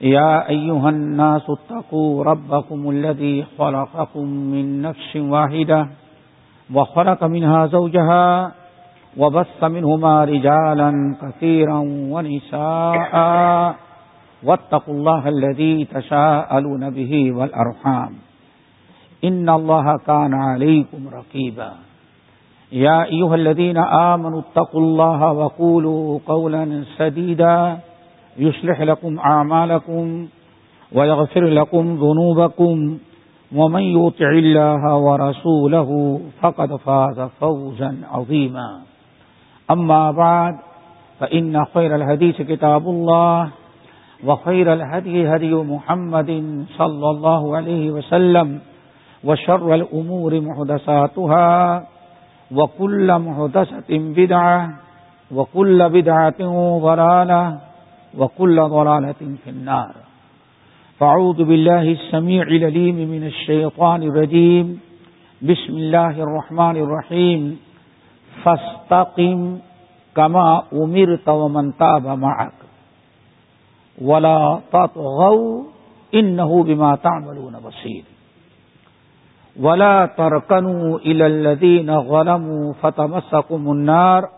يا أيها الناس اتقوا ربكم الذي خلقكم من نفس واحدة وخلق منها زوجها وبث منهما رجالا كثيرا ونساء واتقوا الله الذي تشاءلون به والأرحام إن الله كان عليكم رقيبا يا أيها الذين آمنوا اتقوا الله وقولوا قولا سديدا يصلح لكم أعمالكم ويغفر لكم ذنوبكم ومن يطع الله ورسوله فقد فاز فوزا عظيما. أما بعد، فإن خير الحديث كتاب الله وخير الهدي هدي محمد صلى الله عليه وسلم وشر الأمور محدثاتها وكل محدثة بدعة وكل بدعة ضلالة وكل ضلالة في النار. فاعوذ بالله السميع لليم من الشيطان الرجيم. بسم الله الرحمن الرحيم. فاستقم كما أمرت ومن تاب معك. ولا تطغوا إنه بما تعملون بصير. ولا تركنوا إلى الذين ظلموا فتمسكم النار.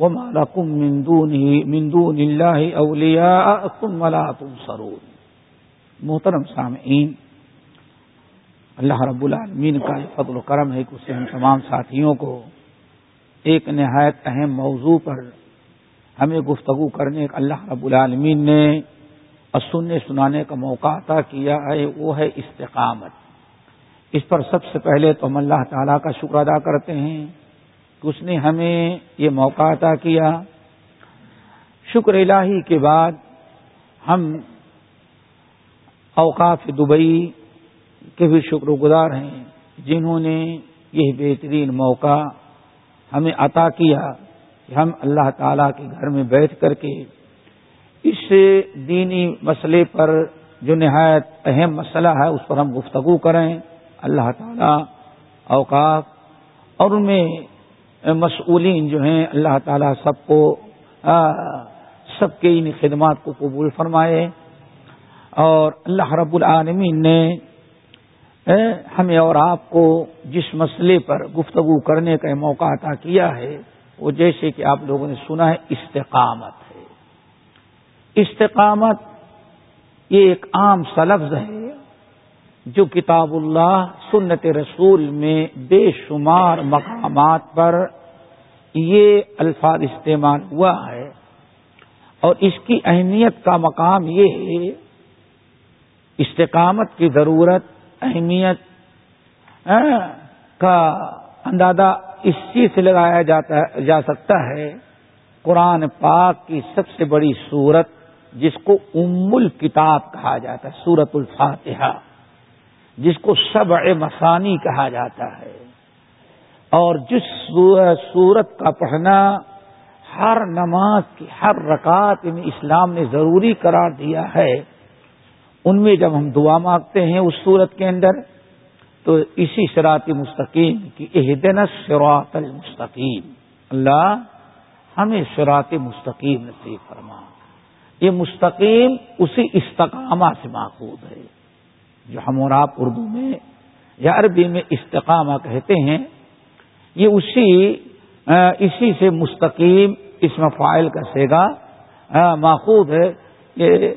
وما لكم من دونه من دون الله أولياء ثم لا تنصرون۔ محترم سامعین اللہ رب العالمین کا فضل و کرم ہے کہ اسے ہم تمام ساتھیوں کو ایک نہایت اہم موضوع پر ہمیں گفتگو کرنے کا اللہ رب العالمین نے سننے سنانے کا موقع عطا کیا ہے، وہ ہے استقامت۔ اس پر سب سے پہلے تو ہم اللہ تعالیٰ کا شکر ادا کرتے ہیں۔ اس نے ہمیں یہ موقع عطا کیا۔ شکر الہی کے بعد ہم اوقاف دبئی کے بھی شکر گزار ہیں، جنہوں نے یہ بہترین موقع ہمیں عطا کیا کہ ہم اللہ تعالی کے گھر میں بیٹھ کر کے اس دینی مسئلے پر جو نہایت اہم مسئلہ ہے، اس پر ہم گفتگو کریں۔ اللہ تعالی اوقاف اور ان میں مسئولین جو ہیں، اللہ تعالیٰ سب کو سب کے ان خدمات کو قبول فرمائے۔ اور اللہ رب العالمین نے ہمیں اور آپ کو جس مسئلے پر گفتگو کرنے کا موقع عطا کیا ہے، وہ جیسے کہ آپ لوگوں نے سنا ہے، استقامت ہے۔ استقامت یہ ایک عام سا لفظ ہے۔ جو کتاب اللہ سنت رسول میں بے شمار مقامات پر یہ الفاظ استعمال ہوا ہے اور اس کی اہمیت کا مقام یہ ہے، استقامت کی ضرورت، اہمیت کا اندازہ اس چیز سے لگایا جاتا جا سکتا ہے۔ قرآن پاک کی سب سے بڑی صورت جس کو ام الکتاب کہا جاتا ہے سورت الفاتحہ۔ جس کو سبع مسانی کہا جاتا ہے۔ اور جس سورت کا پڑھنا ہر نماز کی ہر رکعت میں اسلام نے ضروری قرار دیا ہے، ان میں جب ہم دعا مانگتے ہیں اس صورت کے اندر، تو اسی شراط مستقیم کی اہدن سرات المستقیم۔ اللہ ہمیں شراط مستقیم نصیب فرما۔ یہ مستقیم اسی استقامہ سے ماخوذ ہے۔ جو ہم اور آپ اردو میں یا عربی میں استقامہ کہتے ہیں، یہ اسی اسی سے مستقیم اس میں فائل کا سیگا ماخوذ ہے یہ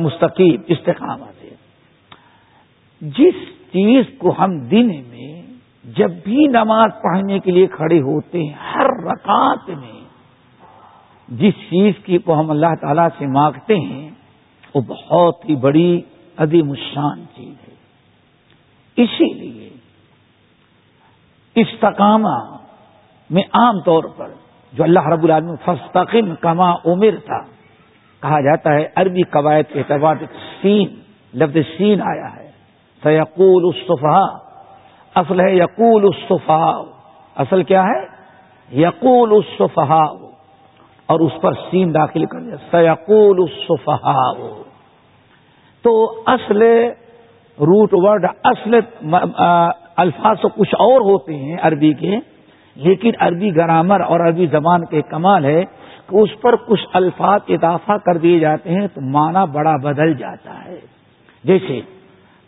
مستقیم استقامہ سے۔ جس چیز کو ہم دن میں جب بھی نماز پڑھنے کے لیے کھڑے ہوتے ہیں، ہر رکعت میں، جس چیز کی کو ہم اللہ تعالی سے مانگتے ہیں وہ بہت ہی بڑی عدیم الشان چیز ہے۔ اسی لیے استقامہ میں عام طور پر جو اللہ رب العالمین فستقم کما عمر تھا کہا جاتا ہے، عربی قواعد کے اعتبار سے سین، لفظ سین آیا ہے۔ سیقول الصفا اصل ہے یقول الصفا اصل کیا ہے؟ یقول الصفا اور اس پر سین داخل کر دیا۔ سیقول الصفا تو اصل روٹ ورڈ اصل الفاظ تو کچھ اور ہوتے ہیں عربی کے، لیکن عربی گرامر اور عربی زبان کے کمال ہے کہ اس پر کچھ الفاظ اضافہ کر دیے جاتے ہیں تو معنی بڑا بدل جاتا ہے۔ جیسے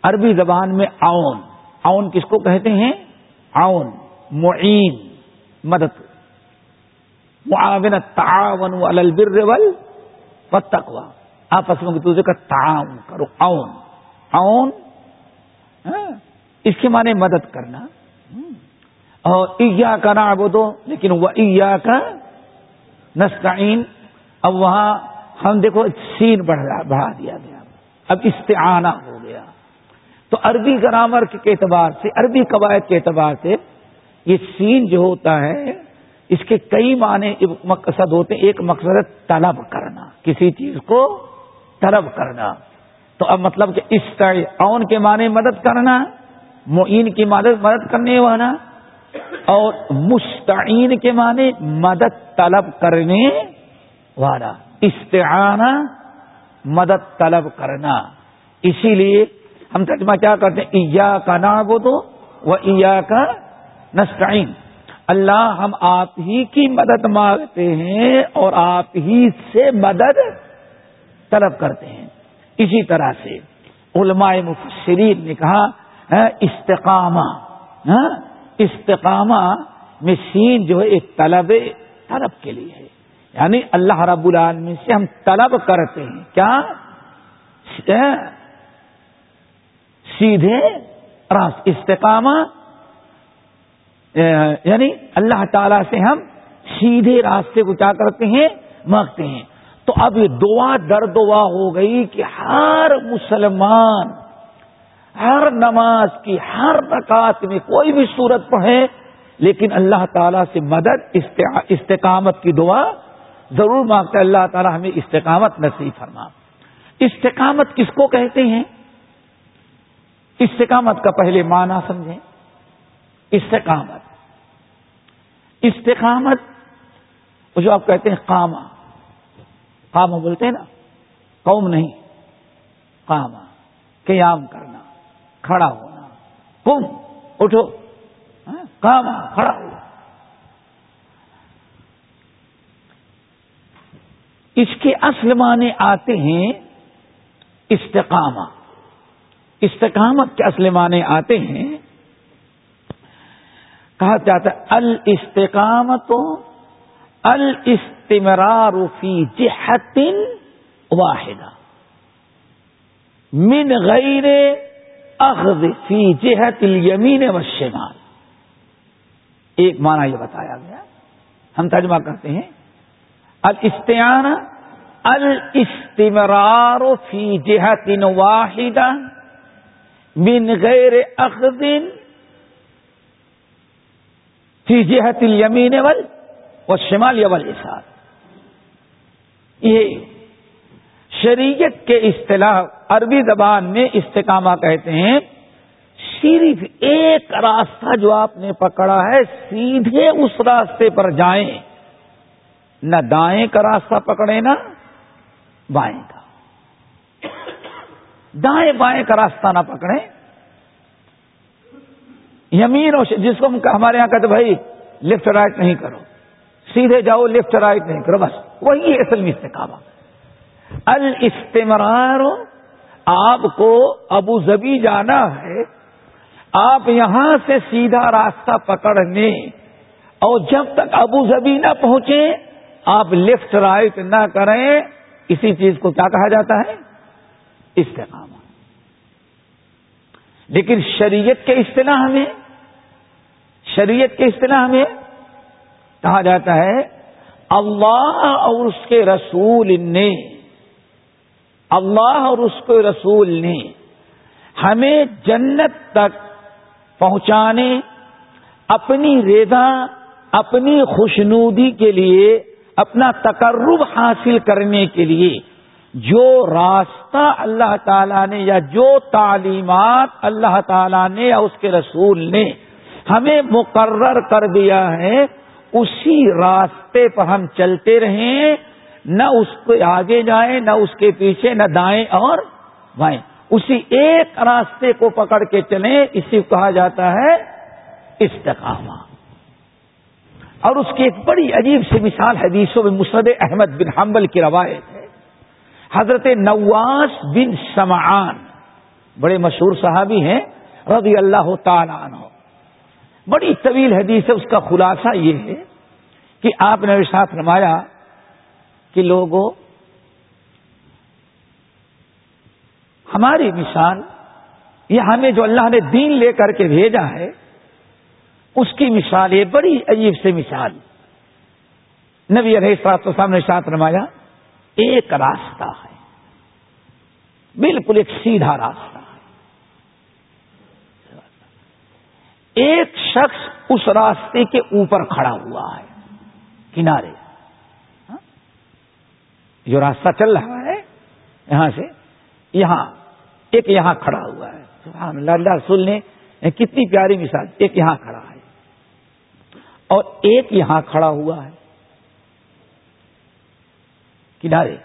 عربی زبان میں آؤن آؤن کس کو کہتے ہیں؟ آؤن معین، مدد، معاون، تعاون البر ول پتکوا آپس میں دوسرے کا تعاون کرو آؤن آؤن ہاں، اس کے معنی مدد کرنا۔ اور ایا کا نا دو لیکن وہ ایا کا نسکین اب وہاں ہم دیکھو سین بڑھا دیا گیا۔ اب استعانہ ہو گیا۔ تو عربی گرامر کے اعتبار سے عربی قواعد کے اعتبار سے یہ سین جو ہوتا ہے اس کے کئی معنی مقصد ہوتے ہیں۔ ایک مقصد ہے طلب کرنا کسی چیز کو طلب کرنا۔ تو اب مطلب کہ اس اون کے معنی مدد کرنا، معین کی مدد مدد کرنے والا، اور مستعین کے معنی مدد طلب کرنے والا۔ استعانہ، مدد طلب کرنا۔ اسی لیے ہم ترجمہ کیا کرتے ہیں؟ ایا کا نا بو دو وہ ایا کا نسٹائن اللہ ہم آپ ہی کی مدد مانگتے ہیں اور آپ ہی سے مدد طلب کرتے ہیں۔ اسی طرح سے علماء مفسرین نے کہا استقامہ استقامہ میں سین جو ہے، ایک طلب طلب کے لیے ہے۔ یعنی اللہ رب العالمین سے ہم طلب کرتے ہیں۔ کیا؟ سیدھے راست، استقامہ یعنی اللہ تعالی سے ہم سیدھے راستے کو کیا کرتے ہیں؟ مانگتے ہیں۔ تو اب یہ دعا در دعا ہو گئی کہ ہر مسلمان، ہر نماز کی، ہر رکعت میں کوئی بھی صورت پڑھے، لیکن اللہ تعالیٰ سے مدد استقامت کی دعا ضرور مانگتا ہے اللہ تعالیٰ ہمیں استقامت نصیب فرما۔ استقامت کس کو کہتے ہیں؟ استقامت کا پہلے معنی سمجھیں۔ استقامت۔ استقامت جو آپ کہتے ہیں کاما کاما بولتے ہیں نا قوم نہیں کاما قیام کرنا کھڑا ہونا کم اٹھو ہاں، کاما کھڑا ہو۔ اس کے اصل معنی آتے ہیں استقامہ۔ استقامت کے اصل معنی آتے ہیں کہا جاتا ہے الاستقامت الاستمرار فی جہت واحدہ۔ من غیر اخذ فی جہت الیمین والشمال ایک معنی یہ بتایا گیا۔ ہم ترجمہ کرتے ہیں۔ الاستعان الاستمرار فی جہت واحدہ۔ من غیر اخذ فی جہت الیمین ول و شمال یول یہ شریعت کے اصطلاح عربی زبان میں استقامہ کہتے ہیں، صرف ایک راستہ جو آپ نے پکڑا ہے، سیدھے اس راستے پر جائیں۔ نہ دائیں کا راستہ پکڑے نہ بائیں کا۔ دائیں بائیں کا راستہ نہ پکڑے یمین اور جس کو ہمارے یہاں کہتے بھائی لیفٹ رائٹ نہیں کرو۔ سیدھے جاؤ لیفٹ رائٹ نہیں کرو، بس وہی اصل میں استقامہ الاستمرار، آپ کو ابو زبی جانا ہے، آپ یہاں سے سیدھا راستہ پکڑنے۔ اور جب تک ابو زبی نہ پہنچے، آپ لیفٹ رائٹ نہ کریں، اسی چیز کو کیا کہا جاتا ہے؟ استقامہ۔ لیکن شریعت کے اصطلاح میں، شریعت کے اصطلاح میں کہا جاتا ہے، اللہ اور اس کے رسول نے، اللہ اور اس کے رسول نے ہمیں جنت تک پہنچانے، اپنی ریدا اپنی خوشنودی کے لیے، اپنا تقرب حاصل کرنے کے لیے جو راستہ اللہ تعالیٰ نے یا جو تعلیمات اللہ تعالیٰ نے یا اس کے رسول نے ہمیں مقرر کر دیا ہے اسی راستے پر ہم چلتے رہیں، نہ اس کے آگے جائیں، نہ اس کے پیچھے، نہ دائیں اور بائیں۔ اسی ایک راستے کو پکڑ کے چلیں، اسی کو کہا جاتا ہے استقامہ۔ اور اس کی ایک بڑی عجیب سی مثال حدیثوں میں مسرد احمد بن حنبل کی روایت ہے۔ حضرت نواس بن سمعان بڑے مشہور صحابی ہیں، رضی اللہ تعالیٰ عنہ۔ بڑی طویل حدیث ہے، اس کا خلاصہ یہ ہے کہ آپ نے ساتھ رمایا کہ لوگوں، ہماری مثال، یہ ہمیں جو اللہ نے دین لے کر کے بھیجا ہے، اس کی مثال، یہ بڑی عجیب سے مثال۔ نبی علیہ سات تو سامنے ساتھ رمایا ایک راستہ ہے، بالکل ایک سیدھا راستہ ہے ایک شخص اس راستے کے اوپر کھڑا ہوا ہے، کنارے۔ ہاں؟ جو راستہ چل رہا ہے، یہاں سے یہاں، ایک یہاں کھڑا ہوا ہے۔ سبحان اللہ اللہ رسول نے کتنی پیاری مثال، ایک یہاں کھڑا ہے۔ اور ایک یہاں کھڑا ہوا ہے، کنارے۔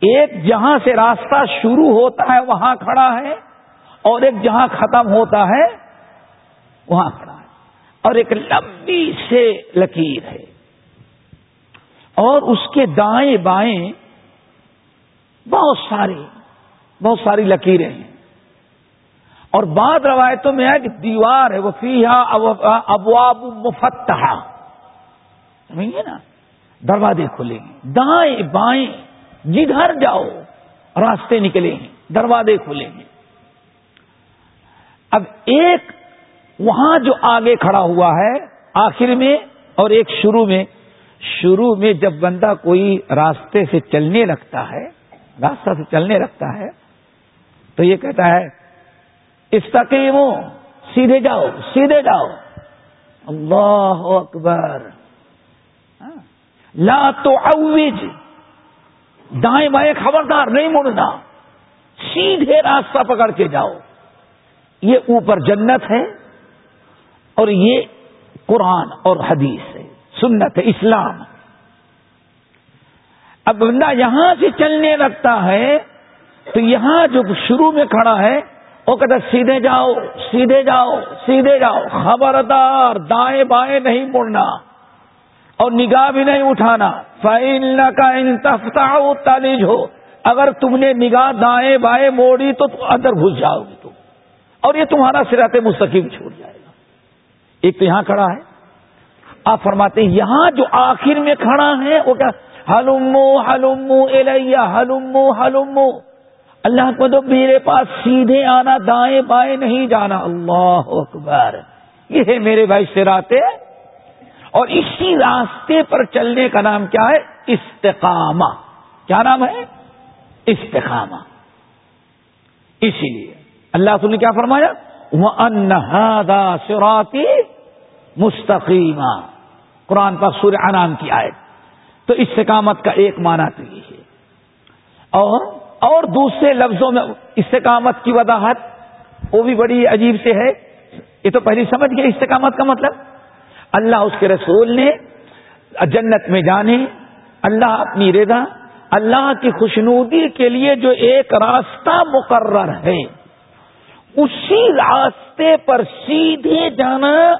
ایک جہاں سے راستہ شروع ہوتا ہے، وہاں کھڑا ہے، اور ایک جہاں ختم ہوتا ہے وہاں کھڑا ہے۔ اور ایک لمبی سے لکیر ہے۔ اور اس کے دائیں بائیں بہت سارے بہت ساری لکیریں ہیں۔ اور بعد روایتوں میں ہے کہ دیوار ہے، وہ فیحا ابواب مفتح سمجھ نا؟ دروازے کھلیں گے۔ دائیں بائیں جدھر جاؤ، راستے نکلے ہیں دروازے کھلے ہیں اب ایک وہاں جو آگے کھڑا ہوا ہے، آخر میں اور ایک شروع میں شروع میں جب بندہ کوئی راستے سے چلنے لگتا ہے، راستہ سے چلنے لگتا ہے، تو یہ کہتا ہے، استقیمو، سیدھے جاؤ سیدھے جاؤ۔ اللہ اکبر۔ لا تو اوج دائیں بائیں خبردار نہیں مڑنا۔ سیدھے راستہ پکڑ کے جاؤ۔ یہ اوپر جنت ہے۔ اور یہ قرآن اور حدیث ہے، سنت ہے اسلام۔ اب بندہ یہاں سے چلنے لگتا ہے، تو یہاں جو شروع میں کھڑا ہے، وہ کہتا سیدھے جاؤ سیدھے جاؤ سیدھے جاؤ۔ خبردار، دائیں بائیں نہیں مڑنا اور نگاہ بھی نہیں اٹھانا۔ فائن کا انتفتا تالیج ہو اگر تم نے نگاہ دائیں بائیں موڑی تو اندر گھس جاؤ گی تم۔ اور یہ تمہارا سرات مستقیم چھوٹ جائے۔ ایک تو یہاں کھڑا ہے۔ آپ فرماتے ہیں، یہاں جو آخر میں کھڑا ہے، وہ کیا؟ ہلومو ہلومو الیا ہلومو ہلومو اللہ کو تو میرے پاس سیدھے آنا، دائیں بائیں نہیں جانا۔ اللہ اکبر۔ یہ ہے میرے بھائی سراتے اور اسی راستے پر چلنے کا نام کیا ہے؟ استقامہ۔ کیا نام ہے؟ استقامہ۔ اسی لیے اللہ نے کیا فرمایا؟ انہادا سراتی مستقیمہ قرآن پر سورہ انعام کی آئے تو استقامت کا ایک معنی تو یہ ہے۔ اور اور دوسرے لفظوں میں استقامت کی وضاحت وہ بھی بڑی عجیب سے ہے۔ یہ تو پہلی سمجھ گئے استقامت کا مطلب۔ اللہ اس کے رسول نے جنت میں جانے، اللہ اپنی رضا، اللہ کی خوشنودی کے لیے جو ایک راستہ مقرر ہے۔ اسی راستے پر سیدھے جانا،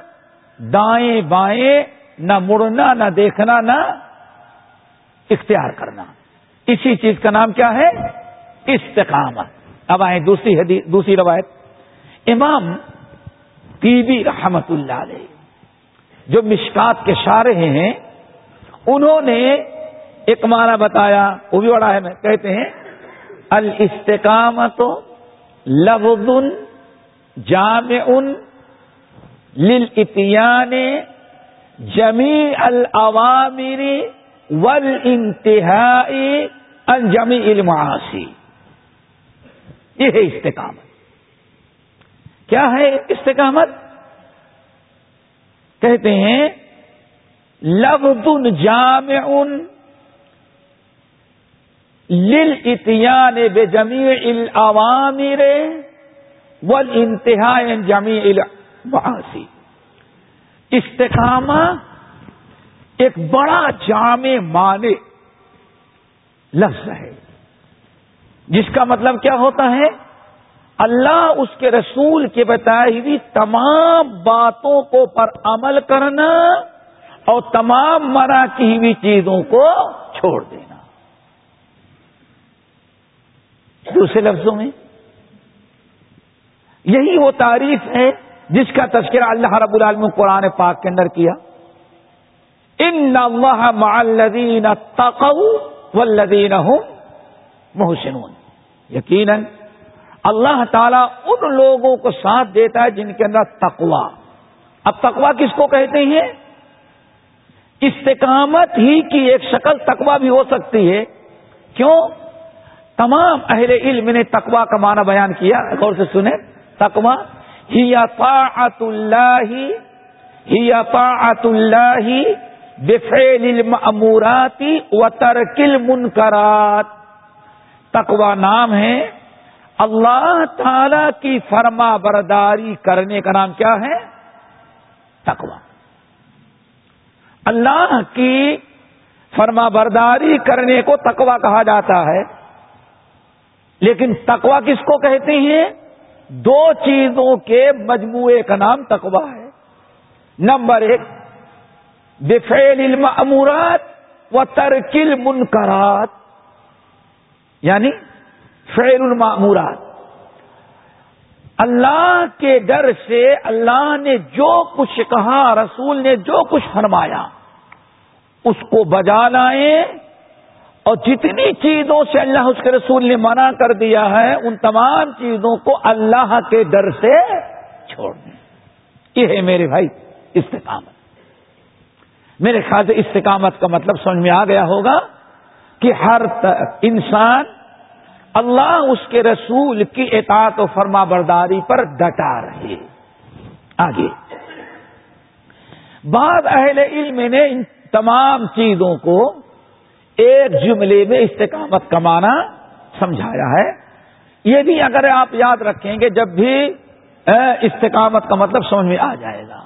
دائیں بائیں نہ مڑنا، نہ دیکھنا، نہ اختیار کرنا۔ اسی چیز کا نام کیا ہے؟ استقامت۔ اب آئیں دوسری حدیث، دوسری روایت۔ امام ٹی بی رحمت اللہ علیہ، جو مشکات کے شارے ہیں، انہوں نے ایک معنی بتایا، وہ بھی بڑا ہے میں کہتے ہیں الاستقامت لفظ جامع للاتیان جمی العوامر والانتہائی ان جمی المعاصی یہ ہے استقامت. کیا ہے استقامت؟ کہتے ہیں، لفظ جامع لل اتیان بے جمی العوامر ول انتہا جمی السی استقامہ ایک بڑا جامع معنی لفظ ہے۔ جس کا مطلب کیا ہوتا ہے؟ اللہ اس کے رسول کے بتائی ہوئی تمام باتوں کو پر عمل کرنا اور تمام منع کی ہوئی چیزوں کو چھوڑ دینا۔ دوسرے لفظوں میں یہی وہ تعریف ہے جس کا تذکرہ اللہ رب العالم قرآن پاک کے اندر کیا۔ ان معلدین تقو والذین ہوں محسنون۔ یقیناً اللہ تعالیٰ ان لوگوں کو ساتھ دیتا ہے جن کے اندر تقوا اب تقوا کس کو کہتے ہیں؟ استقامت ہی کی ایک شکل تقوا بھی ہو سکتی ہے۔ کیوں؟ تمام اہل علم نے تقوا کا معنی بیان کیا۔ غور سے سنیں۔ تقوا ہی طاعت اللہ ہی طاعت اللہ بفعل المأمورات و ترکل منکرات تقوا نام ہے اللہ تعالی کی فرما برداری کرنے کا نام کیا ہے؟ تقوا اللہ کی فرما برداری کرنے کو تقوا کہا جاتا ہے۔ لیکن تقوا کس کو کہتے ہیں؟ دو چیزوں کے مجموعے کا نام تقوا ہے۔ نمبر ایک بفیل علم امورات و ترکل منکرات یعنی فعل المعمورات اللہ کے ڈر سے اللہ نے جو کچھ کہا، رسول نے جو کچھ فرمایا، اس کو بجا لائیں۔ اور جتنی چیزوں سے اللہ اس کے رسول نے منع کر دیا ہے، ان تمام چیزوں کو اللہ کے ڈر سے چھوڑ دیں۔ یہ ہے میرے بھائی استقامت۔ میرے خیال سے استقامت کا مطلب سمجھ میں آ گیا ہوگا کہ ہر انسان اللہ اس کے رسول کی اطاعت و فرما برداری پر ڈٹا رہے۔ آگے۔ بعض اہل علم نے ان تمام چیزوں کو ایک جملے میں استقامت کمانا سمجھایا ہے۔ یہ بھی اگر آپ یاد رکھیں گے جب بھی استقامت کا مطلب سمجھ میں آ جائے گا۔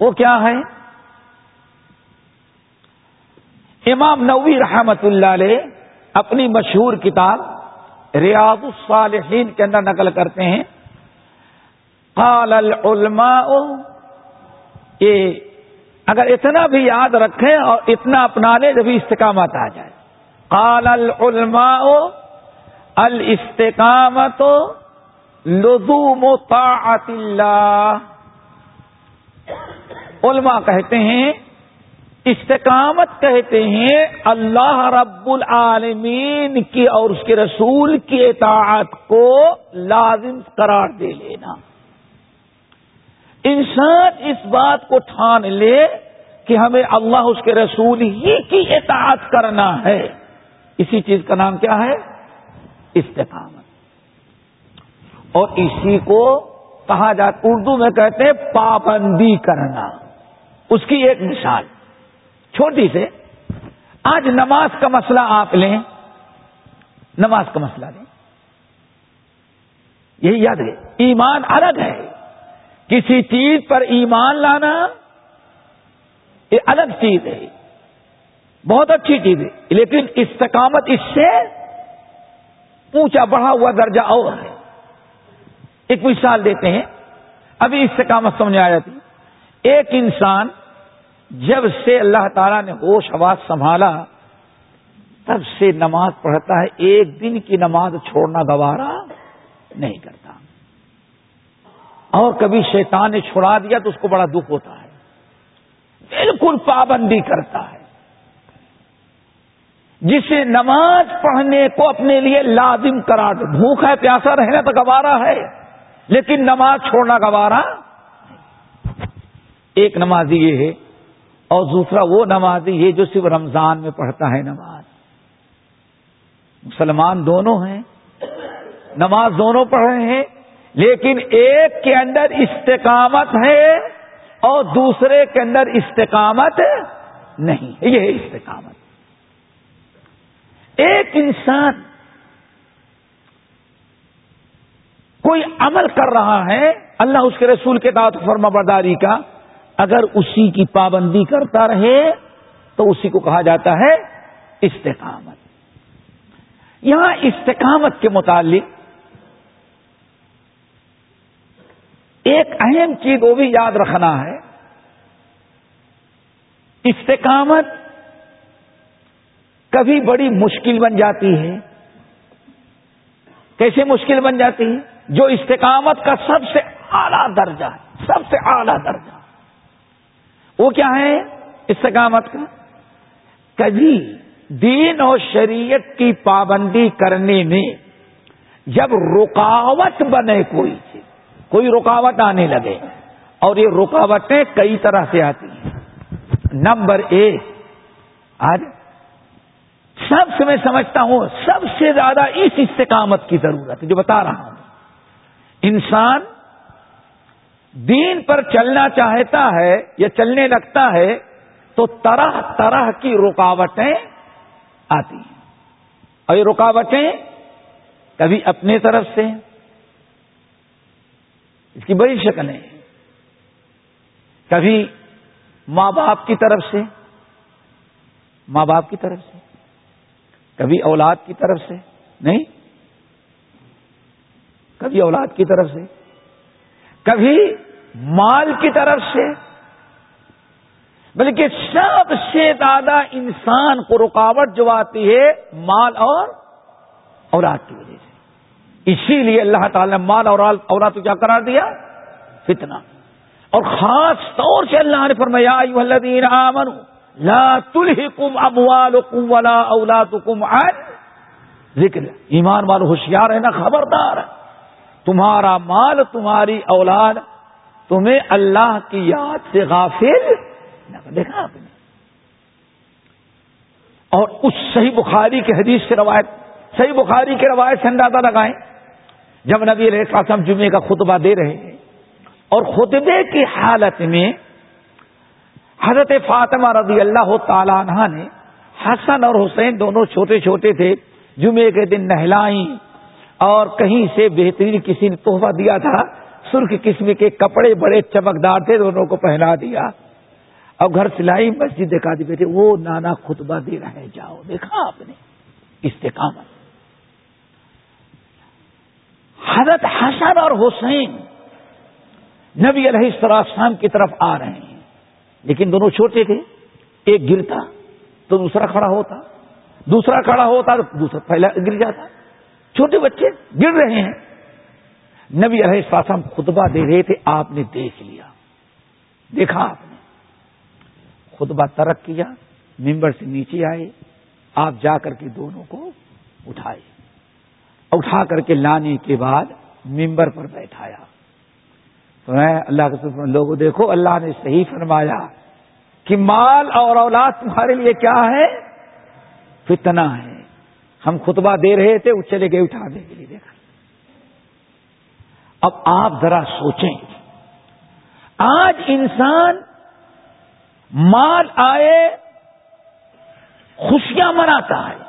وہ کیا ہے؟ امام نوی رحمت اللہ علیہ اپنی مشہور کتاب ریاض الصالحین کے اندر نقل کرتے ہیں۔ قال العلماء، یہ اگر اتنا بھی یاد رکھیں اور اتنا اپنا لے جبھی استقامت آ جائے۔ قال العلماء الاستقامت لزوم طاعت اللہ۔ علماء کہتے ہیں، استقامت کہتے ہیں، اللہ رب العالمین کی اور اس کے رسول کی اطاعت کو لازم قرار دے لینا۔ انسان اس بات کو ٹھان لے کہ ہمیں اللہ اس کے رسول ہی کی اطاعت کرنا ہے۔ اسی چیز کا نام کیا ہے؟ استقامت۔ اور اسی کو کہا جاتا اردو میں کہتے ہیں پابندی کرنا۔ اس کی ایک مثال۔ چھوٹی سے آج نماز کا مسئلہ آپ لیں۔ نماز کا مسئلہ لیں۔ یہی یاد ہے ایمان الگ ہے۔ کسی چیز پر ایمان لانا یہ الگ چیز ہے۔ بہت اچھی چیز ہے۔ لیکن استقامت اس سے اونچا بڑھا ہوا درجہ اور ہے۔ ایک مثال دیتے ہیں۔ ابھی استقامت سمجھ آ جاتی۔ ایک انسان جب سے اللہ تعالیٰ نے ہوش آواز سنبھالا، تب سے نماز پڑھتا ہے۔ ایک دن کی نماز چھوڑنا گوارا نہیں کرتا۔ اور کبھی شیطان نے چھوڑا دیا تو اس کو بڑا دکھ ہوتا ہے۔ بالکل پابندی کرتا ہے۔ جسے نماز پڑھنے کو اپنے لیے لازم کرا دو بھوک ہے، پیاسا رہنا تو گوارا ہے، لیکن نماز چھوڑنا گوارا ایک نماز یہ ہے اور دوسرا وہ نمازی ہے جو صرف رمضان میں پڑھتا ہے نماز۔ مسلمان دونوں ہیں۔ نماز دونوں پڑھ رہے ہیں۔ لیکن ایک کے اندر استقامت ہے اور دوسرے کے اندر استقامت نہیں ہے۔ یہ ہے استقامت۔ ایک انسان کوئی عمل کر رہا ہے، اللہ اس کے رسول کے دعوت فرما برداری کا، اگر اسی کی پابندی کرتا رہے تو اسی کو کہا جاتا ہے استقامت۔ یہاں استقامت کے متعلق ایک اہم چیز وہ بھی یاد رکھنا ہے۔ استقامت کبھی بڑی مشکل بن جاتی ہے۔ کیسے مشکل بن جاتی ہے؟ جو استقامت کا سب سے اعلی درجہ ہے۔ سب سے اعلی درجہ۔ وہ کیا ہے؟ استقامت کا۔ کبھی دین اور شریعت کی پابندی کرنے میں جب رکاوٹ بنے کوئی چیز کوئی رکاوٹ آنے لگے اور یہ رکاوٹیں کئی طرح سے آتی ہیں۔ نمبر ایک، آج سب سے میں سمجھتا ہوں سب سے زیادہ اس استقامت کی ضرورت ہے، جو بتا رہا ہوں۔ انسان دین پر چلنا چاہتا ہے یا چلنے لگتا ہے تو طرح طرح کی رکاوٹیں آتی ہیں۔ اور یہ رکاوٹیں کبھی اپنے طرف سے اس کی بڑی شکلیں کبھی ماں باپ کی طرف سے، ماں باپ کی طرف سے۔ کبھی اولاد کی طرف سے، نہیں۔ کبھی اولاد کی طرف سے۔ کبھی مال کی طرف سے۔ بلکہ سب سے زیادہ انسان کو رکاوٹ جو آتی ہے، مال اور اولاد کی وجہ سے۔ اسی لیے اللہ تعالی نے مال اور اولاد کو کیا قرار دیا؟ فتنہ۔ اور خاص طور سے اللہ نے فرمایا الذین آمنوا، لا تلحکم اموالکم ولا اولادکم عن ذکر۔ ایمان والو، ہوشیار ہے نا خبردار ہے۔ تمہارا مال، تمہاری اولاد تمہیں اللہ کی یاد سے غافل دیکھا آپ نے۔ اور اس صحیح بخاری کے حدیث سے روایت، صحیح بخاری کے روایت سے اندازہ لگائیں۔ جب نبی علیہ السلام جمعے کا خطبہ دے رہے ہیں اور خطبے کی حالت میں حضرت فاطمہ رضی اللہ تعالی عنہ نے حسن اور حسین دونوں چھوٹے چھوٹے تھے، جمعے کے دن نہلائیں اور کہیں سے بہترین کسی نے تحفہ دیا تھا، سرخ قسم کے کپڑے بڑے چمکدار تھے، دونوں کو پہنا دیا۔ اور گھر سلائی مسجد دیکھا دی بیٹھے، وہ نانا خطبہ دے رہے جاؤ، دیکھا آپ نے، استقامت۔ حضرت حسن اور حسین نبی علیہ السلام کی طرف آ رہے ہیں۔ لیکن دونوں چھوٹے تھے۔ ایک گرتا تو دوسرا کھڑا ہوتا۔ دوسرا کھڑا ہوتا تو دوسرا پہلا گر جاتا۔ چھوٹے بچے گر رہے ہیں۔ نبی علیہ السلام خطبہ دے رہے تھے۔ آپ نے دیکھ لیا۔ دیکھا آپ نے۔ خطبہ ترک کیا۔ ممبر سے نیچے آئے۔ آپ جا کر کے دونوں کو اٹھائے۔ اٹھا کر کے لانے کے بعد ممبر پر بیٹھایا۔ تو میں اللہ کے لوگوں دیکھو، اللہ نے صحیح فرمایا کہ مال اور اولاد تمہارے لیے کیا ہے؟ فتنہ ہے۔ ہم خطبہ دے رہے تھے، وہ چلے گئے اٹھانے کے لیے۔ دیکھا۔ اب آپ ذرا سوچیں۔ آج انسان مال آئے، خوشیاں مناتا ہے۔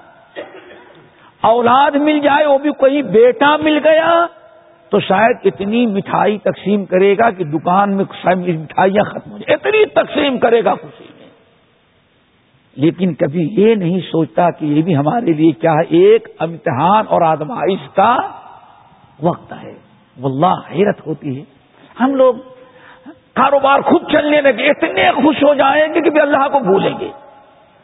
اولاد مل جائے، وہ بھی کوئی بیٹا مل گیا، تو شاید اتنی مٹھائی تقسیم کرے گا کہ دکان میں مٹھائیاں ختم ہو جائیں۔ اتنی تقسیم کرے گا خوشی میں۔ لیکن کبھی یہ نہیں سوچتا کہ یہ بھی ہمارے لیے کیا ہے، ایک امتحان اور آدمائش کا وقت ہے۔ واللہ، حیرت ہوتی ہے۔ ہم لوگ کاروبار خود چلنے لگے، اتنے خوش ہو جائیں گے کہ اللہ کو بھولیں گے۔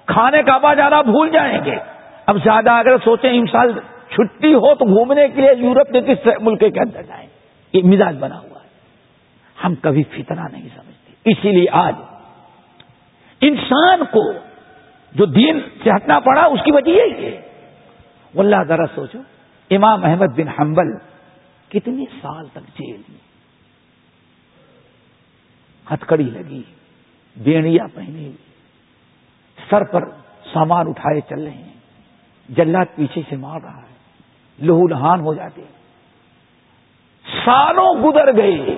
کھانے کا با جانا بھول جائیں گے۔ اب زیادہ اگر سوچیں انسان چھٹی ہو تو گھومنے کے لیے یورپ کے کس ملک کے اندر جائیں؟ یہ مزاج بنا ہوا ہے۔ ہم کبھی فتنہ نہیں سمجھتے۔ اسی لیے آج انسان کو جو دین سے ہٹنا پڑا، اس کی وجہ یہی ہے۔ واللہ ذرا سوچو، امام احمد بن حنبل کتنے سال تک جیل میں ہتکڑی لگی بیڑیاں پہنی، سر پر سامان اٹھائے چل رہے ہیں۔ جلات پیچھے سے مار رہا ہے، لہو لہان ہو جاتے سالوں گزر گئے،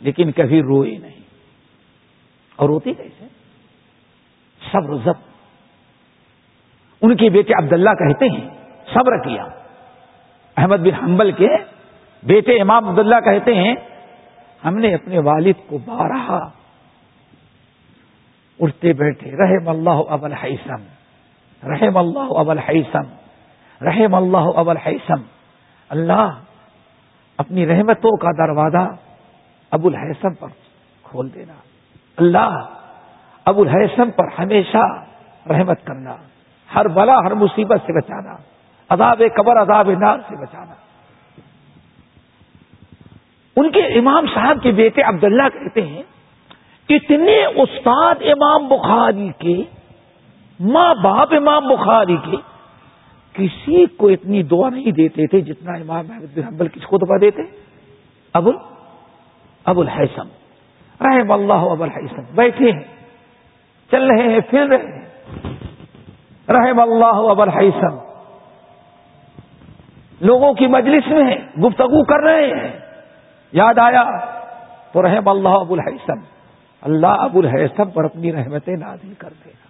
لیکن کبھی روئے نہیں۔ اور روتی کیسے؟ سب رزت ان کے بیٹے عبداللہ کہتے ہیں، صبر کیا۔ احمد بن حنبل کے بیٹے امام عبداللہ کہتے ہیں، ہم نے اپنے والد کو بارہا۔ اٹھتے بیٹھے، رحم اللہ ابل حیسم رحم اللہ ابل حیسم رحم اللہ ابل حیسم اللہ اپنی رحمتوں کا دروازہ ابو الحسم پر کھول دینا. اللہ ابو الحسم پر ہمیشہ رحمت کرنا. ہر بلا، ہر مصیبت سے بچانا. عذاب قبر، عذاب نار سے بچانا. ان کے امام صاحب کے بیٹے عبداللہ کہتے ہیں، اتنے استاد امام بخاری کے ماں باپ امام بخاری کے کسی کو اتنی دعا نہیں دیتے تھے جتنا امام محمد بن حنبل کس کو دعا دیتے؟ ابو ابو الحسم رحم اللہ ابو الحسم بیٹھے ہیں. چل رہے ہیں، پھر رہے ہیں. رحم اللہ ابو الحسم لوگوں کی مجلس میں ہیں، گفتگو کر رہے ہیں. یاد آیا؟ تو رحم اللہ ابو الحسم اللہ ابو الحسم پر اپنی رحمتیں نازل کر دے گا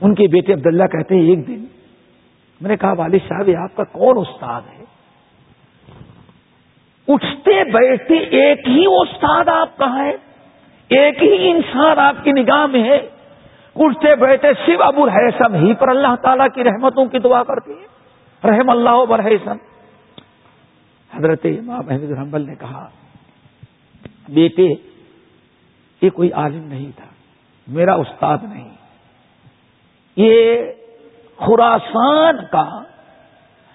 ان کے بیٹے عبداللہ کہتے ہیں، ایک دن میں نے کہا، والد صاحب، یہ آپ کا کون استاد ہے؟ اٹھتے بیٹھتے ایک ہی استاد آپ کا ہے ایک ہی انسان آپ کی نگاہ میں ہے۔ اٹھتے بیٹھے شیو ابو الحسم ہی پر اللہ تعالیٰ کی رحمتوں کی دعا کرتے ہیں رحم اللہ ابو الحسم حضرت امام احمد رحمبل نے کہا، بیٹے، یہ کوئی عالم نہیں تھا، میرا استاد نہیں۔ یہ خوراسان کا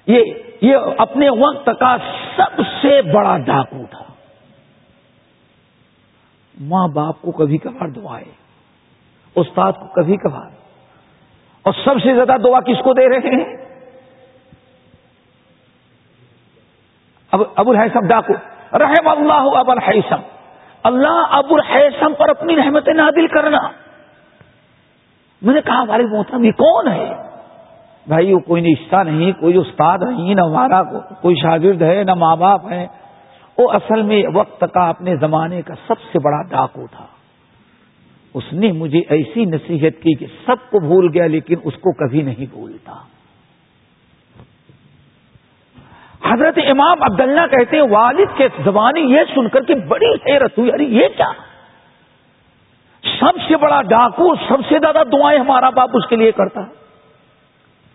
یہ یہ اپنے وقت کا سب سے بڑا ڈاکو تھا۔ ماں باپ کو کبھی کبھار دعائے استاد کو کبھی کبھار۔ اور سب سے زیادہ دعا کس کو دے رہے ہیں؟ اب ابو الحسم ڈاکو۔ رحم اللہ ابو الحسم اللہ ابو الحسم پر اپنی رحمت نادل کرنا۔ میں نے کہا، ہمارے محترم یہ کون ہے؟ بھائی، وہ کوئی رشتہ نہیں، کوئی استاد نہیں، نہ ہمارا کوئی شاگرد ہے، نہ ماں باپ ہے وہ اصل میں وقت کا اپنے زمانے کا سب سے بڑا ڈاکو تھا۔ اس نے مجھے ایسی نصیحت کی کہ سب کو بھول گیا، لیکن اس کو کبھی نہیں بھولتا۔ حضرت امام عبداللہ کہتے ہیں، والد کے زبانی یہ سن کر کے بڑی حیرت ہوئی، ارے، یہ کیا؟ سب سے بڑا ڈاکو، سب سے زیادہ دعائیں ہمارا باپ اس کے لیے کرتا ہے۔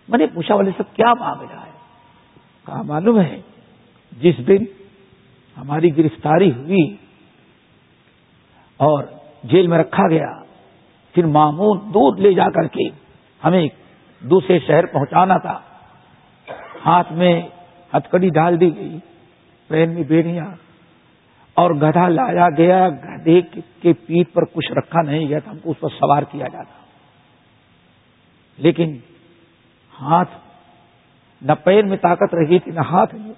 میں نے پوچھا والے سب کیا معاملہ ہے؟ کہا، معلوم ہے، جس دن ہماری گرفتاری ہوئی اور جیل میں رکھا گیا، پھر معمول دودھ لے جا کر کے ہمیں دوسرے شہر پہنچانا تھا۔ ہاتھ میں ہتکڑی ڈال دی گئی، پین میں بیڑیاں اور گدھا لایا گیا، گدھے کے پیٹ پر کچھ رکھا نہیں گیا تھا، ہم کو اس پر سوار کیا جاتا۔ لیکن ہاتھ نہ پیر میں طاقت رہی تھی، نہ ہاتھ میں۔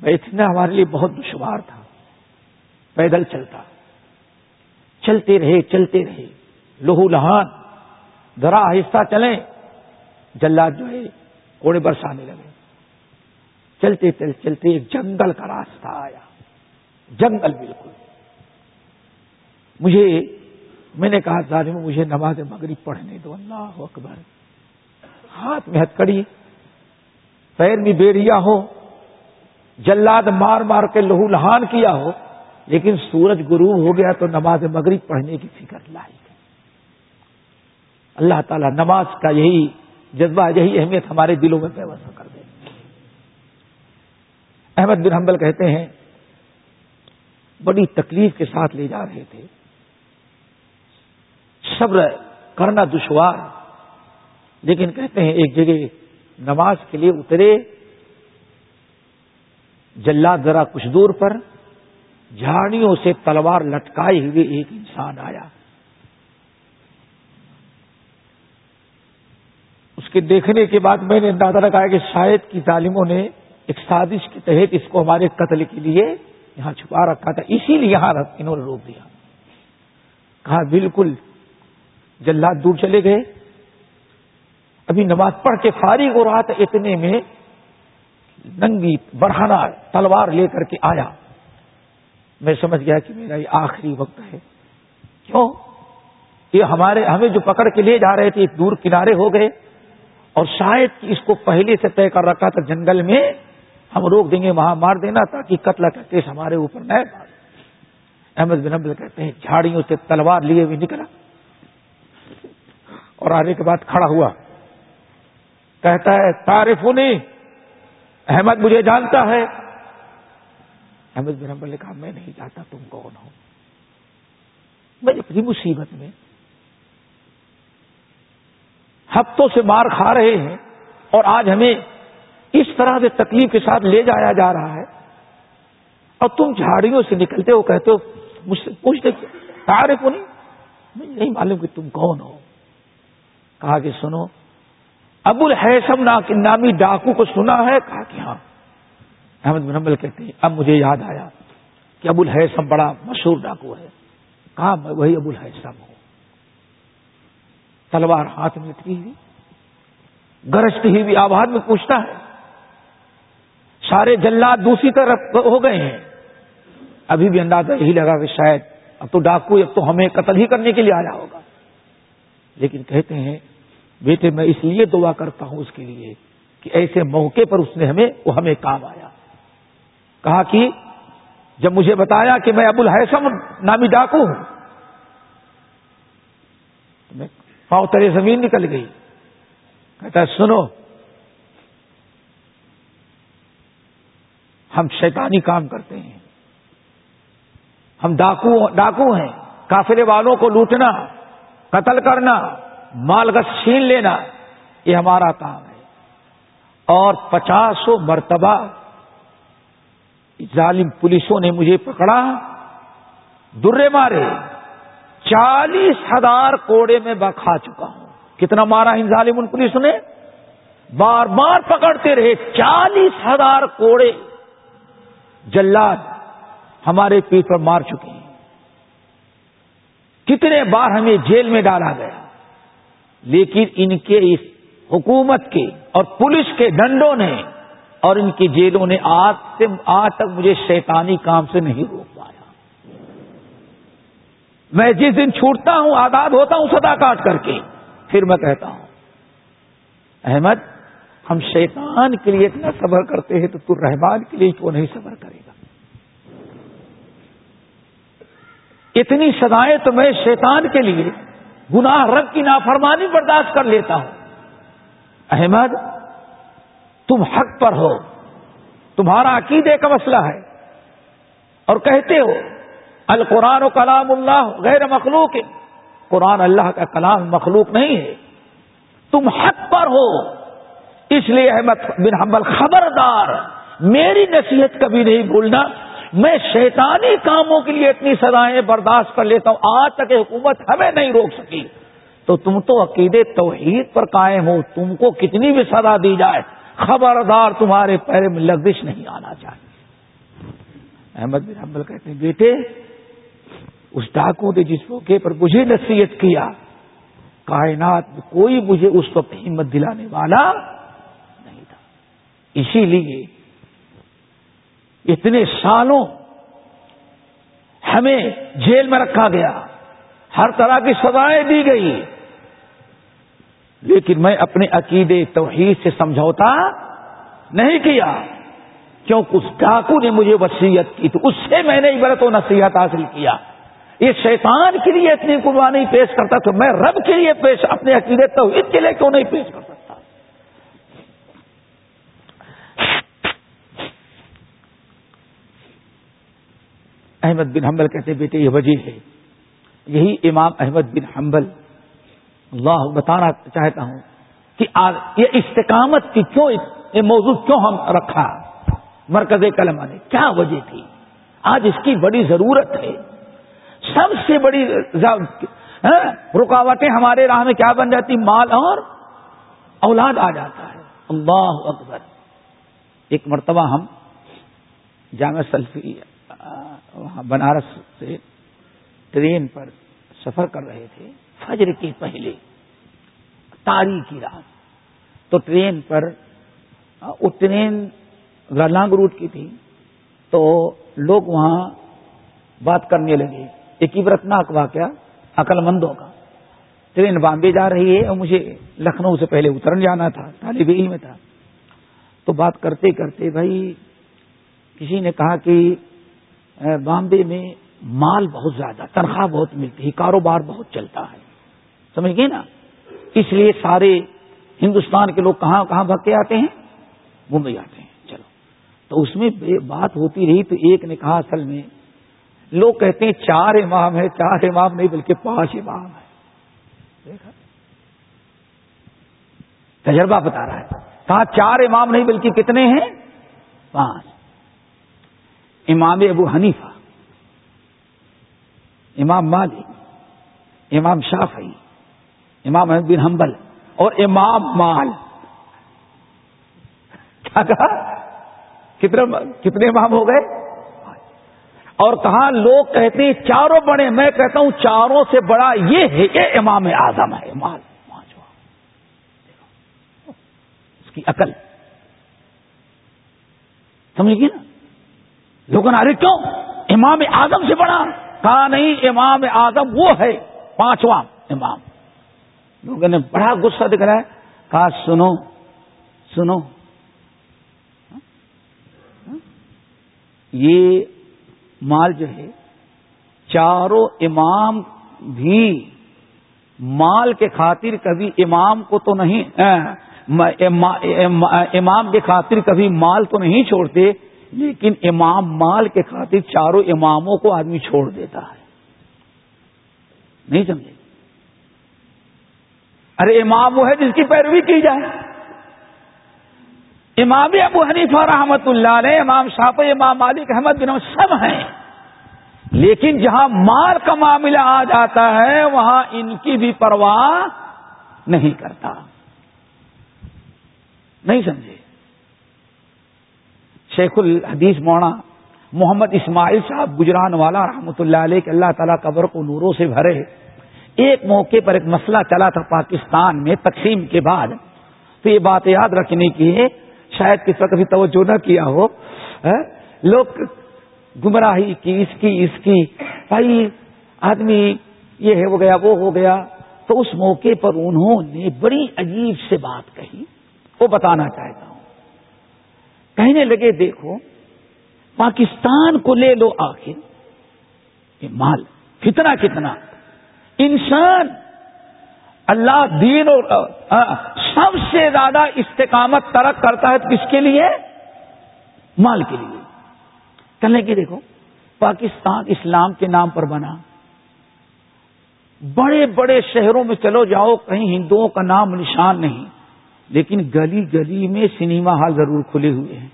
بیٹھنا ہمارے لیے بہت دشوار تھا۔ پیدل چلتا۔ چلتے رہے چلتے رہے۔ لہو لہان، ذرا آہستہ چلیں۔ جلاد جو ہے، کوڑے برسانے لگے۔ چلتے چلتے چلتے ایک جنگل کا راستہ آیا۔ جنگل بالکل مجھے، میں نے کہا ظالم مجھے نماز مغرب پڑھنے دو۔ اللہ اکبر۔ ہاتھ میں ہتکڑی پیر میں بیڑیا ہو، جلاد مار مار کے لہو لہان کیا ہو، لیکن سورج غروب ہو گیا تو نماز مغرب پڑھنے کی فکر لائی اللہ تعالیٰ نماز کا یہی جذبہ، یہی اہمیت ہمارے دلوں میں پیوست کر دے۔ احمد بن حنبل کہتے ہیں بڑی تکلیف کے ساتھ لے جا رہے تھے۔ صبر کرنا دشوار لیکن کہتے ہیں ایک جگہ نماز کے لیے اترے۔ جلاد ذرا کچھ دور پر جھاڑیوں سے تلوار لٹکائے ہوئے ایک انسان آیا۔ اس کے دیکھنے کے بعد میں نے اندازہ لگایا کہ شاید کی تعلیموں نے ایک سازش کے تحت اس کو ہمارے قتل کے لیے یہاں چھپا رکھا تھا، اسی لیے یہاں انہوں نے روک دیا۔ کہا، بالکل جلاد دور چلے گئے۔ ابھی نماز پڑھ کے فارغ ہو رہا تھا، اتنے میں ننگی بڑھانا تلوار لے کر کے آیا۔ میں سمجھ گیا کہ میرا یہ آخری وقت ہے۔ کیوں؟ یہ ہمارے ہمیں جو پکڑ کے لے جا رہے تھے دور کنارے ہو گئے۔ اور شاید اس کو پہلے سے طے کر رکھا تھا، جنگل میں ہم روک دیں گے، وہاں مار دینا تاکہ قتل کا کیس ہمارے اوپر نہ احمد بن ابل کہتے ہیں، جھاڑیوں سے تلوار لیے ہوئے نکلا۔ اور آنے کے بعد کھڑا ہوا۔ کہتا ہے تعریف احمد مجھے جانتا ہے۔ احمد بن ابل نے کہا، میں نہیں جانتا تم کون ہو۔ میں اتنی مصیبت میں۔ ہفتوں سے مار کھا رہے ہیں اور آج ہمیں اس طرح سے تکلیف کے ساتھ لے جایا جا رہا ہے۔ اور تم جھاڑیوں سے نکلتے ہو، کہتے ہو، مجھ سے پوچھتے تارے کو نہیں؟ مجھے نہیں معلوم کہ تم کون ہو۔ کہا کہ سنو، ابو الحسم نامی ڈاکو کو سنا ہے؟ کہا کہ ہاں۔ احمد بن کہتے ہیں، اب مجھے یاد آیا کہ ابو الحسم بڑا مشہور ڈاکو ہے۔ کہا میں وہی ابو الحسم ہوں۔ تلوار ہاتھ میں اتری ہوئی، گرجتی ہوئی آباد میں پوچھتا ہے سارے جلات دوسری طرف ہو گئے ہیں۔ ابھی بھی اندازہ یہی لگا کہ شاید اب تو ڈاکو، اب تو ہمیں قتل ہی کرنے کے لیے آیا ہوگا۔ لیکن کہتے ہیں، بیٹے، میں اس لیے دعا کرتا ہوں اس کے لیے کہ ایسے موقع پر اس نے ہمیں، وہ ہمیں کام آیا۔ کہا کہ جب مجھے بتایا کہ میں ابو الحسم نامی ڈاکو ہوں، تو میں پاؤ ترے زمین نکل گئی۔ کہتا ہے، سنو ہم شیطانی کام کرتے ہیں۔ ہم ڈاکو ڈاکو ہیں۔ کافلے والوں کو لوٹنا، قتل کرنا، مال گس چھین لینا، یہ ہمارا کام ہے۔ اور پچاسوں مرتبہ ظالم پولیسوں نے مجھے پکڑا، درے مارے، چالیس ہزار کوڑے میں بکھا چکا ہوں۔ کتنا مارا ان ظالم ان پولیس نے؟ بار بار پکڑتے رہے، چالیس ہزار کوڑے۔ جلاد ہمارے پیر پر مار چکے ہیں۔ کتنے بار ہمیں جیل میں ڈالا گیا۔ لیکن ان کے اس حکومت کے اور پولیس کے ڈنڈوں نے اور ان کی جیلوں نے آج سے آج تک مجھے شیطانی کام سے نہیں روک پایا۔ میں جس دن چھوٹتا ہوں، آزاد ہوتا ہوں سدا کاٹ کر کے، پھر میں کہتا ہوں، احمد ہم شیطان کے لیے اتنا صبر کرتے ہیں تو تو رحمان کے لیے کیوں نہیں صبر کرے گا؟ اتنی سدائیں تو میں شیطان کے لیے گناہ رب کی نافرمانی برداشت کر لیتا ہوں۔ احمد، تم حق پر ہو۔ تمہارا عقیدے کا مسئلہ ہے۔ اور کہتے ہو، القرآن و کلام اللہ غیر مخلوق قرآن اللہ کا کلام مخلوق نہیں ہے۔ تم حق پر ہو۔ اس لیے احمد بن حنبل خبردار، میری نصیحت کبھی نہیں بھولنا، میں شیطانی کاموں کے لیے اتنی سزائیں برداشت کر لیتا ہوں، آج تک حکومت ہمیں نہیں روک سکی۔ تو تم تو عقیدے توحید پر قائم ہو، تم کو کتنی بھی سزا دی جائے، خبردار تمہارے پیرے میں لگزش نہیں آنا چاہیے۔ احمد بن حنبل کہتے ہیں، بیٹے، اس ڈاکو نے جس موقع پر مجھے نصیحت کیا، کائنات میں کوئی مجھے اس وقت ہمت دلانے والا اسی لیے اتنے سالوں ہمیں جیل میں رکھا گیا، ہر طرح کی سزائیں دی گئی۔ لیکن میں اپنے عقیدے توحید سے سمجھوتا نہیں کیا، کیونکہ اس ڈاکو نے مجھے وسیعت کی تو اس سے میں نے عبرت و نصیحت حاصل کیا۔ یہ شیطان کے لیے اتنی قربانی پیش کرتا تو میں رب کے لیے پیش، اپنے عقیدے توحید کے لیے کیوں نہیں پیش کر سکتا احمد بن حنبل کہتے بیٹے، یہ وجہ ہے۔ یہی امام احمد بن حنبل، اللہ بتانا چاہتا ہوں کہ یہ استقامت کی کیوں یہ موضوع کیوں ہم رکھا؟ مرکز کلمہ نے۔ کیا وجہ تھی؟ آج اس کی بڑی ضرورت ہے۔ سب سے بڑی ہاں؟ رکاوٹیں ہمارے راہ میں کیا بن جاتی؟ مال اور اولاد آ جاتا ہے۔ اللہ اکبر۔ ایک مرتبہ ہم جامع سلفی بنارس سے ٹرین پر سفر کر رہے تھے، فجر کے پہلے تاریخی رات۔ تو ٹرین پر، وہ ٹرین لانگ روٹ کی تھی، تو لوگ وہاں بات کرنے لگے۔ ایک عبرتناک واقعہ عقل مندوں کا۔ ٹرین بامبے جا رہی ہے اور مجھے لکھنؤ سے پہلے اترن جانا تھا، طالب علم تھا۔ تو بات کرتے کرتے بھائی، کسی نے کہا کہ بامبے میں مال بہت زیادہ، تنخواہ بہت ملتی ہے کاروبار بہت چلتا ہے۔ سمجھ گئے نا؟ اس لیے سارے ہندوستان کے لوگ کہاں کہاں بھگ کے آتے ہیں؟ ممبئی آتے ہیں۔ چلو۔ تو اس میں بات ہوتی رہی تو ایک نے کہا اصل میں، لوگ کہتے ہیں چار امام ہے چار امام نہیں بلکہ پانچ امام ہے دیکھا۔ تجربہ بتا رہا ہے۔ کہا چار امام نہیں بلکہ کتنے ہیں؟ پانچ۔ امام ابو حنیفہ، امام مالک، امام شافعی، امام احمد بن حنبل اور امام مال۔ کیا کہا؟ کتنے کتنے امام ہو گئے؟ اور کہاں لوگ کہتے ہیں چاروں بڑے، میں کہتا ہوں چاروں سے بڑا یہ ہے کہ امام اعظم ہے۔ مال اس کی عقل۔ سمجھ گی نا؟ لوگوں نے ارے کیوں امام اعظم سے بڑا کہا نہیں امام اعظم وہ ہے پانچواں امام لوگوں نے بڑا غصہ دکھ رہا ہے کہا سنو سنو یہ مال جو ہے چاروں امام بھی مال کے خاطر کبھی امام کو تو نہیں امام کے خاطر کبھی مال تو نہیں چھوڑتے لیکن امام مال کے خاطر چاروں اماموں کو آدمی چھوڑ دیتا ہے۔ نہیں سمجھے؟ ارے امام وہ ہے جس کی پیروی کی جائے۔ امام ابو حنیفہ رحمت اللہ علیہ، امام شاپ امام مالک، احمد بن سب ہیں۔ لیکن جہاں مال کا معاملہ آ جاتا ہے، وہاں ان کی بھی پرواہ نہیں کرتا۔ نہیں سمجھے؟ شیخ الحدیث مونا محمد اسماعیل صاحب گجران والا رحمۃ اللہ علیہ کہ اللہ تعالیٰ قبر کو نوروں سے بھرے۔ ایک موقع پر ایک مسئلہ چلا تھا پاکستان میں تقسیم کے بعد۔ تو یہ بات یاد رکھنے کی ہے، شاید کس وقت بھی توجہ نہ کیا ہو۔ لوگ گمراہی کی، اس کی اس کی۔ بھائی، آدمی یہ ہو گیا، وہ ہو گیا۔ تو اس موقع پر انہوں نے بڑی عجیب سے بات کہی۔ وہ بتانا چاہتا ہوں کہنے لگے، دیکھو، پاکستان کو لے لو آخر، یہ مال کتنا کتنا؟ انسان، اللہ دین اور سب سے زیادہ استقامت ترک کرتا ہے کس کے لیے؟ مال کے لیے۔ کہنے کی دیکھو، پاکستان اسلام کے نام پر بنا۔ بڑے بڑے شہروں میں چلو جاؤ، کہیں ہندوؤں کا نام نشان نہیں۔ لیکن گلی گلی میں سنیما ہال ضرور کھلے ہوئے ہیں۔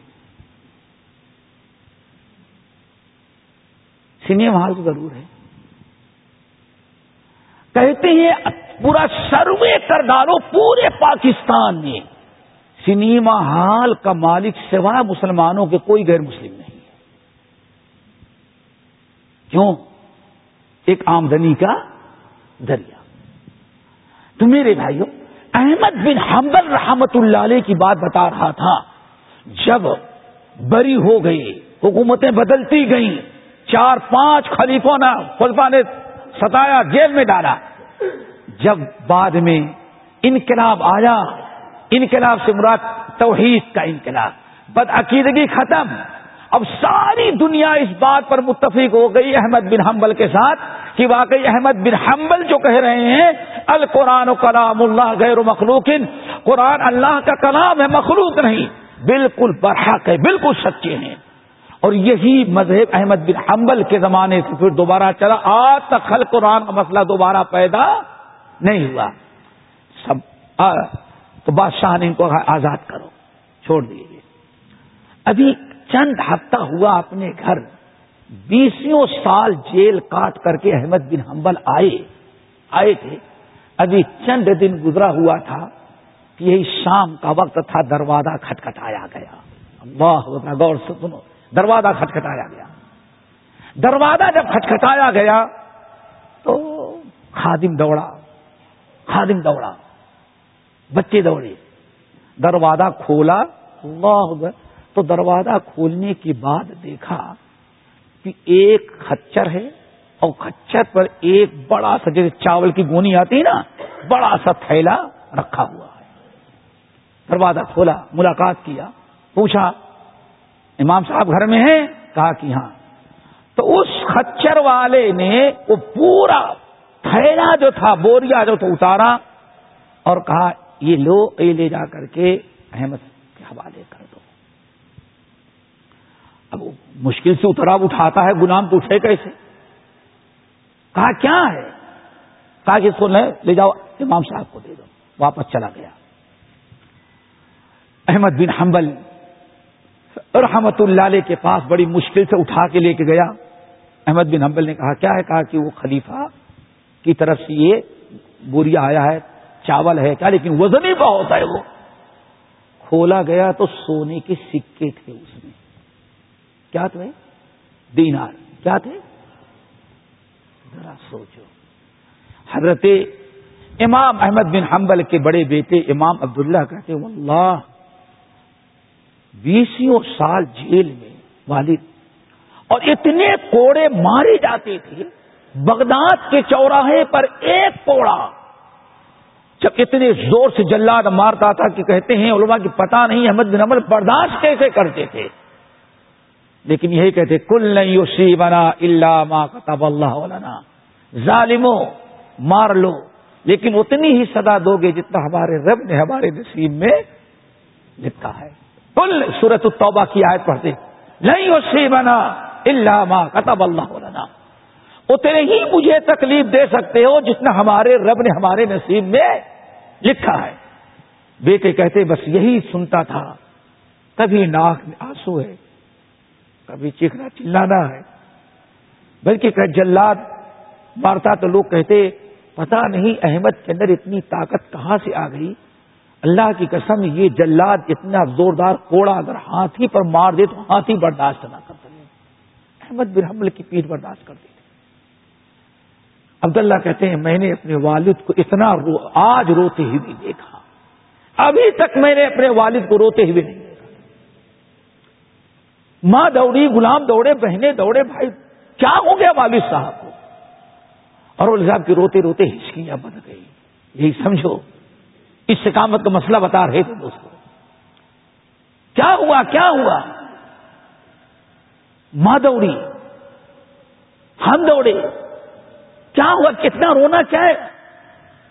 سنیما ہال ضرور ہے۔ کہتے ہیں، پورا سروے کر ڈالو پورے پاکستان میں سنیما ہال کا مالک سوائے مسلمانوں کے کوئی غیر مسلم نہیں ہے۔ کیوں؟ ایک آمدنی کا ذریعہ۔ تو میرے بھائیوں احمد بن حمبل رحمت اللہ علیہ کی بات بتا رہا تھا۔ جب بری ہو گئی، حکومتیں بدلتی گئیں، چار پانچ خلیفوں نے خلفا نے ستایا، جیل میں ڈالا۔ جب بعد میں انقلاب آیا، انقلاب سے مراد توحید کا انقلاب۔ بد عقیدگی ختم۔ اب ساری دنیا اس بات پر متفق ہو گئی احمد بن حنبل کے ساتھ کہ واقعی احمد بن حنبل جو کہہ رہے ہیں، القرآن و کلام اللہ غیر مخلوق، قرآن اللہ کا کلام ہے، مخلوق نہیں۔ بالکل برحق ہے، بالکل سچے ہیں۔ اور یہی مذہب احمد بن حنبل کے زمانے سے پھر دوبارہ چلا۔ آج تک خل قرآن کا مسئلہ دوبارہ پیدا نہیں ہوا۔ سب تو بادشاہ نے ان کو آزاد کرو، چھوڑ دیجیے ابھی چند ہفتہ ہوا اپنے گھر، بیسوں سال جیل کاٹ کر کے احمد بن حنبل آئے۔ آئے تھے۔ ابھی چند دن گزرا ہوا تھا کہ یہی شام کا وقت تھا، دروازہ کھٹکھٹایا گیا۔ اللہ غور سے سنو، دروازہ کھٹکھٹایا گیا۔ دروازہ جب کھٹکھٹایا گیا تو خادم دوڑا خادم دوڑا، بچے دوڑے۔ دروازہ کھولا، اللہ تو دروازہ کھولنے کے بعد دیکھا کہ ایک خچر ہے اور کچر پر ایک بڑا سا جیسے چاول کی گونی آتی ہے نا، بڑا سا تھیلا رکھا ہوا ہے۔ دروازہ کھولا، ملاقات کیا، پوچھا، امام صاحب گھر میں ہیں؟ کہا کہ ہاں۔ تو اس خچر والے نے وہ پورا تھیلا جو تھا، بوریا جو تھا اتارا اور کہا، یہ لو، یہ لے جا کر کے احمد کے حوالے کر۔ اب مشکل سے اترا اٹھاتا ہے، غلام تو اٹھے کیسے؟ کہا، کیا ہے؟ کہا کہ اس کو لے جاؤ، امام صاحب کو دے دو۔ واپس چلا گیا۔ احمد بن حنبل رحمت اللہ علیہ کے پاس بڑی مشکل سے اٹھا کے لے کے گیا۔ احمد بن حنبل نے کہا، کیا ہے؟ کہا کہ وہ خلیفہ کی طرف سے یہ بوریا آیا ہے، چاول ہے کیا؟ لیکن وزن ہی بہت ہے وہ۔ کھولا گیا تو سونے کے سکے تھے اس کیا تھے دینار. کیا تھے ذرا سوچو. حضرت امام احمد بن حنبل کے بڑے بیٹے امام عبداللہ کہتے واللہ بیسوں سال جیل میں والد اور اتنے کوڑے مارے جاتے تھے، بغداد کے چوراہے پر ایک کوڑا جب اتنے زور سے جلاد مارتا تھا کہ کہتے ہیں، علماء کی پتا نہیں احمد بن عمر برداشت کیسے کرتے تھے؟ لیکن یہی کہتے کل نہیں اسی بنا اللہ ماں کتب اللہ علنا ظالمو، مار لو، لیکن اتنی ہی سدا دو گے جتنا ہمارے رب نے ہمارے نصیب میں لکھا ہے۔ کل سورت التوبہ کی آیت پڑھتے نہیں اسی بنا اللہ ماں کتب اللہ علنا اتنے ہی مجھے تکلیف دے سکتے ہو جتنا ہمارے رب نے ہمارے نصیب میں لکھا ہے۔ بیٹے کہتے بس یہی سنتا تھا کبھی ناک میں آنسو ہے کبھی چیخنا چلانا ہے۔ بلکہ جلاد، مارتا تو لوگ کہتے پتا نہیں احمد کے اندر اتنی طاقت کہاں سے آ گئی؟ اللہ کی قسم، یہ جلاد اتنا زوردار کوڑا اگر ہاتھی پر مار دے تو ہاتھی برداشت نہ کر سکے۔ احمد بن حمل کی پیٹ برداشت کر دی۔ عبداللہ کہتے ہیں، میں نے اپنے والد کو اتنا رو، آج روتے ہی بھی دیکھا۔ ابھی تک میں نے اپنے والد کو روتے ہوئے نہیں ماں دوڑی، غلام دوڑے، بہنیں دوڑے، بھائی، کیا ہو گیا والد صاحب کو؟ اور والد صاحب کی روتے روتے ہچکیاں بن گئی یہی سمجھو، اس سکامت کا مسئلہ بتا رہے تھے دوستوں کیا ہوا؟ کیا ہوا؟ ماں دوڑی، ہم دوڑے۔ کیا ہوا؟ کتنا رونا کیا ہے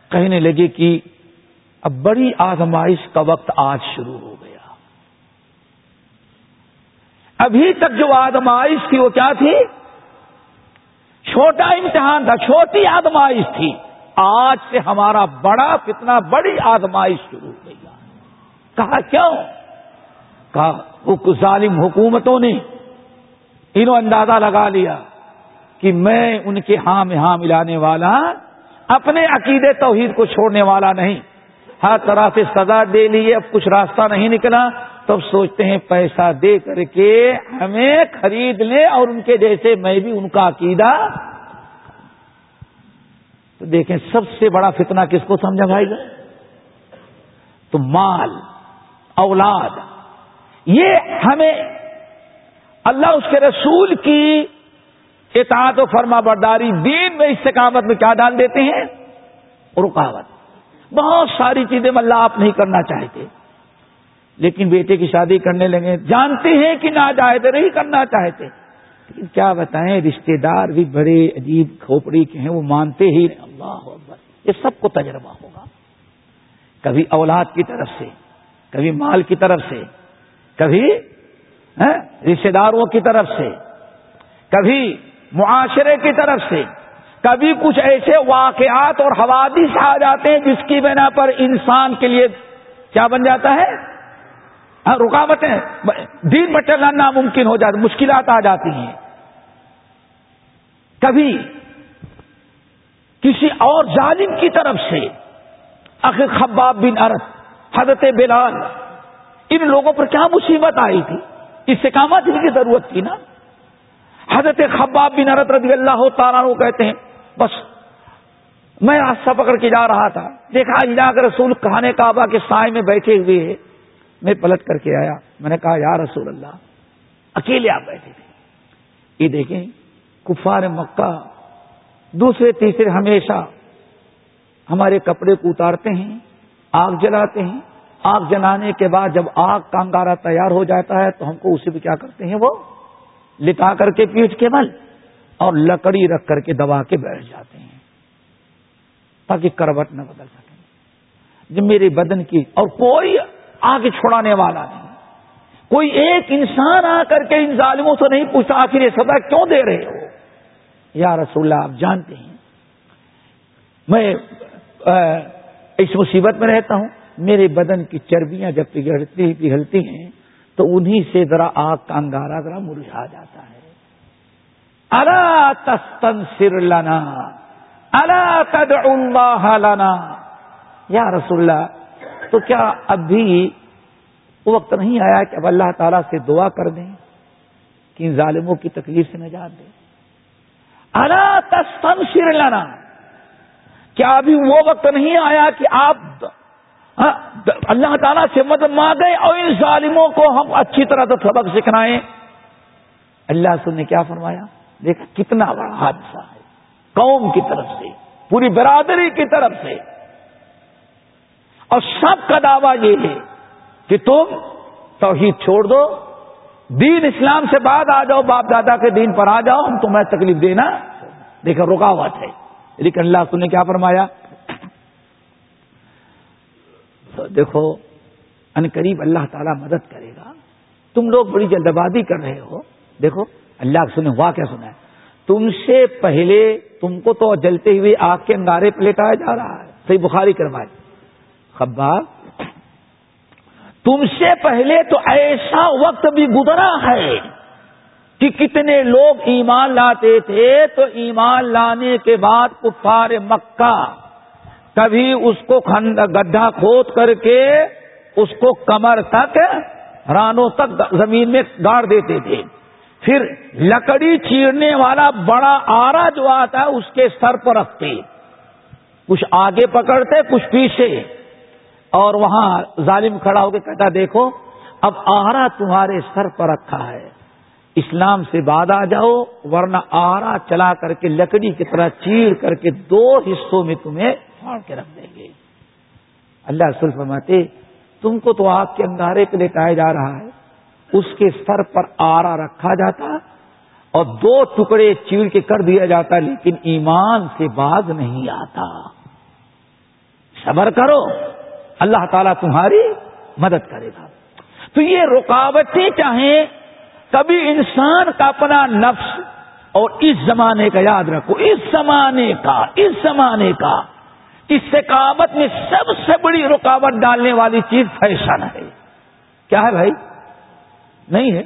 کہنے لگے کہ اب بڑی آزمائش کا وقت آج شروع ہو گیا ابھی تک جو آزمائش تھی وہ کیا تھی؟ چھوٹا امتحان تھا، چھوٹی آزمائش تھی۔ آج سے ہمارا بڑا کتنا بڑی آزمائش شروع ہو گئی۔ کہا کیوں؟ کہا ظالم حکومتوں نے انہوں اندازہ لگا لیا کہ میں ان کے ہاں میں ہاں ملانے والا، اپنے عقیدے توحید کو چھوڑنے والا نہیں۔ ہر طرح سے سزا دے لیے اب کچھ راستہ نہیں نکلا۔ تب سوچتے ہیں پیسہ دے کر کے ہمیں خرید لیں اور ان کے جیسے میں بھی ان کا عقیدہ تو دیکھیں سب سے بڑا فتنہ کس کو سمجھا بھائی گا تو مال، اولاد، یہ ہمیں اللہ اس کے رسول کی اطاعت و فرما برداری دین میں استقامت میں کیا ڈال دیتے ہیں؟ رکاوٹ۔ بہت ساری چیزیں اللہ آپ نہیں کرنا چاہتے۔ لیکن بیٹے کی شادی کرنے لگے، جانتے ہیں کہ نہ جائے نہیں کرنا چاہتے۔ لیکن کیا بتائیں رشتے دار بھی بڑے عجیب کھوپڑی کے ہیں، وہ مانتے ہی نہیں۔ اللہ اکبر، یہ سب کو تجربہ ہوگا۔ کبھی اولاد کی طرف سے، کبھی مال کی طرف سے، کبھی ہاں، رشتے داروں کی طرف سے، کبھی معاشرے کی طرف سے، کبھی کچھ ایسے واقعات اور حوادث آ جاتے ہیں جس کی بنا پر انسان کے لیے کیا بن جاتا ہے؟ ہاں، رکاوٹیں دین میں چلنا ناممکن ہو جاتا مشکلات آ جاتی ہیں۔ کبھی کسی اور ظالم کی طرف سے اخر خباب بن عرت حضرت بلال، ان لوگوں پر کیا مصیبت آئی تھی؟ اس سے کام کی ضرورت تھی نا؟ حضرت خباب بن عرت رضی اللہ تعالیٰ کہتے ہیں، بس میں راستہ پکڑ کے جا رہا تھا، دیکھا جا کر رسول کھانے کعبہ کے سائے میں بیٹھے ہوئے ہیں۔ میں پلٹ کر کے آیا۔ میں نے کہا، یا رسول اللہ، اکیلے آپ بیٹھے تھے۔ یہ دیکھیں، کفار مکہ دوسرے تیسرے ہمیشہ ہمارے کپڑے کو اتارتے ہیں، آگ جلاتے ہیں۔ آگ جلانے کے بعد جب آگ کا انگارا تیار ہو جاتا ہے تو ہم کو اسے بھی کیا کرتے ہیں؟ وہ لٹا کر کے پیٹ کے بل اور لکڑی رکھ کر کے دبا کے بیٹھ جاتے ہیں تاکہ کروٹ نہ بدل سکے۔ جب میرے بدن کی اور کوئی آگ چھوڑانے والا نہیں کوئی ایک انسان آ کر کے ان ظالموں سے نہیں پوچھتا، آخر یہ سزا کیوں دے رہے ہو؟ یا رسول اللہ، آپ جانتے ہیں۔ میں اس مصیبت میں رہتا ہوں۔ میرے بدن کی چربیاں جب پگھلتی پگھلتی ہیں، تو انہی سے ذرا آگ کا انگارا ذرا مرجھا جاتا ہے۔ اللہ تستن سر لنا اللہ تد اللہ لنا۔ یا رسول اللہ تو کیا اب بھی وقت نہیں آیا کہ اب اللہ تعالی سے دعا کر دیں کہ ان ظالموں کی تکلیف سے نجات دیں؟ اللہ تستن سر لنا۔ کیا ابھی وہ وقت نہیں آیا کہ آپ ہاں، اللہ تعالیٰ سے مدد مانگے اور ان ظالموں کو ہم اچھی طرح سے سبق سکھائیں اللہ سے نے کیا فرمایا؟ دیکھا کتنا بڑا حادثہ ہے۔ قوم کی طرف سے، پوری برادری کی طرف سے۔ اور سب کا دعویٰ یہ ہے کہ تم توحید چھوڑ دو، دین اسلام سے بعد آ جاؤ، باپ دادا کے دین پر آ جاؤ، ہم تمہیں تکلیف دینا۔ دیکھا رکاوٹ ہے۔ لیکن اللہ تم نے کیا فرمایا؟ دیکھو، ان قریب اللہ تعالیٰ مدد کرے گا۔ تم لوگ بڑی جلد بازی کر رہے ہو۔ دیکھو، اللہ سنے ہوا کیا سنا ہے؟ تم سے پہلے تم کو تو جلتے ہوئے آگ کے انگارے پلیٹایا جا رہا ہے۔ صحیح بخاری کروائے خبار، تم سے پہلے تو ایسا وقت بھی گزرا ہے کہ کتنے لوگ ایمان لاتے تھے تو ایمان لانے کے بعد کفار مکہ کبھی اس کو گڈھا کھود کر کے اس کو کمر تک، رانوں تک زمین میں گاڑ دیتے تھے۔ پھر لکڑی چیرنے والا بڑا آرا جو آتا ہے اس کے سر پر رکھتے۔ کچھ آگے پکڑتے، کچھ پیچھے۔ اور وہاں ظالم کھڑا ہو کے کہتا دیکھو، اب آرا تمہارے سر پر رکھا ہے۔ اسلام سے بعد آ جاؤ، ورنہ آرا چلا کر کے، لکڑی کی طرح چیر کر کے دو حصوں میں تمہیں پھاڑ کے رکھ دیں گے۔ اللہ رسول فرماتے، تم کو تو آپ کے انگارے پہ لٹایا جا رہا ہے۔ اس کے سر پر آرا رکھا جاتا اور دو ٹکڑے چیڑ کے کر دیا جاتا، لیکن ایمان سے باز نہیں آتا۔ صبر کرو۔ اللہ تعالیٰ تمہاری مدد کرے گا۔ تو یہ رکاوٹیں چاہیں، کبھی انسان کا اپنا نفس اور اس زمانے کا یاد رکھو، اس زمانے کا، اس زمانے کا۔ استقامت میں سب سے بڑی رکاوٹ ڈالنے والی چیز فیشن ہے۔ کیا ہے بھائی؟ نہیں ہے۔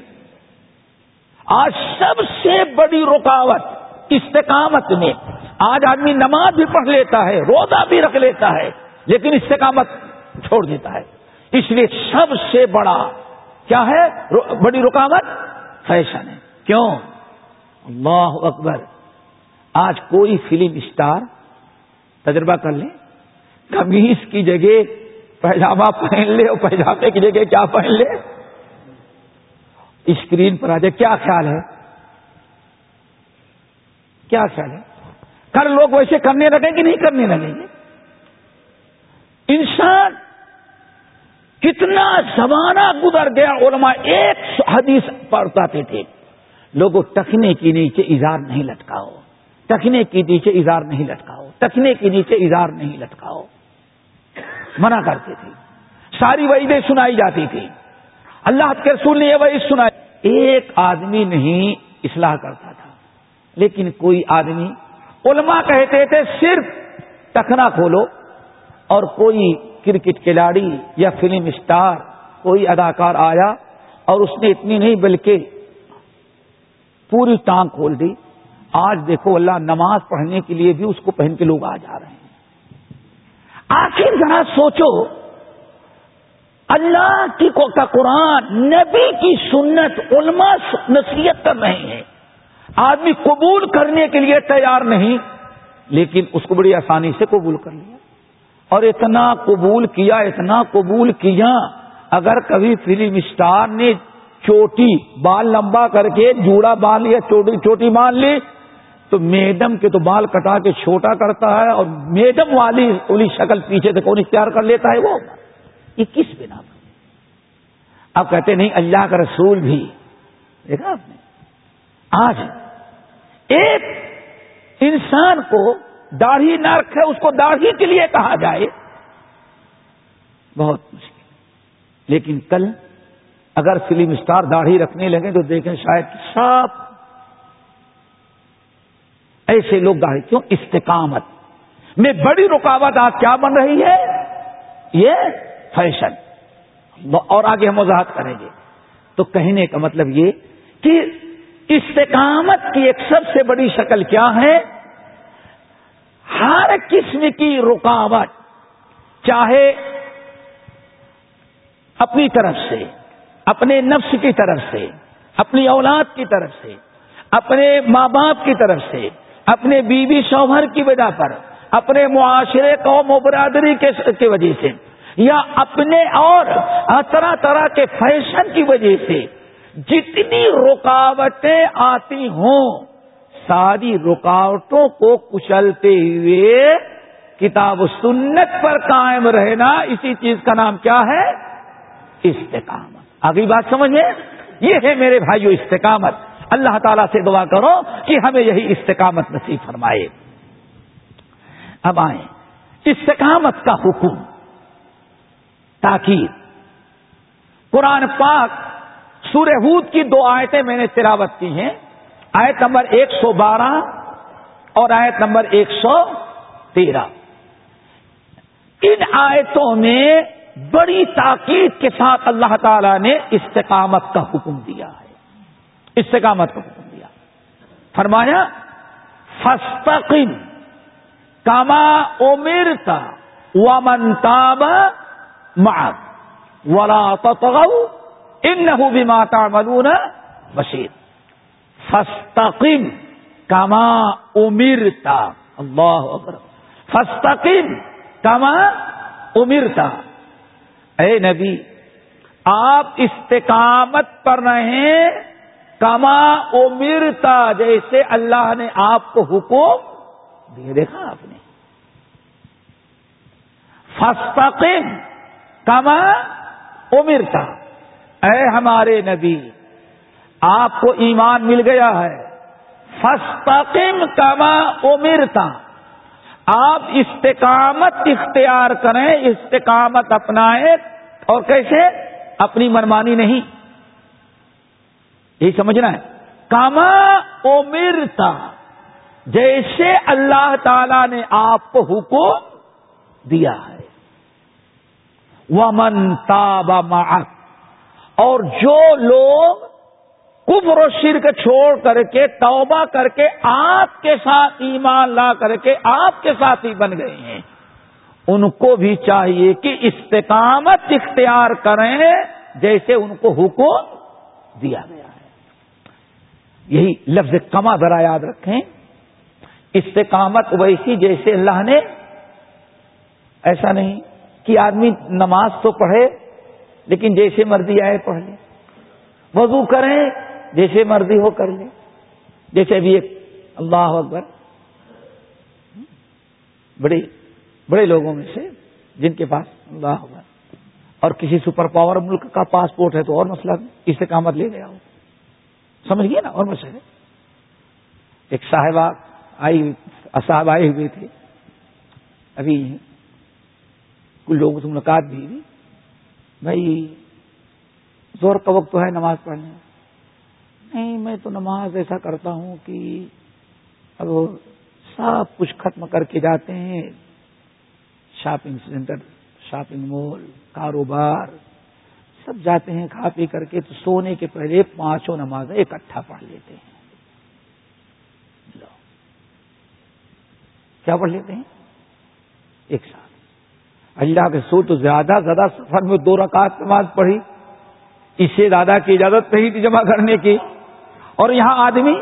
آج سب سے بڑی رکاوٹ استقامت میں، آج آدمی نماز بھی پڑھ لیتا ہے، روزہ بھی رکھ لیتا ہے، لیکن استقامت چھوڑ دیتا ہے۔ اس لیے سب سے بڑا کیا ہے؟ بڑی رکاوٹ؟ فیشن ہے۔ کیوں؟ اللہ اکبر۔ آج کوئی فلم اسٹار تجربہ کر لیں۔ کمیز کی جگہ پیجامہ پہن لے اور پیجامے کی جگہ کیا پہن لے۔ اسکرین پر آ جائے۔ کیا خیال ہے؟ کیا خیال ہے؟ کر لوگ ویسے کرنے لگیں کہ نہیں کرنے لگیں گے؟ انسان کتنا زمانہ گزر گیا، علماء ایک حدیث پڑھتے تھے۔ لوگوں، ٹکنے کے نیچے اظہار نہیں لٹکاؤ۔ ٹکنے کے نیچے اظہار نہیں لٹکاؤ۔ ٹکنے کے نیچے اظہار نہیں لٹکاؤ۔ منع کرتے تھے۔ ساری وعیدیں سنائی جاتی تھی۔ اللہ کے رسول نے یہ وعید سنائی۔ ایک آدمی نہیں اصلاح کرتا تھا۔ لیکن کوئی آدمی، علماء کہتے تھے، صرف ٹکنا کھولو اور کوئی کرکٹ کھلاڑی یا فلم اسٹار کوئی اداکار آیا اور اس نے اتنی نہیں بلکہ پوری ٹانگ کھول دی۔ آج دیکھو اللہ نماز پڑھنے کے لیے بھی اس کو پہن کے لوگ آ جا رہے ہیں۔ آخر ذرا سوچو، اللہ کی کا قرآن، نبی کی سنت علماء نصیحت کر رہے ہیں۔ آدمی قبول کرنے کے لیے تیار نہیں، لیکن اس کو بڑی آسانی سے قبول کر لیا۔ اور اتنا قبول کیا، اتنا قبول کیا۔ اگر کبھی فلم اسٹار نے چوٹی بال لمبا کر کے جوڑا باندھ لیا، چوٹی چوٹی مان لی، تو میڈم کے تو بال کٹا کے چھوٹا کرتا ہے اور میڈم والی والی شکل پیچھے سے کون اختیار کر لیتا ہے وہ؟ یہ کس بنا پر؟ اب کہتے نہیں، اللہ کا رسول بھی۔ دیکھا آپ نے؟ آج ایک انسان کو داڑھی نہ رکھے اس کو داڑھی کے لیے کہا جائے۔ بہت مشکل۔ لیکن کل اگر فلم اسٹار داڑھی رکھنے لگے تو دیکھیں شاید سب ایسے لوگ داڑھی کیوں؟ استقامت۔ میں بڑی رکاوٹ آج کیا بن رہی ہے؟ یہ فیشن۔ اور آگے ہم وضاحت کریں گے۔ تو کہنے کا مطلب یہ کہ استقامت کی ایک سب سے بڑی شکل کیا ہے؟ ہر قسم کی رکاوٹ، چاہے اپنی طرف سے، اپنے نفس کی طرف سے، اپنی اولاد کی طرف سے، اپنے ماں باپ کی طرف سے، اپنے بیوی شوہر کی وجہ پر، اپنے معاشرے قوم و برادری کی وجہ سے، یا اپنے اور طرح طرح کے فیشن کی وجہ سے، جتنی رکاوٹیں آتی ہوں ساری رکاوٹوں کو کچلتے ہوئے کتاب و سنت پر قائم رہنا اسی چیز کا نام کیا ہے؟ استقامت۔ اگلی بات سمجھے یہ ہے میرے بھائیو استقامت۔ اللہ تعالیٰ سے دعا کرو کہ ہمیں یہی استقامت نصیب فرمائے۔ اب آئیں۔ استقامت کا حکم۔ تاکہ قرآن پاک سورہ ہود کی دو آیتیں میں نے تلاوت کی ہیں۔ آیت نمبر ایک سو بارہ اور آیت نمبر ایک سو تیرہ۔ ان آیتوں میں بڑی تاکید کے ساتھ اللہ تعالی نے استقامت کا حکم دیا ہے۔ استقامت کا حکم دیا۔ فرمایا فستقم کما امرتا ومنتاب معك ولا تطغوا انه بما تعملون بشیر فستقم کما امرتا اللہ اکبر۔ فستقم کما امرتا اے نبی، آپ استقامت پر رہیں کما امرتا جیسے اللہ نے آپ کو حکم دیا دیکھا آپ نے۔ فستقم کما امرتا اے ہمارے نبی آپ کو ایمان مل گیا ہے۔ فستقم کما امرتا آپ استقامت اختیار کریں، استقامت اپنائیں۔ اور کیسے؟ اپنی منمانی نہیں۔ یہی سمجھنا ہے۔ کاما امرتا جیسے اللہ تعالی نے آپ کو حکم دیا ہے۔ وہ منتا اور جو لوگ کفر و شرک چھوڑ کر کے، توبہ کر کے آپ کے ساتھ ایمان لا کر کے آپ کے ساتھ ہی بن گئے ہیں۔ ان کو بھی چاہیے کہ استقامت اختیار کریں جیسے ان کو حکم دیا گیا ہے۔ یہی لفظ کما ذرا یاد رکھیں۔ استقامت ویسی جیسے اللہ نے ایسا نہیں کہ آدمی نماز تو پڑھے، لیکن جیسے مرضی آئے پڑھ لے۔ وضو کریں جیسے مرضی ہو کر لے۔ جیسے ابھی ایک اللہ اکبر۔ بڑے بڑے لوگوں میں سے جن کے پاس اللہ اکبر۔ اور کسی سپر پاور ملک کا پاسپورٹ ہے تو اور مسئلہ اس سے کامت لے گیا ہو سمجھ گئے نا، اور مسئلہ ایک صاحبہ آئی، صاحب آئے ہوئے تھے۔ ابھی کچھ لوگوں سے ملاقات بھی بھائی، زور کا وقت تو ہے نماز پڑھنے۔ نہیں، میں تو نماز ایسا کرتا ہوں کہ اب سب کچھ ختم کر کے جاتے ہیں۔ شاپنگ سینٹر، شاپنگ مال، کاروبار سب جاتے ہیں، کھا پی کر کے تو سونے کے پہلے پانچوں نمازیں اکٹھا پڑھ لیتے ہیں۔ کیا پڑھ لیتے ہیں؟ ایک ساتھ۔ اللہ کے سو تو زیادہ زیادہ سفر میں دو رکعت نماز پڑھی۔ اس سے زیادہ کی اجازت نہیں تھی جمع کرنے کی۔ اور یہاں آدمی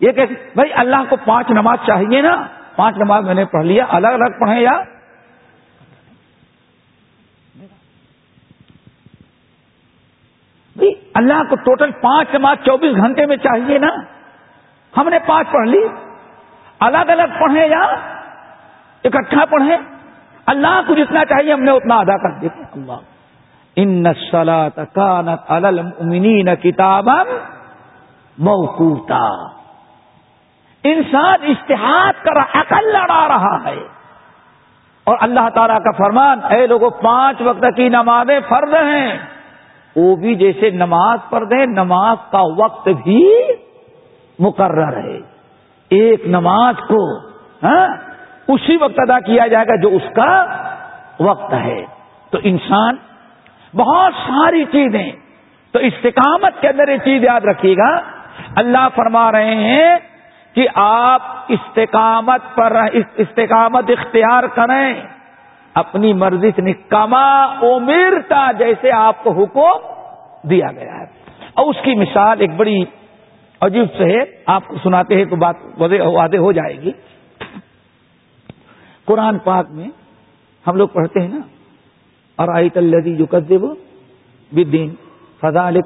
یہ کہ بھائی اللہ کو پانچ نماز چاہیے نا؟ پانچ نماز میں نے پڑھ لیا، الگ الگ پڑھیں یا؟ اللہ کو ٹوٹل پانچ نماز چوبیس گھنٹے میں چاہیے نا؟ ہم نے پانچ پڑھ لی۔ الگ الگ پڑھیں یا؟ اکٹھا پڑھیں۔ اللہ کو جتنا چاہیے ہم نے اتنا ادا کر دیتے اللہ۔ ان کانت المؤمنین کتابا موقوتا۔ انسان اشتہاد کر عقل لڑا رہا ہے۔ اور اللہ تعالیٰ کا فرمان، اے لوگوں پانچ وقت کی نمازیں فرض ہیں۔ وہ بھی جیسے نماز پڑھ دیں نماز کا وقت بھی مقرر ہے۔ ایک نماز کو ہاں اسی وقت ادا کیا جائے گا جو اس کا وقت ہے۔ تو انسان، بہت ساری چیزیں۔ تو استقامت کے اندر یہ چیز یاد رکھیے گا۔ اللہ فرما رہے ہیں کہ آپ استقامت پر استقامت اختیار کریں۔ اپنی مرضی سے نکما امرتا جیسے آپ کو حکم دیا گیا ہے۔ اور اس کی مثال ایک بڑی عجیب سے ہے، آپ کو سناتے ہیں تو بات وعدے ہو جائے گی۔ قرآن پاک میں ہم لوگ پڑھتے ہیں نا اور آئی تلدی جو کر دے وہ بدین فضا علیہ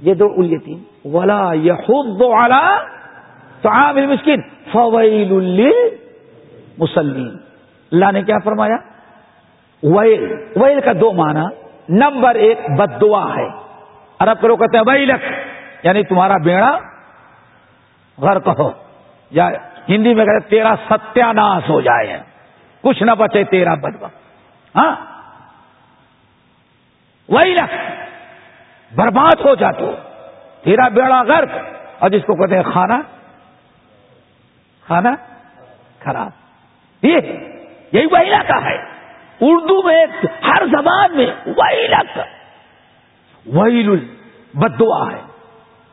یہ دو الیتیم۔ ولا یہ والا تو عام فویل مسلم اللہ نے کیا فرمایا؟ ویل ویل کا دو معنی۔ نمبر ایک بد دعا ہے۔ عرب کرو کہتے ہیں، ویلک یعنی تمہارا بیڑا۔ غرق ہو۔ یا ہندی میں کہتے تیرا ستیہ ناش ہو جائے۔ کچھ نہ بچے تیرا بد ہاں؟ وہی لکھ برباد ہو جا تو تیرا بیڑا غرق۔ اور جس کو کہتے ہیں کھانا کھانا خراب۔ یہ یہی وہی کا ہے۔ اردو میں ہر زبان میں وہی لک وہی بدعا ہے۔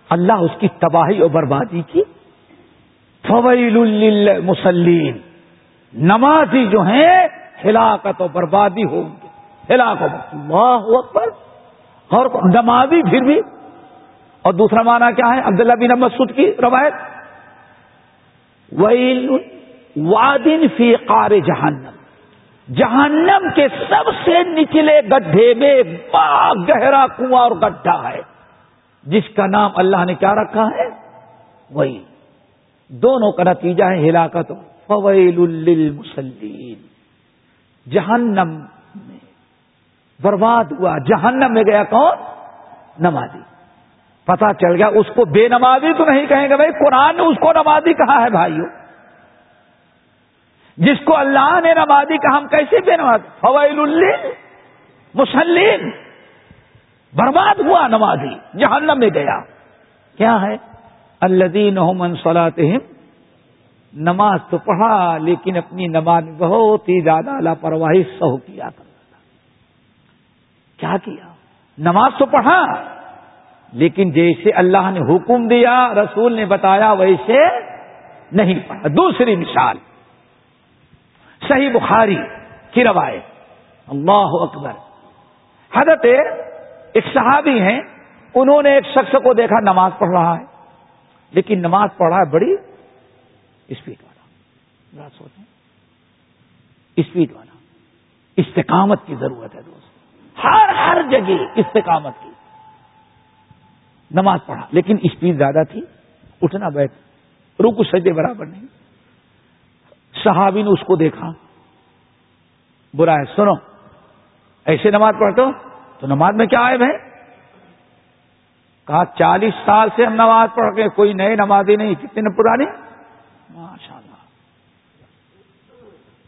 اللہ اس کی تباہی اور بربادی کی۔ فویل مسلم نمازی جو ہیں، ہلاکت و بربادی ہوں گے۔ ہلاکت اللہ اکبر۔ اور نمازی پھر بھی اور دوسرا معنی کیا ہے؟ عبداللہ بن مسعود کی روایت۔ ویل وادن فی قار جہنم۔ جہنم کے سب سے نچلے گڈھے میں بڑا گہرا کنواں اور گڈھا ہے۔ جس کا نام اللہ نے کیا رکھا ہے؟ وہی دونوں کا نتیجہ ہے ہلاکت فویل للمسلین جہنم برباد ہوا، جہنم میں گیا کون؟ نمازی۔ پتا چل گیا، اس کو بے نمازی تو نہیں کہیں گے بھائی، قرآن نے اس کو نمازی کہا ہے بھائیوں جس کو اللہ نے نمازی کہا، ہم کیسے بے نماز؟ فوائل مسلم برباد ہوا نمازی، جہنم میں گیا۔ کیا ہے؟ الدین صلاحم نماز تو پڑھا، لیکن اپنی نماز بہت ہی زیادہ لاپرواہی سہو کیا کرتا کیا کیا؟ نماز تو پڑھا، لیکن جیسے اللہ نے حکم دیا، رسول نے بتایا، ویسے نہیں پڑھا۔ دوسری مثال، صحیح بخاری کی روایت۔ اللہ اکبر۔ حضرت ایک صحابی ہیں، انہوں نے ایک شخص کو دیکھا، نماز پڑھ رہا ہے۔ لیکن نماز پڑھ رہا ہے، بڑی اسپیڈ والا۔ سوچیں۔ اسپیڈ والا۔ استقامت کی ضرورت ہے دوست۔ ہر ہر جگہ استقامت کی۔ نماز پڑھا، لیکن اسپیڈ زیادہ تھی، اٹھنا بیٹھ روکو سجے برابر نہیں۔ صحابی نے اس کو دیکھا برا ہے، سنو، ایسے نماز پڑھتے ہو تو نماز میں کیا آئے بھائی کہا، چالیس سال سے ہم نماز پڑھ کے کوئی نئے نمازی نہیں، کتنے پرانی ماشاء اللہ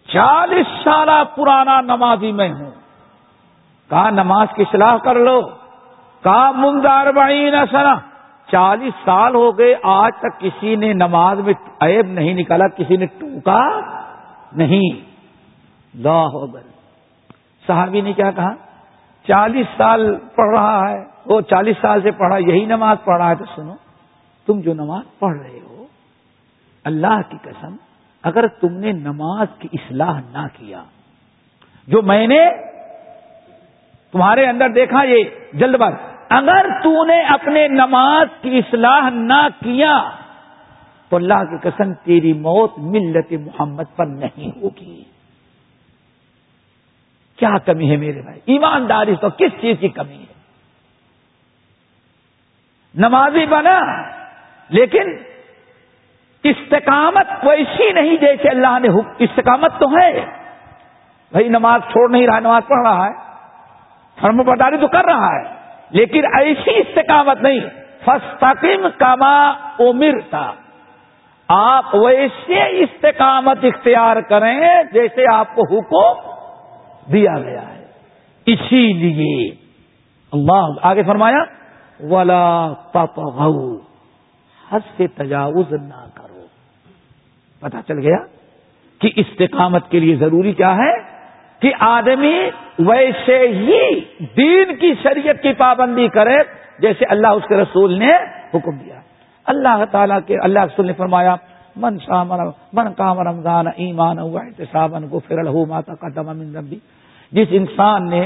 چالیس سال پرانا نمازی میں ہوں۔ کہا نماز کی صلاح کر لو کہا ممدار بڑی نہ سنا چالیس سال ہو گئے، آج تک کسی نے نماز میں عیب نہیں نکالا، کسی نے ٹوکا نہیں۔ لاہ صحابی نے کیا کہا؟ چالیس سال پڑھ رہا ہے، وہ چالیس سال سے پڑھا، یہی نماز پڑھ رہا ہے تو سنو، تم جو نماز پڑھ رہے ہو، اللہ کی قسم، اگر تم نے نماز کی اصلاح نہ کیا، جو میں نے تمہارے اندر دیکھا یہ جلد باز اگر تو نے اپنے نماز کی اصلاح نہ کیا، تو اللہ کی قسم تیری موت ملت محمد پر نہیں ہوگی۔ کیا کمی ہے میرے بھائی؟ ایمانداری تو کس چیز کی کمی ہے؟ نمازی بنا، لیکن استقامت ویسی نہیں جیسے اللہ نے استقامت تو ہے۔ بھائی نماز چھوڑ نہیں رہا، نماز پڑھ رہا ہے۔ فرم برداری تو کر رہا ہے، لیکن ایسی استقامت نہیں۔ فستقم کما امر تھا آپ ویسے استقامت اختیار کریں جیسے آپ کو حکم دیا گیا ہے۔ اسی لیے اللہ آگے فرمایا، ولا حد سے تجاوز نہ کرو۔ پتا چل گیا کہ استقامت کے لیے ضروری کیا ہے؟ کہ آدمی ویسے ہی دین کی شریعت کی پابندی کرے جیسے اللہ اس کے رسول نے حکم دیا۔ اللہ تعالیٰ کے اللہ رسول نے فرمایا، من شام من کام رمضان ایمان احتسابن کو فر ماتا کا دم ربی جس انسان نے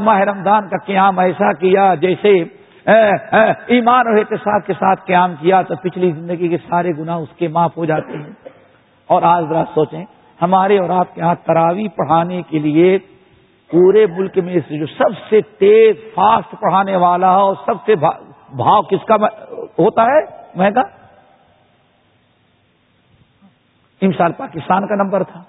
ماہ رمضان کا قیام ایسا کیا جیسے ایمان اور احتساب کے ساتھ قیام کیا تو پچھلی زندگی کے سارے گناہ اس کے معاف ہو جاتے ہیں۔ اور آج ذرا سوچیں ہمارے اور آپ کے ہاں تراوی پڑھانے کے لیے پورے ملک میں جو سب سے تیز فاسٹ پڑھانے والا اور سب سے بھاؤ کس کا ہوتا ہے؟ مہنگا ان سال پاکستان کا نمبر تھا۔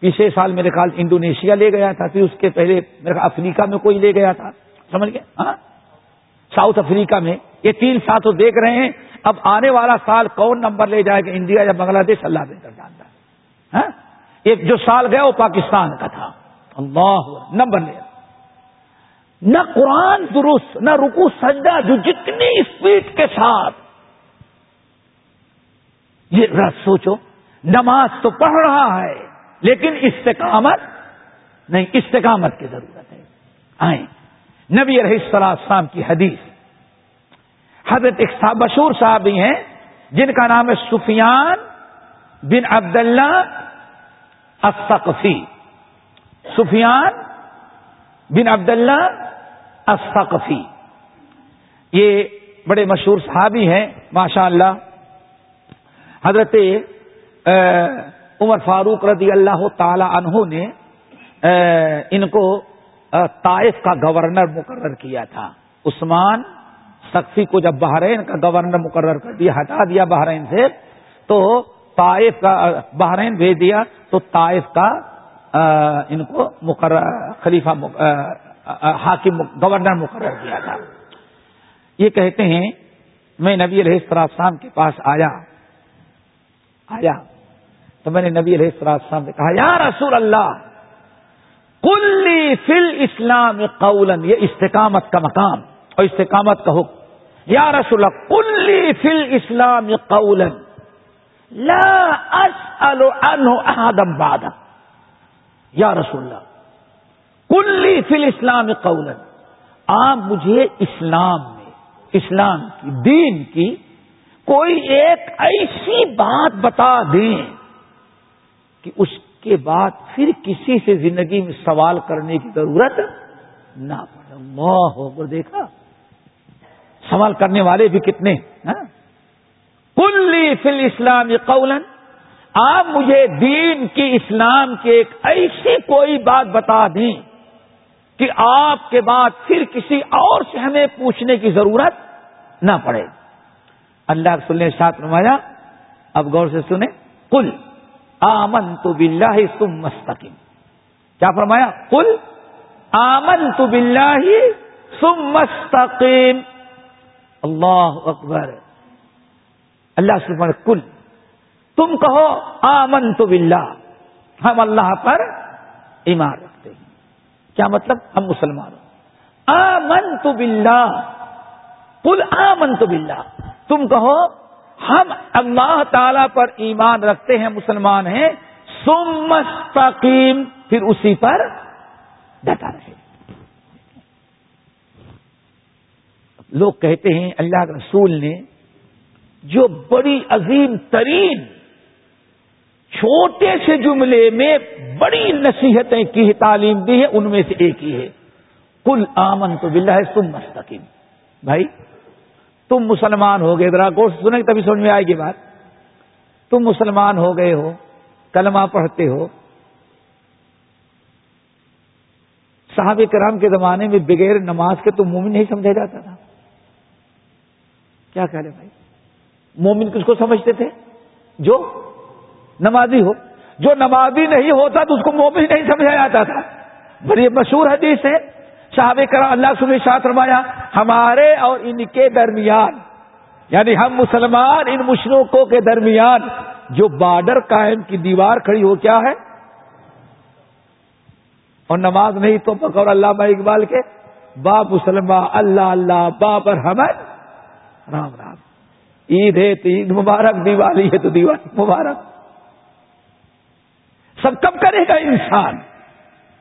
پچھلے سال میرے خیال انڈونیشیا لے گیا تھا، پھر اس کے پہلے میرے خیال افریقہ میں کوئی لے گیا تھا۔ سمجھ گئے؟ ہاں؟ ساؤتھ افریقہ میں۔ یہ تین سال تو دیکھ رہے ہیں۔ اب آنے والا سال کون نمبر لے جائے گا؟ انڈیا یا بنگلہ دیش؟ اللہ بہتر جانتا ہے۔ ہاں؟ ایک جو سال گیا وہ پاکستان کا تھا۔ اللہ نمبر لے۔ نہ قرآن درست، نہ رکو سجدہ جو جتنی اسپیڈ کے ساتھ۔ یہ سوچو، نماز تو پڑھ رہا ہے، لیکن استقامت نہیں، استقامت کی ضرورت ہے۔ آئیں۔ نبی علیہ السلام کی حدیث۔ حضرت ایک مشہور صاحب بھی ہیں، جن کا نام ہے سفیان بن عبد اللہ الثقفی سفیان بن عبد اللہ الثقفی یہ بڑے مشہور صحابی ہیں ماشاء اللہ حضرت عمر فاروق رضی اللہ تعالی عنہ نے ان کو طائف کا گورنر مقرر کیا تھا۔ عثمان سخی کو جب بحرین کا گورنر مقرر کر دیا، ہٹا دیا بحرین سے، تو طائف کا، بحرین بھیج دیا تو طائف کا ان کو مقرر، خلیفہ حاکم گورنر مقرر کیا تھا۔ یہ کہتے ہیں، میں نبی علیہ السلام کے پاس آیا۔ آیا۔ تو میں نے نبی علیہ السلام سے کہا، یا رسول اللہ کلی فل اسلام قولن یہ استقامت کا مقام اور استقامت کا حکم۔ یا رسول اللہ کلی فل اسلام قولن لا اسأل عنہ احدم بعد. یا رسول اللہ کلی فل اسلام قولن آپ مجھے اسلام میں، اسلام کی، دین کی کوئی ایک ایسی بات بتا دیں کہ اس کے بعد پھر کسی سے زندگی میں سوال کرنے کی ضرورت نہ پڑے۔ اللہ ہو دیکھا؟ سوال کرنے والے بھی کتنے ہاں؟ کلی فل اسلام قولن آپ مجھے دین کی اسلام کی ایک ایسی کوئی بات بتا دیں کہ آپ کے بعد پھر کسی اور سے ہمیں پوچھنے کی ضرورت نہ پڑے۔ اللہ کے سننے ساتھ نمایا اب غور سے سنیں۔ کل آمن تو بلّہ تم مستقیم کیا فرمایا؟ کل آمن تو بلّہ سم مستقیم اللہ اکبر۔ اللہ سے کل تم کہو آمن تو بلّہ ہم اللہ پر ایمان رکھتے ہیں. کیا مطلب؟ ہم مسلمان آمن تو بلّہ کل آمن تو بلّہ تم کہو، ہم اللہ تعالی پر ایمان رکھتے ہیں، مسلمان ہیں سم مستقیم پھر اسی پر ڈٹا رہے لوگ کہتے ہیں، اللہ کے رسول نے جو بڑی عظیم ترین چھوٹے سے جملے میں بڑی نصیحتیں کی تعلیم دی ہے، ان میں سے ایک ہی ہے۔ کل آمن تو بلّہ ہے سم مستقیم بھائی، تم مسلمان ہو گئے۔ ذرا گوشت سنیں، تبھی سمجھ میں آئے گی بات۔ تم مسلمان ہو گئے ہو، کلمہ پڑھتے ہو۔ صحابہ کرام کے زمانے میں بغیر نماز کے تو مومن نہیں سمجھا جاتا تھا۔ کیا کہہ رہے بھائی؟ مومن کس کو سمجھتے تھے؟ جو نمازی ہو۔ جو نمازی نہیں ہوتا تو اس کو مومن نہیں سمجھا جاتا تھا۔ بڑی مشہور حدیث ہے۔ صحابہ کرا اللہ سب ساتھ روایا ہمارے اور ان کے درمیان یعنی ہم مسلمان ان مشرقوں کے درمیان، جو بارڈر قائم کی دیوار کھڑی ہو، کیا ہے؟ اور نماز نہیں تو بقور اللہ اقبال کے با مسلمان اللہ اللہ بابر حمد رام رام۔ عید ہے تو عید مبارک، دیوالی ہے تو دیوالی مبارک۔ سب کب کرے گا انسان؟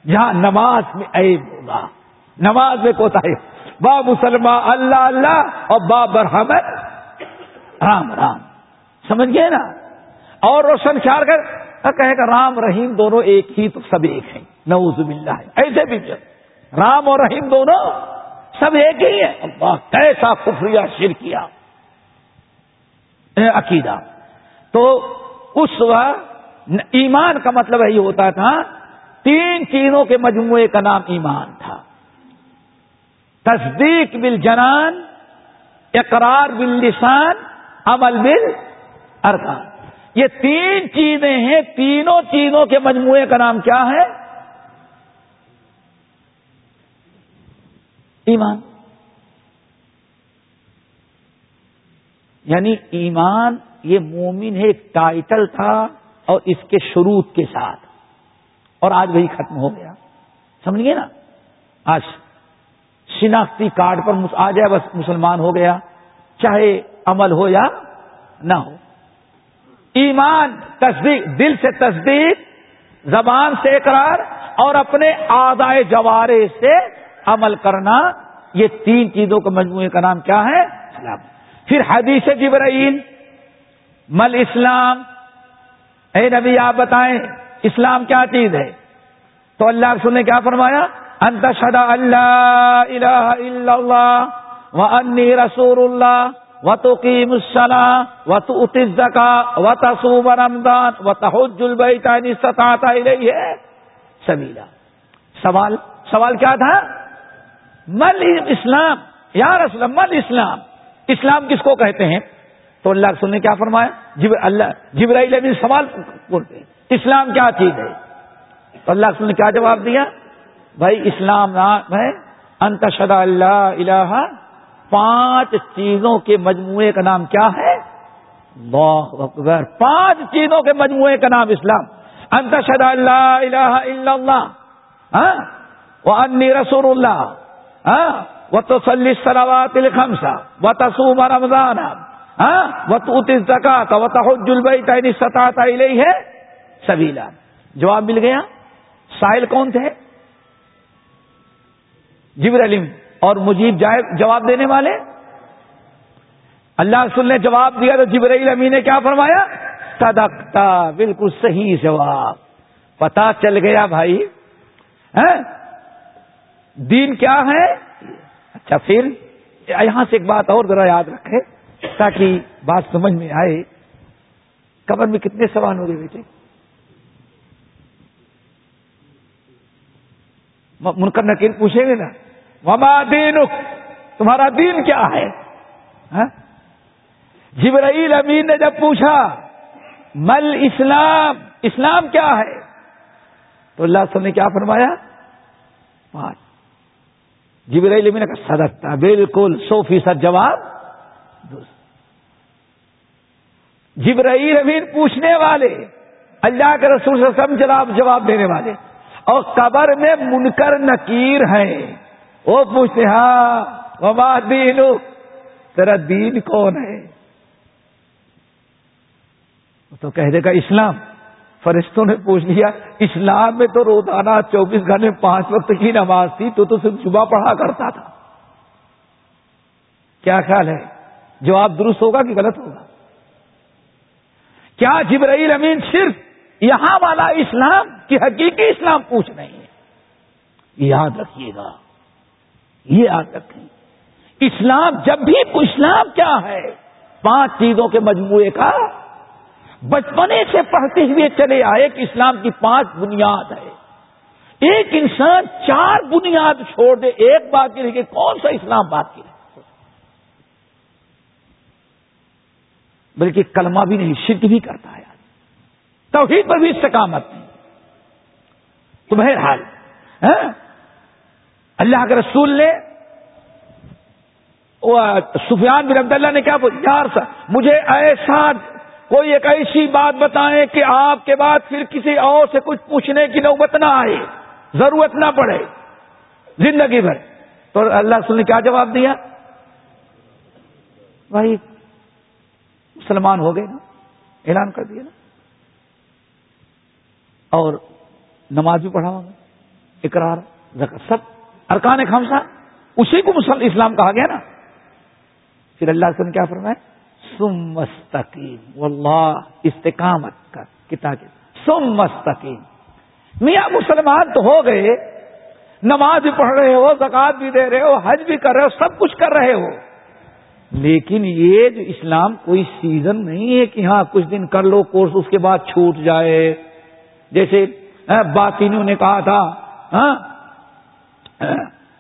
جہاں نماز میں عیب ہوگا۔ نماز میں کوتا ہے۔ با مسلمان اللہ اللہ، اور با برحمد رام رام۔ سمجھ گئے نا؟ اور روشن خیال کر۔ کہے گا، رام، رحیم دونوں ایک ہی تو سب ایک ہیں۔ نوز باللہ۔ ہے ایسے بھی رام اور رحیم دونوں سب ایک ہی ہے اللہ، کیسا کفریا شر کیا۔ عقیدہ۔ تو اس وقت ایمان کا مطلب یہی ہوتا تھا، تین چیزوں کے مجموعے کا نام ایمان تھا۔ تصدیق بل جنان اقرار بل لسان عمل بل ارکان یہ تین چیزیں ہیں، تینوں چیزوں کے مجموعے کا نام کیا ہے؟ ایمان۔ یعنی ایمان یہ مومن ہے، ایک ٹائٹل تھا اور اس کے شروع کے ساتھ۔ اور آج وہی ختم ہو گیا۔ سمجھ نا؟ آج شناختی کارڈ پر آ جائے بس مسلمان ہو گیا، چاہے عمل ہو یا نہ ہو۔ ایمان، تصدیق، دل سے تصدیق، زبان سے اقرار اور اپنے آدائے جوارے سے عمل کرنا، یہ تین چیزوں کے مجموعے کا نام کیا ہے؟ اسلام پھر حدیث جبرائیل، مل اسلام۔ اے نبی، آپ بتائیں، اسلام کیا چیز ہے؟ تو اللہ رسول نے کیا فرمایا؟ انت شدا اللہ الہ الا اللہ و انی رسول اللہ و تو قیم السلام و تو اتزکا و تصوب رمضان و تحج البیت استطاعت الیہ سبیلا۔ سوال سوال کیا تھا؟ مل اسلام، یا رسول مل اسلام۔ اسلام کس کو کہتے ہیں؟ تو اللہ رسول نے کیا فرمایا؟ جب اللہ، جبرائیل ابھی سوال اسلام کیا چیز ہے؟ تو اللہ رسول نے کیا جواب دیا؟ بھائی، اسلام نام ہے انتشد اللہ الہ، پانچ چیزوں کے مجموعے کا نام کیا ہے؟ اللہ اکبر، پانچ چیزوں کے مجموعے کا نام اسلام۔ انتشد اللہ الہ الا اللہ ہاں؟ وہ انی رسول اللہ ہاں؟ وہ تو سلی سراوات خمسا و تصوم رمضان وہ تو زکات و تحج ہے سبیلا جواب مل گیا؟ سائل کون تھے؟ جبر علم اور مجیب جواب دینے والے؟ اللہ رسول نے جواب دیا تو جبرائیل امی نے کیا فرمایا؟ صدقتا بالکل صحیح جواب. پتا چل گیا بھائی. دین کیا ہے؟ اچھا پھر یہاں سے ایک بات اور ذرا یاد رکھے تاکہ بات سمجھ میں آئے۔ قبر میں کتنے سوال ہو گئے بیٹے؟ منکر نکیر پوچھیں گے نا؟ وما دین تمہارا دین کیا ہے؟ ہاں؟ جبرائیل امین نے جب پوچھا مل اسلام اسلام کیا ہے؟ تو اللہ نے کیا فرمایا؟ پانچ۔ جبرائیل امین کا صدقتا بالکل سو فیصد جواب جبرائیل امین پوچھنے والے، اللہ کے رسول سے سم جواب جواب دینے والے۔ اور قبر میں منکر نکیر ہیں۔ وہ پوچھتے ہاں وما دین تیرا دین کون ہے؟ تو کہہ دے گا اسلام۔ فرشتوں نے پوچھ لیا، اسلام میں تو روزانہ چوبیس گھنٹے پانچ وقت کی نماز تھی، تو تو صرف صبح پڑھا کرتا تھا۔ کیا خیال ہے؟ جواب درست ہوگا کہ غلط ہوگا؟ کیا جبرائیل امین صرف یہاں والا اسلام کی حقیقی اسلام پوچھ رہے ہیں؟ یاد رکھیے گا۔ یہ یاد رکھیں۔ اسلام، جب بھی اسلام کیا ہے، پانچ چیزوں کے مجموعے کا بچپنے سے پڑھتے ہوئے چلے آئے کہ اسلام کی پانچ بنیاد ہے۔ ایک انسان چار بنیاد چھوڑ دے، ایک بات کے لیے کون سا اسلام بات کی بلکہ کلمہ بھی نہیں، شرک بھی کرتا ہے۔ توحید پر بھی استقامت نہیں تو بہرحال ہاں؟ اللہ کے رسول نے سفیان بن عبداللہ نے کیا یار مجھے ایسا کوئی ایک ایسی بات بتائیں کہ آپ کے بعد پھر کسی اور سے کچھ پوچھنے کی نوبت نہ آئے، ضرورت نہ پڑے، زندگی بھر۔ تو اللہ رسول نے کیا جواب دیا؟ بھائی، مسلمان ہو گئے نا، اعلان کر دیا نا۔ اور نماز بھی پڑھا ہوگا اقرار سب۔ ارکان خمسہ، اسی کو اسلام کہا گیا نا۔ پھر اللہ نے کیا فرمایا؟ سم مستقیم۔ واللہ استقامت کا کتاب سم مستقیم۔ میاں مسلمان تو ہو گئے، نماز بھی پڑھ رہے ہو زکات بھی دے رہے ہو، حج بھی کر رہے ہو، سب کچھ کر رہے ہو۔ لیکن یہ جو اسلام کوئی سیزن نہیں ہے کہ ہاں کچھ دن کر لو کورس اس کے بعد چھوٹ جائے۔ جیسے باطینوں نے کہا تھا ہاں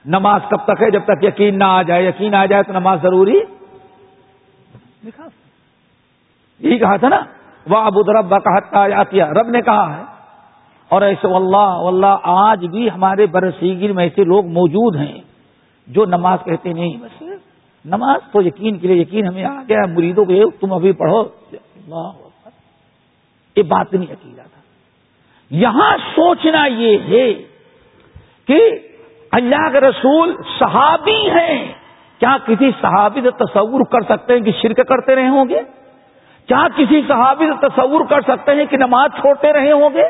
نماز کب تک ہے؟ جب تک یقین نہ آ جائے، یقین آ جائے تو نماز ضروری یہی کہا تھا نا وہ ابو رب کہتا رب نے کہا ہے۔ اور ایسے اللہ اللہ آج بھی ہمارے برسیگر میں ایسے لوگ موجود ہیں جو نماز کہتے نہیں۔ بس نماز تو یقین کے لیے، یقین ہمیں آ گیا مریدوں کے تم ابھی پڑھو۔ یہ بات نہیں عقیدہ تھا۔ یہاں سوچنا یہ ہے کہ اللہ کے رسول صحابی ہیں۔ کیا کسی صحابی سے تصور کر سکتے ہیں کہ شرک کرتے رہے ہوں گے؟ کیا کسی صحابی سے تصور کر سکتے ہیں کہ نماز چھوڑتے رہے ہوں گے؟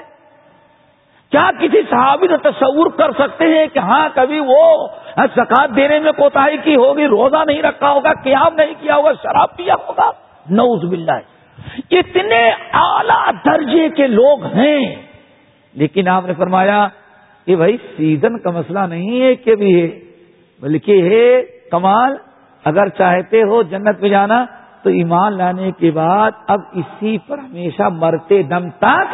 کیا کسی صحابی سے تصور کر سکتے ہیں کہ ہاں کبھی وہ زکات دینے میں کوتا کی ہوگی، روزہ نہیں رکھا ہوگا، قیام نہیں کیا ہوگا، شراب پیا ہوگا؟ نوز باللہ۔ اتنے اعلی درجے کے لوگ ہیں۔ لیکن آپ نے فرمایا کہ بھائی، سیزن کا مسئلہ نہیں ہے کہ بھی ہے، بلکہ ہے کمال۔ اگر چاہتے ہو جنت میں جانا تو ایمان لانے کے بعد اب اسی پر ہمیشہ مرتے دم تک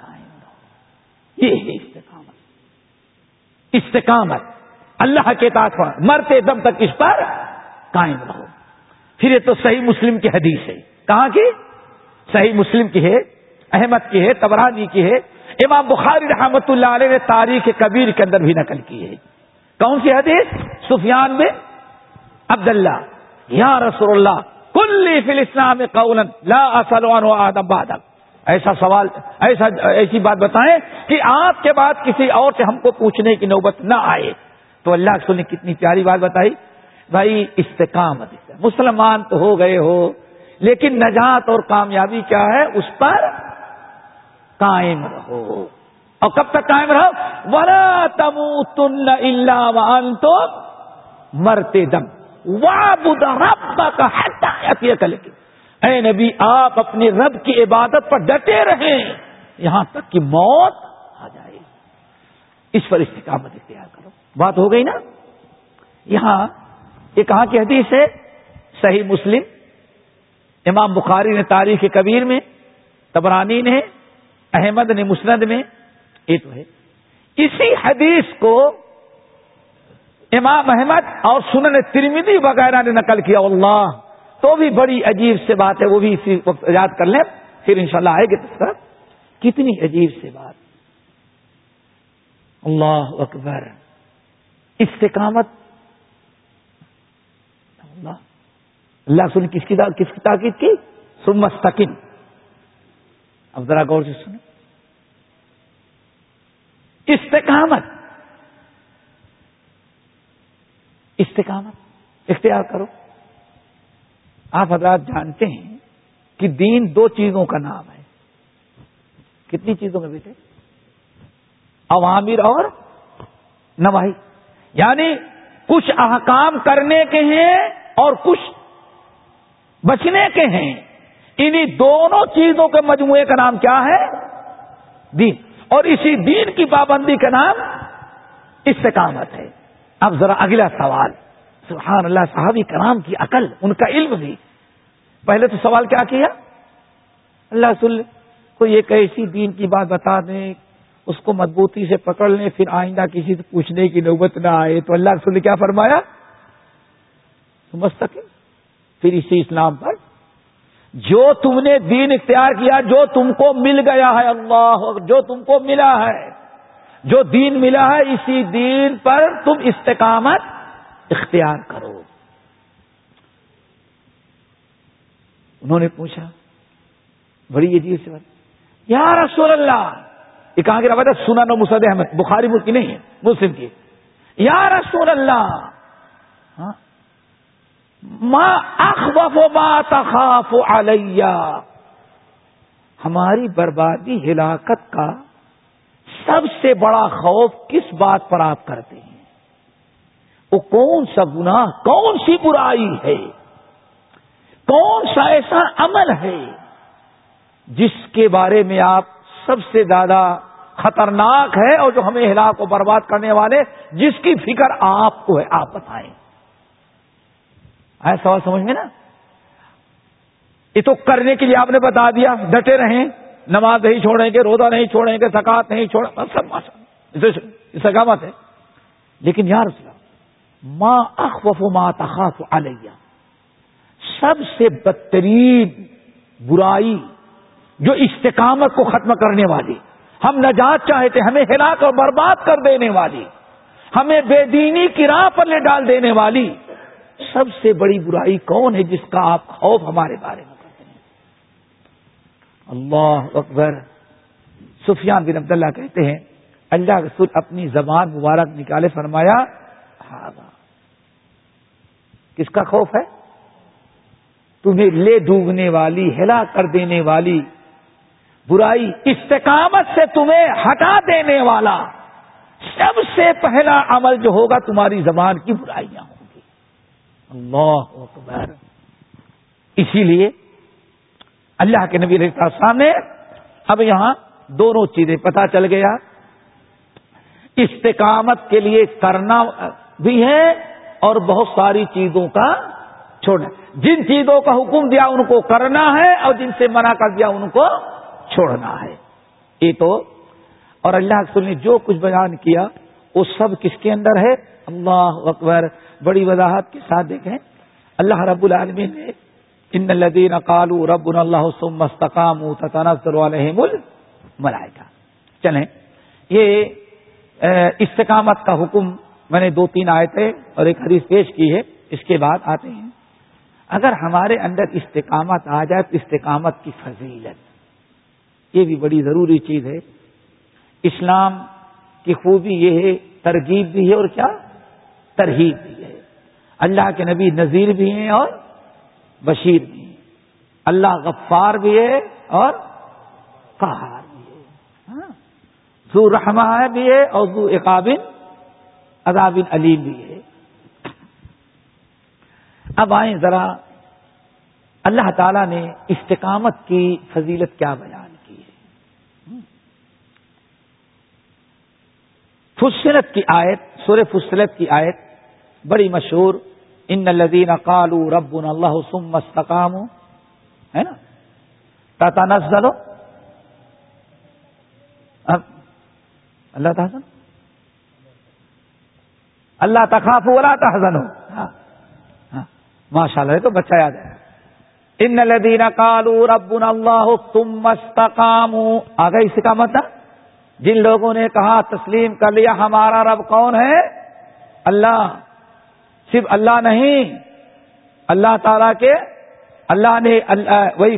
قائم رہو۔ یہ ہے استقامت۔ استقامت۔ اللہ کے پر مرتے دم تک اس پر قائم رہو۔ پھر یہ تو صحیح مسلم کی حدیث ہے۔ کہاں کی؟ صحیح مسلم کی ہے، احمد کی ہے تبرانی کی ہے۔ امام بخاری رحمت اللہ علیہ نے تاریخ کبیر کے اندر بھی نقل کی ہے۔ کون سی حدیث؟ سفیان میں عبداللہ۔ یا رسول اللہ کل فل اسلام لا آدم بادم ایسا سوال، ایسا ایسی بات بتائیں کہ آپ کے بعد کسی اور سے ہم کو پوچھنے کی نوبت نہ آئے۔ تو اللہ رسول نے کتنی پیاری بات بتائی۔ بھائی، استقامت مسلمان تو ہو گئے ہو، لیکن نجات اور کامیابی کیا ہے؟ اس پر قائم رہو۔ اور کب تک قائم رہو؟ ورا تم تن اللہ تو مرتے دم اے نبی، آپ اپنے رب کی عبادت پر ڈٹے رہیں یہاں تک کہ موت آ جائے۔ اس پر استقامت اختیار کرو۔ بات ہو گئی نا؟ یہاں یہ کہاں کی حدیث ہے، صحیح مسلم۔ امام بخاری نے تاریخ کبیر میں، تبرانی نے، احمد نے مسند میں، یہ تو ہے۔ اسی حدیث کو امام احمد اور سنن ترمیدی وغیرہ نے نقل کیا اللہ تو بھی بڑی عجیب سے بات ہے، وہ بھی اسی وقت یاد کر لیں، پھر انشاءاللہ آئے گے تو کتنی عجیب سے بات۔ اللہ اکبر۔ استقامت۔ اللہ۔ اللہ سن کس کی کس کی تاکید کی؟ سمستقن اب ذرا غور سے سنیں۔ استقامت۔ استقامت، اختیار کرو۔ آپ حضرات جانتے ہیں کہ دین دو چیزوں کا نام ہے۔ کتنی چیزوں میں بیٹے؟ عوامر اور نواحی یعنی کچھ احکام کرنے کے ہیں اور کچھ بچنے کے ہیں۔ انہی دونوں چیزوں کے مجموعے کا نام کیا ہے؟ دین۔ اور اسی دین کی پابندی کا نام استقامت ہے۔ اب ذرا اگلا سوال۔ سبحان اللہ، صحابی کرام کی عقل، ان کا علم بھی۔ پہلے تو سوال کیا کیا؟ اللہ سل کوئی ایک ایسی دین کی بات بتا دیں، اس کو مضبوطی سے پکڑ لیں، پھر آئندہ کسی سے پوچھنے کی نوبت نہ آئے، تو اللہ رسول نے کیا فرمایا؟ مستقل۔ پھر اسی اسلام پر۔ جو تم نے دین اختیار کیا، جو تم کو مل گیا ہے، اللہ جو تم کو ملا ہے۔ جو دین ملا ہے، اسی دین پر تم استقامت اختیار کرو۔ انہوں نے پوچھا، بڑی عجیب سے بات۔ یا رسول اللہ، یہ کہاں کی روایت ہے سنا نو مسد احمد، بخاری ملک کی نہیں ہے، مسلم کی۔ یا رسول اللہ ہاں، ما اخوف ما تخاف علیہ۔ ہماری بربادی ہلاکت کا سب سے بڑا خوف کس بات پر آپ کرتے ہیں؟ وہ کون سا گناہ، کون سی برائی ہے؟ کون سا ایسا عمل ہے جس کے بارے میں آپ سب سے زیادہ خطرناک ہے اور جو ہمیں ہلاک کو برباد کرنے والے، جس کی فکر آپ کو ہے؟ آپ بتائیں۔ آیا سوال سمجھ میں نا؟ یہ تو کرنے کے لیے آپ نے بتا دیا، ڈٹے رہیں۔ نماز نہیں چھوڑیں گے، روزہ نہیں چھوڑیں گے سکاط نہیں چھوڑیں سب سگامت ہے؟ لیکن یار ماں اخوف ماں تخاف علیہ۔ سب سے بدترین برائی جو استقامت کو ختم کرنے والی، ہم نجات چاہتے، ہمیں ہلاک اور برباد کر دینے والی، ہمیں بے دینی کی راہ پر لے ڈال دینے والی، سب سے بڑی برائی کون ہے جس کا آپ خوف ہمارے بارے میں؟ اللہ اکبر۔ سفیان بن عبداللہ کہتے ہیں، اللہ رسول اپنی زبان مبارک نکالے فرمایا ہاں، کس کا خوف ہے؟ تمہیں لے ڈوبنے والی ہلا کر دینے والی، برائی استقامت سے تمہیں ہٹا دینے والا، سب سے پہلا عمل جو ہوگا، تمہاری زبان کی برائیاں ہوں اللہ اکبر۔ اسی لیے اللہ کے نبی رحتا سامنے اب یہاں دونوں چیزیں پتا چل گیا۔ استقامت کے لیے کرنا بھی ہے اور بہت ساری چیزوں کا چھوڑنا جن چیزوں کا حکم دیا ان کو کرنا ہے اور جن سے منع کر دیا ان کو چھوڑنا ہے۔ یہ تو اور اللہ نے جو کچھ بیان کیا وہ سب کس کے اندر ہے؟ اللہ اکبر۔ بڑی وضاحت کے ساتھ دیکھیں۔ اللہ رب العالمین نے ان الدین کالو رب اللہ مستقام علیہم ملائکہ چلیں. یہ استقامت کا حکم میں نے دو تین آئے تھے اور ایک حدیث پیش کی ہے، اس کے بعد آتے ہیں. اگر ہمارے اندر استقامت آ جائے تو استقامت کی فضیلت. یہ بھی بڑی ضروری چیز ہے. اسلام کی خوبی یہ ہے، ترغیب بھی ہے اور کیا؟ ترہیب بھی ہے. اللہ کے نبی نذیر بھی ہیں اور بشیر بھی اللہ غفار بھی ہے اور قہار بھی ہے۔ ہاں۔ ذو رحمہ بھی ہے اور ذو اقابن عذابن علیم بھی ہے۔ اب آئیں ذرا، اللہ تعالی نے استقامت کی فضیلت کیا بیان کی ہے۔ فصلت کی آیت، سورہ فصلت کی آیت بڑی مشہور ان الدین کالو رب اللہ سم مستقام ہے نا؟ تاتا نزلو اب اللہ تحسن اللہ تخاف ولا تحزن ہو ماشاء اللہ تو بچہ یاد ہے۔ ان الدین کالو رب اللہ تم مستقام آ اس کا مطلب؟ جن لوگوں نے کہا تسلیم کر لیا، ہمارا رب کون ہے؟ اللہ۔ صرف اللہ نہیں، اللہ تعالی کے، اللہ نے وہی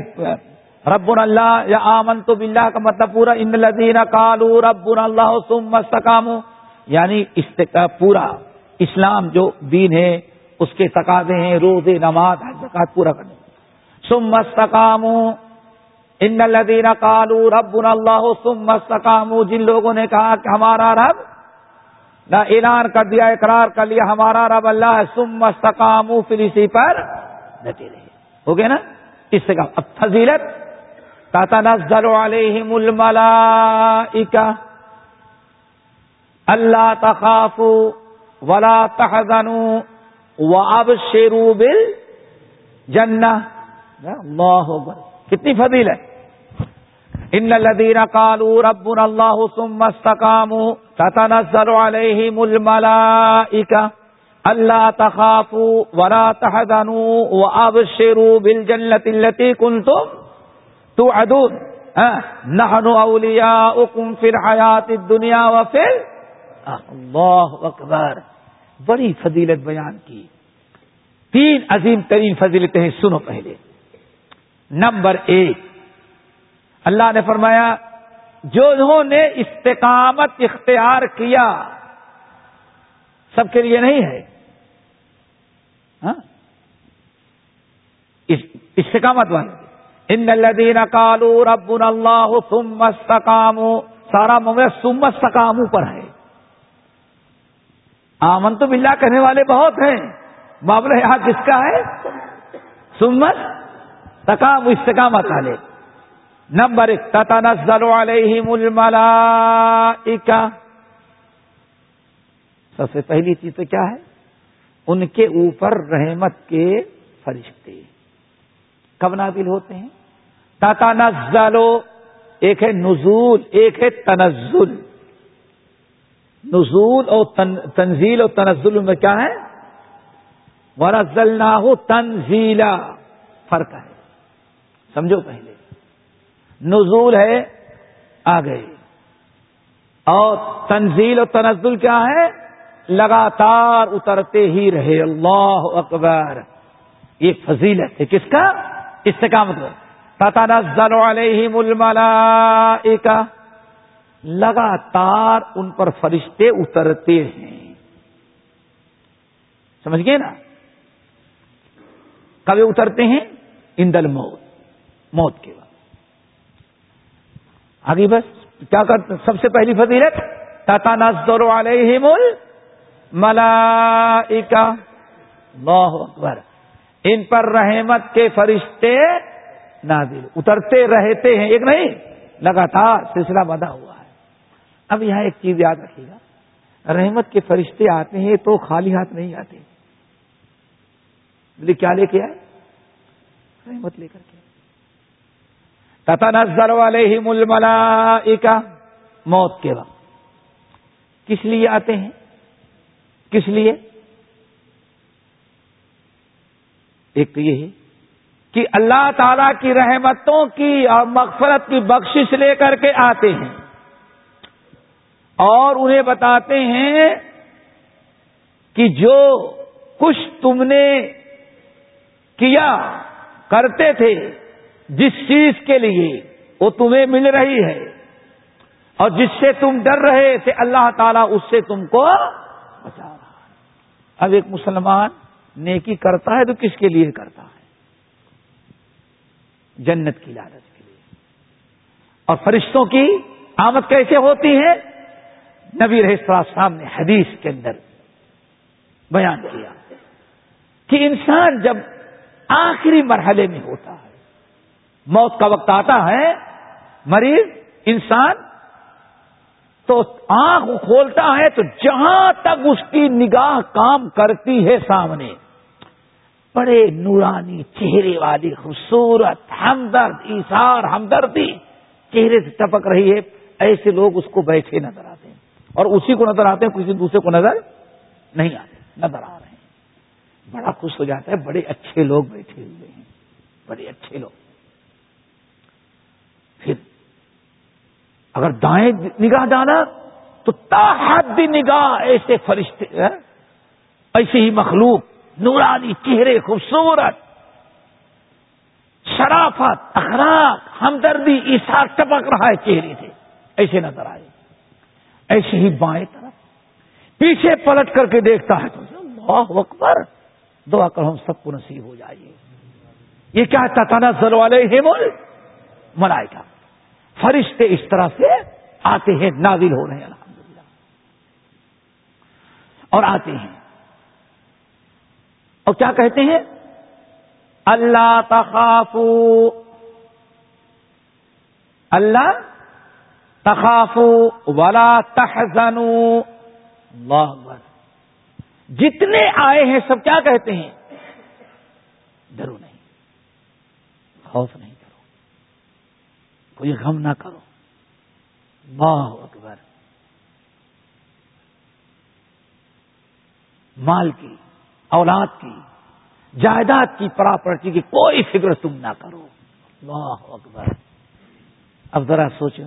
رب اللہ، یا آمن تو بلّہ کا مطلب پورا، ان لدین کالو رب اللہ سم مستقام یعنی پورا اسلام جو دین ہے، اس کے تقاضے ہیں روز نماز زکات پورا کرنے سم مستقام ان لدین کالو رب اللہ سم مستقام جن لوگوں نے کہا کہ ہمارا رب نہ اعلان کر دیا، اقرار کر لیا، ہمارا رب اللہ سم مستقام پھر اسی پر ڈٹے رہے۔ ہو گیا نا؟ اس سے اب فضیلت، تتنزل علیہم الملائکہ، اللہ تخاف ولا تحزنوا وابشروا بالجنہ۔ اللہ اکبر۔ کتنی فضیلت۔ ان الذين قالوا ربنا الله ثم استقاموا تتنزل عليهم الملائكه اللہ تخاف ورا تحدنو و اب شیرو بل جنت التی کن تم تو ادون نہنو اولیا اکم اللہ اکبر. بڑی فضیلت بیان کی. تین عظیم ترین فضیلتیں سنو پہلے. نمبر ایک. اللہ نے فرمایا جو انہوں نے استقامت اختیار کیا، سب کے لیے نہیں ہے۔ ہاں؟ استقامت والے ان الدین کالو رب اللہ سم سارا مغل سم استقامو پر ہے۔ آمن تو بلا کہنے والے بہت ہیں۔ معاملہ یہاں کس کا ہے؟ سمت تکام استقامت والے۔ نمبر ایک، تتنزل علیہم الملائکہ۔ سب سے پہلی چیز تو کیا ہے؟ ان کے اوپر رحمت کے فرشتے۔ کب نازل ہوتے ہیں؟ تتنزلو ایک ہے نزول، ایک ہے تنزل۔ نزول اور تنزیل اور تنزل میں کیا ہے؟ ورزل نہ ہو تنزیلا فرق ہے۔ سمجھو پہلے۔ نزول ہے آ گئے اور تنزیل اور تنزل کیا ہے؟ لگاتار اترتے ہی رہے۔ اللہ اکبر۔ یہ فضیلت ہے۔ کس کا؟ اس سے کا مطلب؟ پتا علیہم الملائکہ۔ لگاتار ان پر فرشتے اترتے ہیں۔ سمجھ گئے نا؟ کبھی اترتے ہیں؟ اندل موت موت کے بعد آگے بس، کیا کرتے سب سے پہلی فضیلت تاتا نزدور والے مول ملا اکبر۔ ان پر رحمت کے فرشتے نازل، اترتے رہتے ہیں۔ ایک نہیں، لگاتار سلسلہ بدا ہوا ہے۔ اب یہاں ایک چیز یاد رکھیے گا۔ رحمت کے فرشتے آتے ہیں تو خالی ہاتھ نہیں آتے۔ بولے کیا لے کے آئے؟ رحمت لے کر کے۔ تتا نظر والے ہی مل ملا موت کے وقت۔ کس لیے آتے ہیں؟ کس لیے؟ ایک تو یہ ہے کہ اللہ تعالی کی رحمتوں کی اور مغفرت کی بخشش لے کر کے آتے ہیں۔ اور انہیں بتاتے ہیں کہ جو کچھ تم نے کیا، کرتے تھے جس چیز کے لیے وہ تمہیں مل رہی ہے اور جس سے تم ڈر رہے تھے، اللہ تعالیٰ اس سے تم کو بچا رہا ہے۔ اب ایک مسلمان نیکی کرتا ہے تو کس کے لیے کرتا ہے؟ جنت کی لالچ کے لیے۔ اور فرشتوں کی آمد کیسے ہوتی ہے؟ نبی صاحب نے حدیث کے اندر بیان کیا کہ انسان جب آخری مرحلے میں ہوتا ہے موت کا وقت آتا ہے، مریض، انسان تو آنکھ کھولتا ہے تو جہاں تک اس کی نگاہ کام کرتی ہے سامنے، بڑے نورانی چہرے والی، خوبصورت ہمدرد ایسار ہمدردی چہرے سے ٹپک رہی ہے، ایسے لوگ اس کو بیٹھے نظر آتے ہیں۔ اور اسی کو نظر آتے ہیں، کسی دوسرے کو نظر نہیں آتے، نظر آ رہے ہیں۔ بڑا خوش ہو جاتا ہے، بڑے اچھے لوگ بیٹھے ہوئے ہیں۔ بڑے اچھے لوگ پھر اگر دائیں نگاہ ڈالا تو تاحد نگاہ ایسے فرشتے ایسے ہی مخلوق، نورانی چہرے، خوبصورت، شرافت اخراق ہمدردی ایسا ٹپک رہا ہے چہرے سے، ایسے نظر آئے۔ ایسے ہی بائیں طرف۔ پیچھے پلٹ کر کے دیکھتا ہے تو اللہ اکبر، دعا کر ہم سب کو نصیب ہو جائیے یہ کیا تانا سر والے ہے ملائے فرشتے اس طرح سے آتے ہیں، نازل ہو رہے ہیں۔ الحمدللہ اور آتے ہیں۔ اور کیا کہتے ہیں؟ اللہ تخافو۔ اللہ تخافو۔ ولا تحزنو اللہ جتنے آئے ہیں، سب کیا کہتے ہیں؟ ڈرو نہیں۔ خوف نہیں۔ کوئی غم نہ کرو۔ اللہ اکبر۔ مال کی، اولاد کی، جائیداد کی، پراپرٹی کی کوئی فکر تم نہ کرو۔ اللہ اکبر۔ اب ذرا سوچو،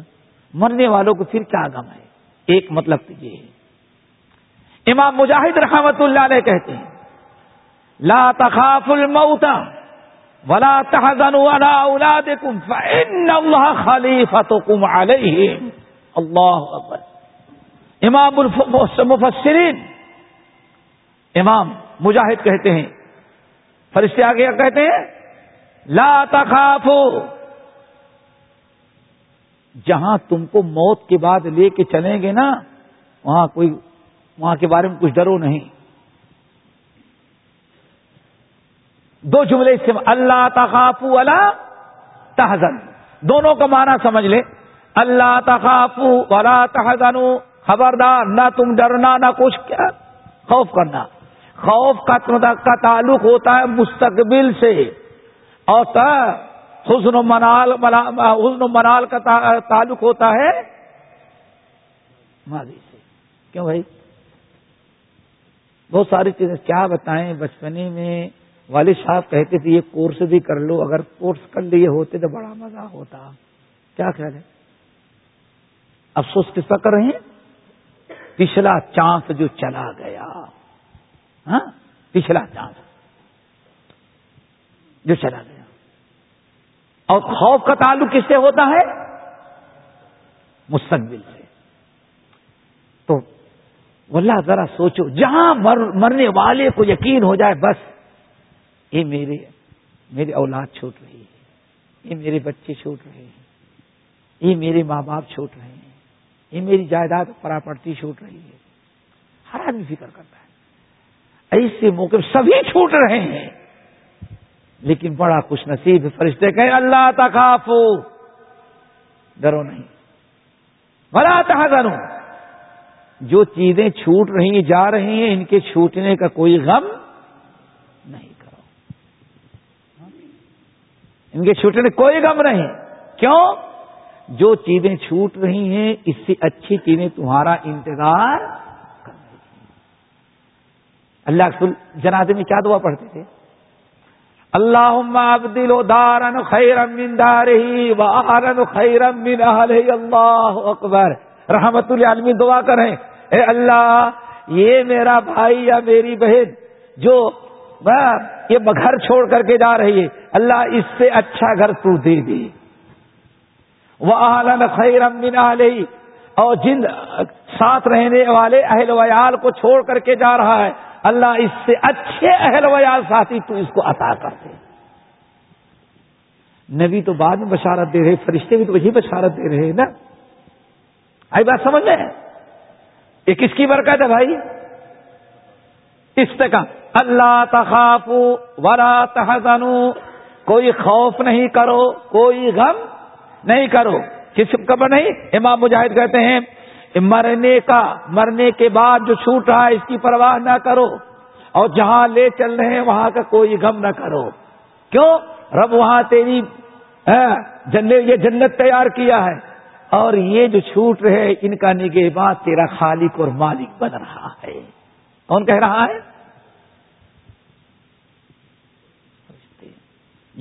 مرنے والوں کو پھر کیا غم ہے؟ ایک مطلب تو یہ ہے۔ امام مجاہد رحمت اللہ علیہ کہتے ہیں، لا تخاف الموت ولا تحزنوا على اولادكم فان الله خليفتكم عليهم. اللہ اکبر امام المفسرین امام مجاہد کہتے ہیں. فرشتے آگے کہتے ہیں؟ لا تخافو جہاں تم کو موت کے بعد لے کے چلیں گے نا، وہاں کوئی وہاں کے بارے میں کچھ ڈرو نہیں. دو جملے سے اللہ تخافو اللہ تحزن. دونوں کا معنی سمجھ لے. اللہ تخافو ولا تحزن خبردار، نہ تم ڈرنا، نہ کچھ. کیا؟ خوف کرنا. خوف کا تعلق ہوتا ہے مستقبل سے. اور حسن و منال حسن و منال کا تعلق ہوتا ہے ماضی سے. کیوں بھائی؟ بہت ساری چیزیں کیا بتائیں بچپنے میں؟ والد صاحب کہتے تھے، یہ کورس بھی کر لو، اگر کورس کر لیے ہوتے تو بڑا مزہ ہوتا۔ کیا خیال ہے؟ افسوس کس کا کر رہے ہیں؟ پچھلا چانس جو چلا گیا۔ ہاں؟ پچھلا چانس جو چلا گیا۔ اور خوف کا تعلق کس سے ہوتا ہے؟ مستقبل سے۔ تو اللہ ذرا سوچو، جہاں مر، مرنے والے کو یقین ہو جائے، بس یہ میرے، میری اولاد چھوٹ رہی ہے، یہ میرے بچے چھوٹ رہے ہیں، یہ میرے ماں باپ چھوٹ رہے ہیں، یہ میری جائیداد پراپرتی چھوٹ رہی ہے۔ ہر آدمی فکر کرتا ہے۔ ایسے موقع سبھی چھوٹ رہے ہیں، لیکن بڑا خوش نصیب فرشتے کہیں، اللہ تخافو۔ ڈرو نہیں۔ بڑا تحزنو۔ جو چیزیں چھوٹ رہی جا رہی ہیں، ان کے چھوٹنے کا کوئی غم نہیں کرو ان کے چھوٹنے کوئی غم نہیں۔ کیوں؟ جو چیزیں چھوٹ رہی ہیں، اس سے اچھی چیزیں تمہارا انتظار کر رہی ہیں۔ اللہ جنازے میں کیا دعا پڑھتے تھے؟ اللہ ابدل و دارن خیرم من دارہی و خیرم من اہلہی۔ اللہ اکبر۔ رحمت العالمین دعا کریں۔ اے اللہ، یہ میرا بھائی یا میری بہن جو یہ گھر چھوڑ کر کے جا رہی ہے۔ اللہ اس سے اچھا گھر تو دے دے وہ آلن خیرم من اور جن ساتھ رہنے والے اہل ویال کو چھوڑ کر کے جا رہا ہے، اللہ اس سے اچھے اہل ویال ساتھی تو اس کو عطا کر دے نبی تو بعد میں بشارت دے رہے، فرشتے بھی تو وہی بشارت دے رہے نا۔ آئی بات سمجھ لیں یہ کس کی برکت ہے بھائی؟ استقام اللہ تخاف ورا تحزنو، کوئی خوف نہیں کرو، کوئی غم نہیں کرو۔ کس قبر نہیں؟ امام مجاہد کہتے ہیں مرنے کا، مرنے کے بعد جو چھوٹ رہا ہے، اس کی پرواہ نہ کرو۔ اور جہاں لے چل رہے ہیں، وہاں کا کوئی غم نہ کرو۔ کیوں؟ رب وہاں تیری جنت، یہ جنت تیار کیا ہے۔ اور یہ جو چھوٹ رہے ان کا نگہ تیرا خالق اور مالک بن رہا ہے۔ کون کہہ رہا ہے؟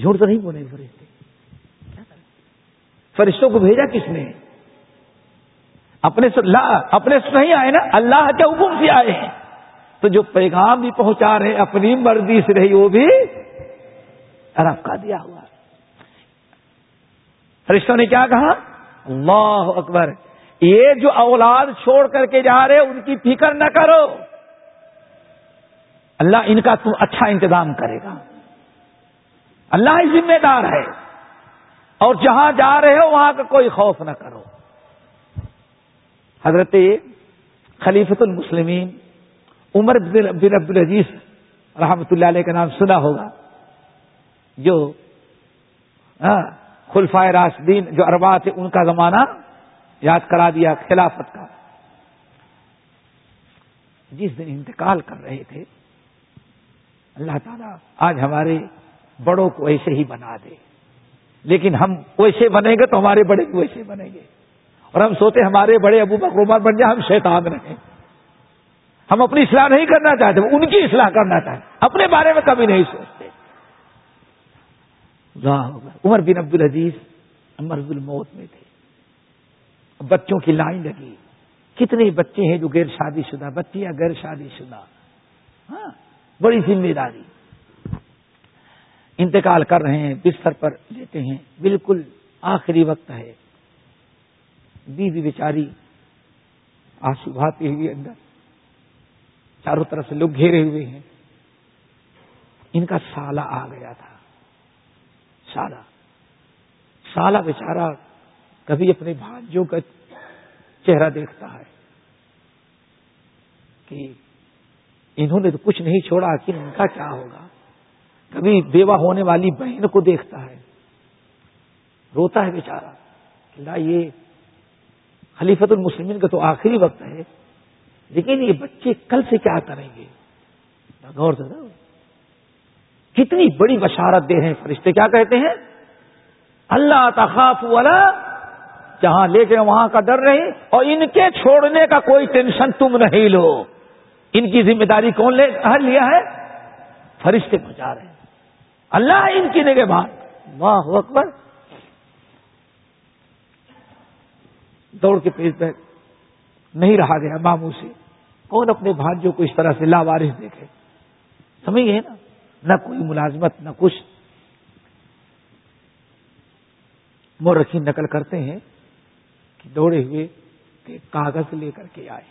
جھوٹ تو نہیں بولے فرشتے۔ فرشتوں کو بھیجا کس نے؟ اپنے سے اپنے سے نہیں آئے نا، اللہ کے حکم سے آئے ہیں۔ تو جو پیغام بھی پہنچا رہے اپنی مرضی سے رہی وہ بھی رب کا دیا ہوا۔ فرشتوں نے کیا کہا؟ اللہ اکبر۔ یہ جو اولاد چھوڑ کر کے جا رہے، ان کی فکر نہ کرو۔ اللہ ان کا تم اچھا انتظام کرے گا۔ اللہ ہی ذمہ دار ہے۔ اور جہاں جا رہے ہو، وہاں کا کوئی خوف نہ کرو۔ حضرت خلیفت المسلمین عمر بن عبد العزیز رحمت اللہ علیہ کا نام سنا ہوگا۔ جو ہاں، خلفائے راشدین، جو اربا تھے، ان کا زمانہ یاد کرا دیا خلافت کا۔ جس دن انتقال کر رہے تھے، اللہ تعالیٰ آج ہمارے بڑوں کو ایسے ہی بنا دے۔ لیکن ہم ویسے بنیں گے تو ہمارے بڑے بھی ویسے بنیں گے۔ اور ہم سوتے ہمارے بڑے ابو بکر عمر بن جائے ہم شیطان رہیں۔ ہم اپنی اصلاح نہیں کرنا چاہتے ان کی اصلاح کرنا چاہتے۔ اپنے بارے میں کبھی نہیں سوچتے۔ عمر بن عبد العزیز مرض الموت میں تھے۔ بچوں کی لائن لگی۔ کتنے بچے ہیں جو غیر شادی شدہ، بچیاں غیر شادی شدہ۔ ہاں بڑی ذمہ داری۔ انتقال کر رہے ہیں، بستر پر لیتے ہیں۔ بالکل آخری وقت ہے۔ بیوی بیچاری آنسو بھاتے ہوئے اندر، چاروں طرف سے لوگ گھیرے ہوئے ہیں۔ ان کا سالہ آ گیا تھا۔ سالہ۔ سالہ بیچارہ کبھی اپنے بھانجوں کا چہرہ دیکھتا ہے کہ انہوں نے تو کچھ نہیں چھوڑا کہ ان کا کیا ہوگا؟ کبھی بیوہ ہونے والی بہن کو دیکھتا ہے، روتا ہے بیچارہ، کہ یہ خلیفت المسلمین کا تو آخری وقت ہے، لیکن یہ بچے کل سے کیا کریں گے؟ غور سے کتنی بڑی بشارت دے رہے ہیں فرشتے، کیا کہتے ہیں؟ اللہ تخاف والا جہاں لے کے وہاں کا ڈر نہیں اور ان کے چھوڑنے کا کوئی ٹینشن تم نہیں لو۔ ان کی ذمہ داری کون لے لیا ہے؟ فرشتے پہنچا رہے ہیں۔ اللہ ان کی نگہ بات واہ اکبر۔ دوڑ کے پیش پہ نہیں رہا گیا ماموں سے کون اپنے بھانجوں کو اس طرح سے لاوارث دیکھے؟ سمجھ گئے نا، نہ کوئی ملازمت، نہ کچھ۔ مورخی نقل کرتے ہیں کہ دوڑے ہوئے کہ کاغذ لے کر کے آئے۔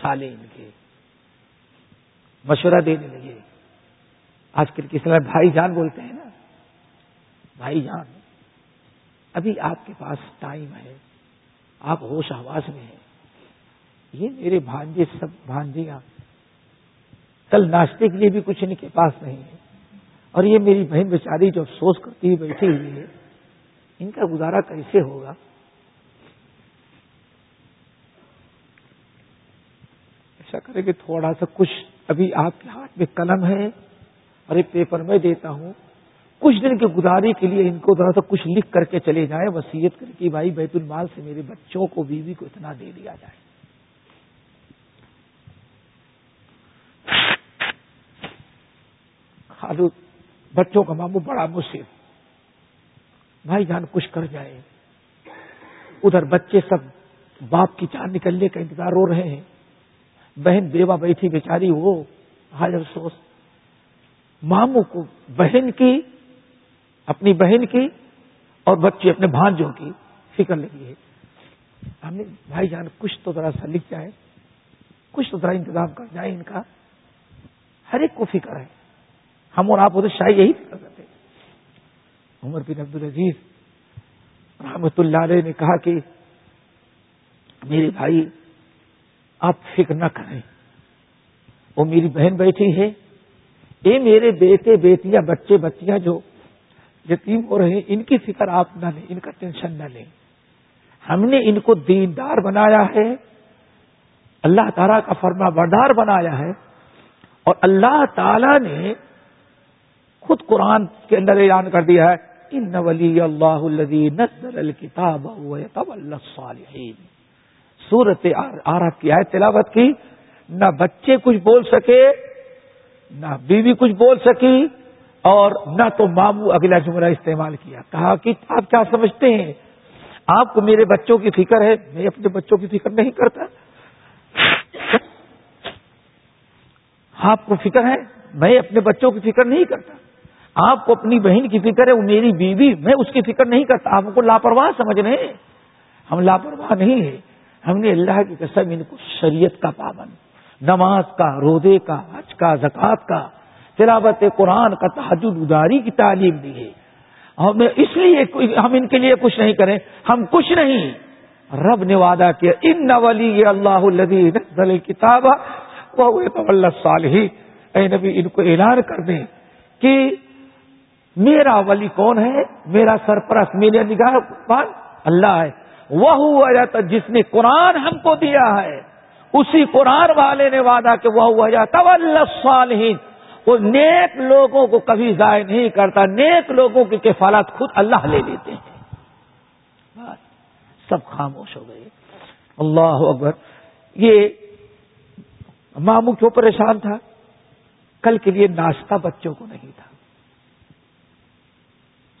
سالے ان کے۔ مشورہ دینے لگے۔ آج کل کس طرح بھائی جان بولتے ہیں نا؟ بھائی جان۔ ابھی آپ کے پاس ٹائم ہے۔ آپ ہوش آواز میں ہیں۔ یہ میرے بھانجے سب بھانجیاں۔ کل ناشتے کے لیے بھی کچھ ان کے پاس نہیں ہے۔ اور یہ میری بہن بیچاری جو افسوس کرتی ہوئی بیٹھی ہوئی ہے، ان کا گزارا کیسے ہوگا؟ ایسا کرے کہ تھوڑا سا کچھ ابھی آپ کے ہاتھ میں قلم ہے۔ اور ایک پیپر میں دیتا ہوں۔ کچھ دن کی گزاری کے لیے ان کو ذرا سا کچھ لکھ کر کے چلے جائیں وسیعت کر کے بھائی بیت المال سے میرے بچوں کو، بیوی کو اتنا دے دیا جائے۔ خالو بچوں کا ماموں بڑا مصیب۔ بھائی جان کچھ کر جائے۔ ادھر بچے سب باپ کی چاند نکلنے کا انتظار ہو رہے ہیں۔ بہن بیوہ بیٹھی بیچاری، وہ حاضر افسوس ماموں کو بہن کی، اپنی بہن کی اور بچے اپنے بھانجوں کی فکر لگی ہے۔ ہم نے بھائی جان، کچھ تو ذرا سا لکھ جائے، کچھ تو ذرا انتظام کر جائے ان کا۔ ہر ایک کو فکر ہے۔ ہم اور آپ ادھر شاید یہی فکر کرتے عمر بن عبد العزیز رحمت اللہ علیہ نے کہا کہ، میرے بھائی، آپ فکر نہ کریں۔ وہ میری بہن بیٹھی ہے۔ اے میرے بیٹے، بیٹیاں، بچے، بچیاں جو یتیم ہو رہے ہیں، ان کی فکر آپ نہ لیں، ان کا ٹینشن نہ لیں۔ ہم نے ان کو دیندار بنایا ہے۔ اللہ تعالیٰ کا فرما بردار بنایا ہے۔ اور اللہ تعالی نے خود قرآن کے اندر اعلان کر دیا ہے، ان ولی اللہ نزل الکتاب صالحین سورت آرف کی آئے تلاوت کی، نہ بچے کچھ بول سکے نہ بیوی کچھ بول سکی اور نہ تو مامو اگلا جملہ استعمال کیا۔ کہا کہ آپ کیا سمجھتے ہیں؟ آپ کو میرے بچوں کی فکر ہے، میں اپنے بچوں کی فکر نہیں کرتا۔ آپ کو فکر ہے، میں اپنے بچوں کی فکر نہیں کرتا۔ آپ کو اپنی بہن کی فکر ہے، وہ میری بیوی، میں اس کی فکر نہیں کرتا۔ آپ کو لاپرواہ سمجھ رہے ہیں۔ ہم لاپرواہ نہیں ہیں۔ ہم نے اللہ کی قسم ان کو شریعت کا پابند، نماز کا، روزے کا کا، زکوٰۃ کا، تلاوت قرآن کا تحجد اداری کی تعلیم دی ہے۔ ہمیں اس لیے ہم ان کے لیے کچھ نہیں کریں۔ ہم کچھ نہیں۔ رب نے وعدہ کیا، ان نولی اللہ کتاب صالحی اے نبی، ان کو اعلان کر دیں کہ میرا ولی کون ہے؟ میرا سرپرست، میرے نگاہ اللہ ہے۔ وہ جس نے قرآن ہم کو دیا ہے۔ اسی قرآن والے نے وعدہ کہ وہ ہوا جاتا صالحین وہ نیک لوگوں کو کبھی ضائع نہیں کرتا، نیک لوگوں کی کفالت خود اللہ لے لیتے ہیں۔ سب خاموش ہو گئے۔ اللہ اکبر۔ یہ ماموں کیوں پریشان تھا؟ کل کے لیے ناشتہ بچوں کو نہیں تھا۔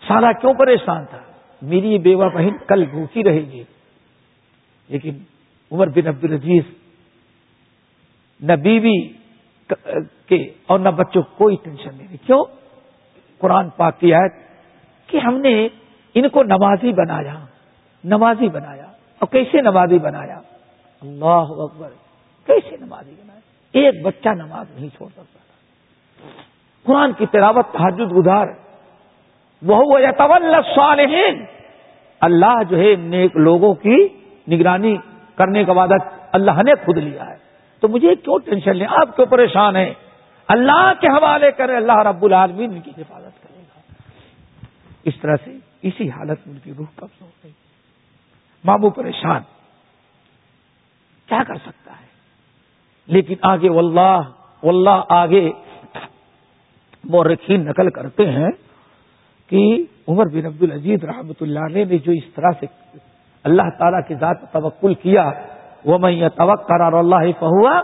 سارا کیوں پریشان تھا؟ میری یہ بیوہ بہن کل بھوکی رہے گی۔ لیکن عمر بن عبد العزیز نہ بیوی کے اور نہ بچوں کو کوئی ٹینشن نہیں کیوں؟ قرآن پاک کی آیت کہ ہم نے ان کو نمازی بنایا نمازی بنایا اور کیسے نمازی بنایا؟ اللہ اکبر، کیسے نمازی بنایا؟ ایک بچہ نماز نہیں چھوڑ سکتا تھا۔ قرآن کی تلاوت تحجد گزار۔ وہ صالحین اللہ جو ہے نیک لوگوں کی نگرانی کرنے کا وعدہ اللہ نے خود لیا ہے۔ تو مجھے کیوں ٹینشن لیں؟ آپ کیوں پریشان ہیں؟ اللہ کے حوالے کرے اللہ رب العالمین ان کی حفاظت کرے گا۔ اس طرح سے اسی حالت میں ان کی روح قبض ہو گئی؟ مامو پریشان۔ کیا کر سکتا ہے؟ لیکن آگے واللہ واللہ آگے مورخین نقل کرتے ہیں کہ عمر بن عبد العزیز رحمۃ اللہ علیہ نے جو اس طرح سے اللہ تعالی کی ذات توکل کیا وہ میں یہ توقع اللہ فہوا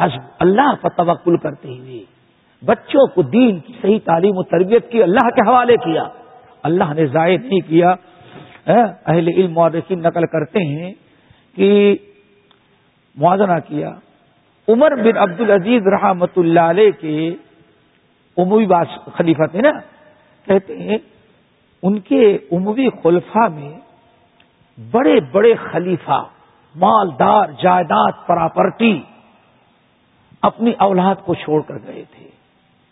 حسب۔ اللہ پر توکل کرتے ہوئے بچوں کو دین کی صحیح تعلیم و تربیت کی اللہ کے حوالے کیا۔ اللہ نے ضائع نہیں کیا۔ اہل علم مورخین نقل کرتے ہیں کہ موازنہ کیا۔ عمر بن عبد العزیز رحمت اللہ علیہ کے عموی خلیفہ تھے نا، کہتے ہیں ان کے عموی خلفہ میں بڑے بڑے خلیفہ مالدار جائیداد پراپرٹی اپنی اولاد کو چھوڑ کر گئے تھے۔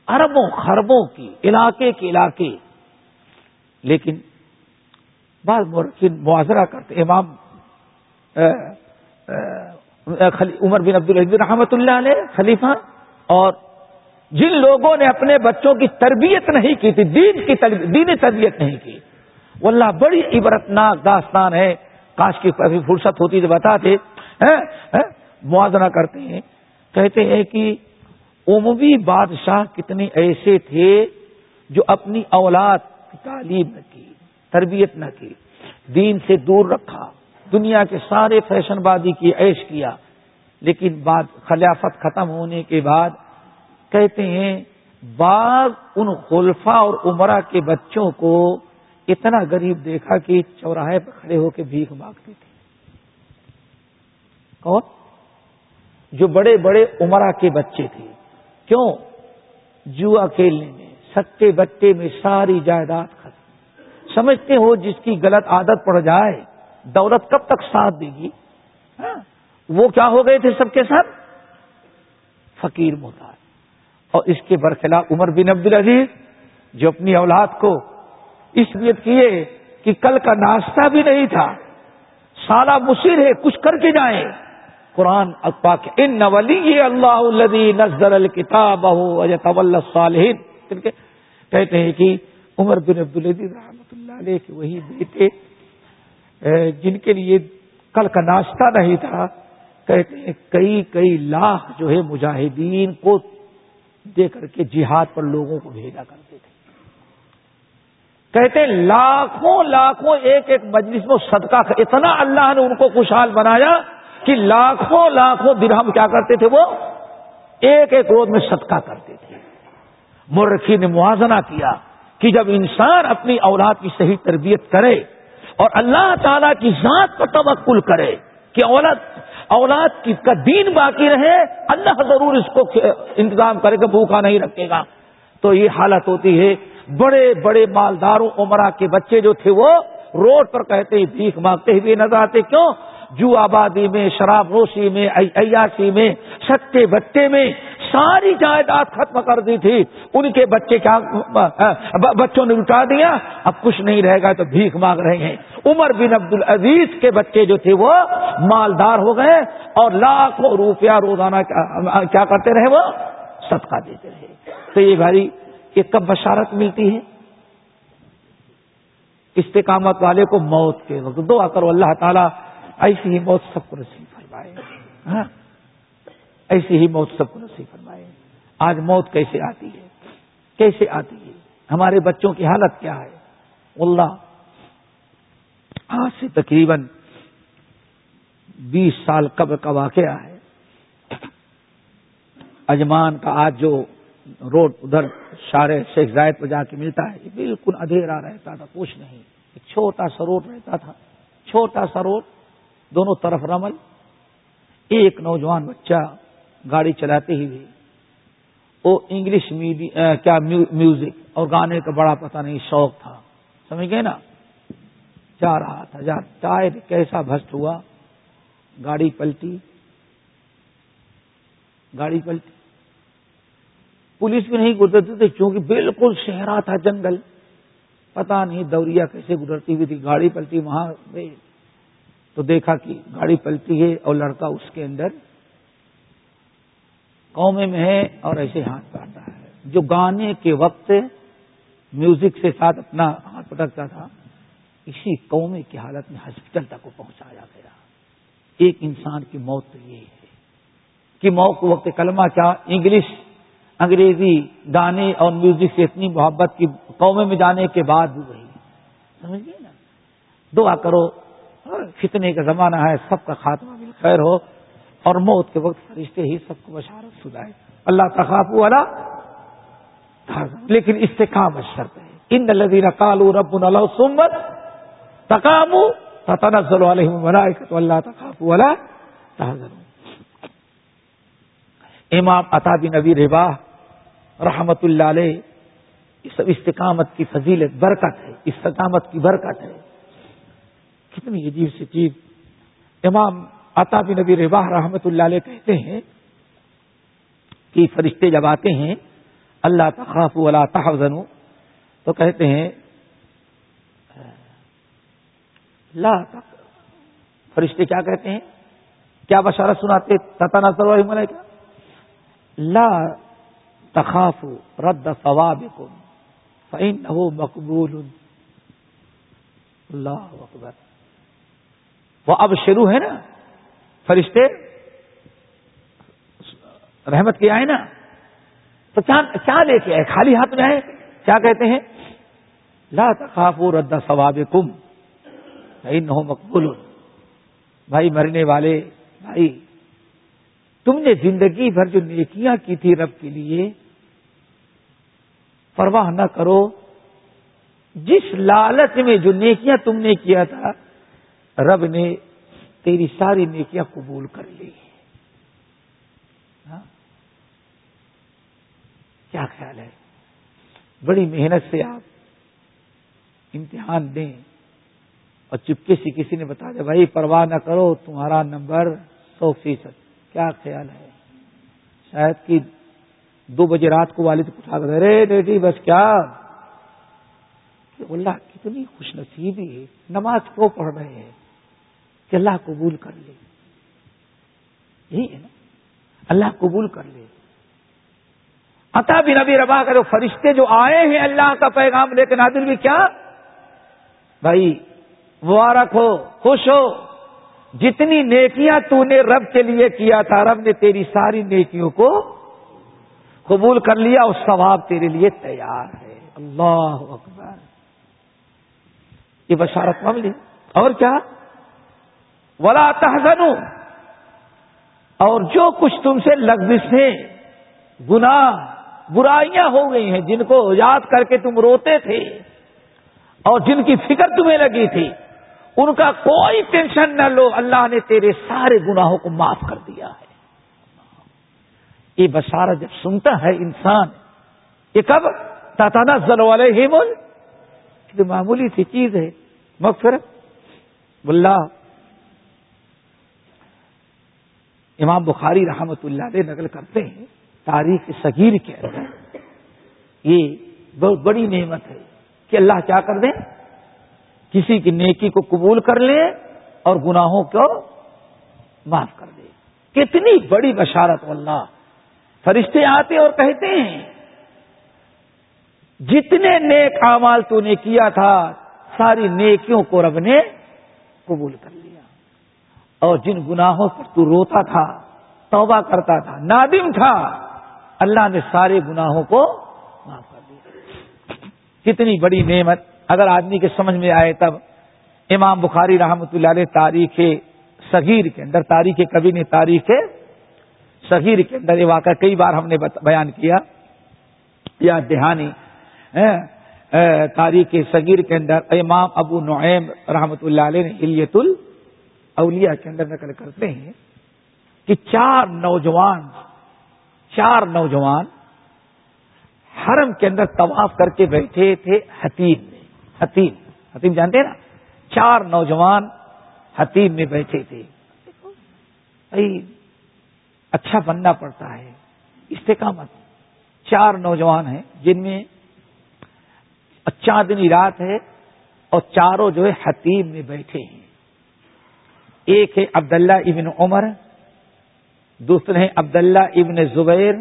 اربوں خربوں کی، علاقے کے علاقے۔ لیکن بعض مورخین معاذرہ کرتے، امام عمر بن عبد العزیز رحمۃ اللہ علیہ، خلیفہ۔ اور جن لوگوں نے اپنے بچوں کی تربیت نہیں کی تھی، دین کی دینی تربیت نہیں کی وہ اللہ بڑی عبرتناک داستان ہے۔ کاش کی کبھی فرصت ہوتی تو بتاتے موازنہ کرتے ہیں۔ کہتے ہیں کہ عموی بادشاہ کتنے ایسے تھے جو اپنی اولاد کی تعلیم نہ کی، تربیت نہ کی، دین سے دور رکھا، دنیا کے سارے فیشن بازی کی عیش کیا۔ لیکن بعد خلافت ختم ہونے کے بعد کہتے ہیں، بعض ان خلفا اور عمرہ کے بچوں کو اتنا غریب دیکھا کہ چوراہے پہ کھڑے ہو کے بھیک مانگتے تھے۔ کون؟ جو بڑے بڑے عمرہ کے بچے تھے۔ کیوں؟ جوا کھیلنے میں، سکے بچے میں ساری جائیداد ختم۔ سمجھتے ہو جس کی غلط عادت پڑ جائے، دولت کب تک ساتھ دے گی؟ ہاں؟ وہ کیا ہو گئے تھے سب کے ساتھ؟ فقیر محتاج اور اس کے برخلاف عمر بن عبد العزیز جو اپنی اولاد کو اس لیے کیے کہ کل کا ناشتہ بھی نہیں تھا، سالہ مصیر ہے، کچھ کر کے جائیں۔ قرآن اقباق ان نولی یہ اللہ الدی نزل الکتاب صالحین کہتے ہیں کہ عمر بن عبد العزیز رحمۃ اللہ علیہ کے وہی بیٹے جن کے لیے کل کا ناشتہ نہیں تھا، کہتے ہیں کئی کئی لاکھ جو ہے مجاہدین کو دے کر کے جہاد پر لوگوں کو بھیجا کرتے تھے۔ کہتے ہیں، لاکھوں لاکھوں ایک ایک مجلس میں صدقہ اتنا اللہ نے ان کو خوشحال بنایا کہ لاکھوں لاکھوں درہم کیا کرتے تھے وہ؟ ایک ایک روز میں صدقہ کرتے تھے۔ مرخی نے موازنہ کیا کہ جب انسان اپنی اولاد کی صحیح تربیت کرے اور اللہ تعالی کی ذات پر توکل کرے کہ اولاد اولاد کا دین باقی رہے، اللہ ضرور اس کو انتظام کرے گا بھوکا نہیں رکھے گا۔ تو یہ حالت ہوتی ہے بڑے بڑے مالداروں، عمرہ کے بچے جو تھے وہ روڈ پر کہتے ہی بھیک مانگتے ہوئے نظر آتے، کیوں؟ جو آبادی میں، شراب نوشی میں عیاشی میں، سچے بچے میں ساری جائیداد ختم کر دی تھی۔ ان کے بچے کیا بچوں نے لٹا دیا؟ اب کچھ نہیں رہے گا تو بھیک مانگ رہے ہیں۔ عمر بن عبد العزیز کے بچے جو تھے وہ مالدار ہو گئے اور لاکھوں روپیہ روزانہ کیا کرتے رہے وہ؟ صدقہ دیتے رہے۔ تو یہ بھائی یہ کب بشارت ملتی ہے۔ استقامت والے کو موت کے وقت دعا کرو اللہ تعالیٰ ایسی ہی موت سب کو نصیب فرمائے۔ ہاں؟ ایسی ہی موت سب کو نصیب فرمائے۔ آج موت کیسے آتی ہے؟ کیسے آتی ہے؟ ہمارے بچوں کی حالت کیا ہے؟ اللہ آج سے تقریباً بیس سال قبل کا واقعہ ہے۔ اجمان کا آج جو روڈ ادھر شارے شیخ زائد پہ جا کے ملتا ہے، یہ بالکل ادھیرا رہتا تھا، کچھ نہیں۔ ایک چھوٹا سا روڈ رہتا تھا۔ چھوٹا سا روڈ، دونوں طرف رمل۔ ایک نوجوان بچہ گاڑی چلاتے ہی بھی وہ انگلش کیا میوزک اور گانے کا بڑا پتہ نہیں، شوق تھا۔ سمجھ گئے نا؟ جا رہا تھا، جا ٹائر کیسا بھسٹ ہوا۔ گاڑی پلٹی۔ گاڑی پلٹی۔ پولیس بھی نہیں گزرتی تھی کیونکہ بالکل شہرا تھا جنگل۔ پتا نہیں دوریا کیسے گزرتی ہوئی تھی، گاڑی پلٹی وہاں گئے تو دیکھا کہ گاڑی پلٹی ہے اور لڑکا اس کے اندر قومے میں ہے اور ایسے ہاتھ پاتا ہے۔ جو گانے کے وقت میوزک سے ساتھ اپنا ہاتھ پٹکتا تھا، اسی قومے کی حالت میں ہاسپٹل تک کو پہنچایا گیا۔ ایک انسان کی موت تو یہ ہے کہ موت کو وقت کلمہ کیا؟ انگلش۔ انگریزی گانے اور میوزک سے اتنی محبت کی قومے میں جانے کے بعد بھی وہی سمجھ نا؟ دعا کرو۔ فتنے کا زمانہ ہے، سب کا خاتمہ بھی خیر ہو۔ اور موت کے وقت فرشتے ہی سب کو بشارت سنائے اللہ تخاف والا لیکن اس سے کام شرط ہے۔ ان لذیر کالو رب سمت تکام تنزل علیہ ملائکت اللہ تخاف والا امام عطا بن نبی ربا رحمت اللہ علیہ اس استقامت کی فضیلت، برکت ہے، استقامت کی برکت ہے۔ کتنی عجیب سی چیز۔ امام عطا نبی ربا رحمت اللہ علیہ کہتے ہیں کہ فرشتے جب آتے ہیں، اللہ تخاف ولا تحزن تو کہتے ہیں، لا فرشتے کیا کہتے ہیں؟ کیا بشارت سناتے؟ تتا نظر کیا لا تخاف رد ثواب فین ہو مقبول. اللہ اکبر۔ وہ اب شروع ہے نا، فرشتے، رحمت کے آئے نا۔ تو کیا لے کے آئے، خالی ہاتھ میں آئے۔ کیا کہتے ہیں؟ لا تخاف رد ثواب کم نہ مقبول۔ بھائی، مرنے والے، بھائی، تم نے زندگی بھر جو نیکیاں کی تھی رب کے لیے پرواہ نہ کرو۔ جس لالچ میں جو نیکیاں تم نے کیا تھا، رب نے تیری ساری نیکیاں قبول کر لی۔ ہاں؟ کیا خیال ہے؟ بڑی محنت سے آپ امتحان دیں اور چپکے سے کسی نے بتا دیا، بھائی پرواہ نہ کرو، تمہارا نمبر سو فیصد۔ کیا خیال ہے؟ شاید کہ دو بجے رات کو والد اٹھا کر ارے بیٹی، بس کیا؟ کہ اللہ کتنی خوش نصیبی ہے، نماز کو پڑھ رہے ہیں؟ کہ اللہ قبول کر لے۔ یہی ہے نا۔ اللہ قبول کر لے۔ عطا بھی نبی ربا کرو فرشتے جو آئے ہیں اللہ کا پیغام لے کے نادر بھی کیا؟ بھائی، مبارک ہو، خوش ہو۔ جتنی نیکیاں تو نے رب کے لیے کیا تھا، رب نے تیری ساری نیکیوں کو قبول کر لیا اور ثواب تیرے لیے تیار ہے۔ اللہ اکبر۔ یہ بشارت معاملی اور کیا؟ ولا تحزن اور جو کچھ تم سے لگزشیں گناہ، برائیاں ہو گئی ہیں، جن کو یاد کر کے تم روتے تھے اور جن کی فکر تمہیں لگی تھی، ان کا کوئی ٹینشن نہ لو۔ اللہ نے تیرے سارے گناہوں کو معاف کر دیا۔ ہے یہ بشارت جب سنتا ہے انسان، یہ کب؟ تاطانہ زل والے ہی معمولی سی چیز ہے، مغفرت۔ بلّہ امام بخاری رحمت اللہ علیہ نقل کرتے ہیں، تاریخ صغیر کے اندر۔ یہ بہت بڑی نعمت ہے کہ اللہ کیا کر دیں؟ کسی کی نیکی کو قبول کر لے اور گناہوں کو معاف کر دے کتنی بڑی بشارت اللہ فرشتے آتے اور کہتے ہیں، جتنے نیک اعمال تو نے کیا تھا، ساری نیکیوں کو رب نے قبول کر لیا۔ اور جن گناہوں پر تو روتا تھا، توبہ کرتا تھا، نادم تھا، اللہ نے سارے گناہوں کو معاف کر دیا۔ کتنی بڑی نعمت۔ اگر آدمی کے سمجھ میں آئے تب امام بخاری رحمت اللہ علیہ تاریخ صغیر کے اندر، تاریخ کبھی نے تاریخ صغیر کے اندر یہ واقعہ کئی بار ہم نے بیان کیا۔ یا دہانی تاریخ صغیر کے اندر امام ابو نعیم رحمت اللہ علیہ نے الیت الاولیاء کے اندر نقل کرتے ہیں کہ چار نوجوان چار نوجوان حرم کے اندر طواف کر کے بیٹھے تھے حتیم میں۔ حتیم حتیم جانتے ہیں نا؟ چار نوجوان حتیم میں بیٹھے تھے۔ اچھا بننا پڑتا ہے۔ استقامت۔ چار نوجوان ہیں جن میں چاندنی رات ہے اور چاروں جو ہے حتیم میں بیٹھے ہیں۔ ایک ہے عبداللہ ابن عمر، دوسرے ہیں عبداللہ ابن زبیر،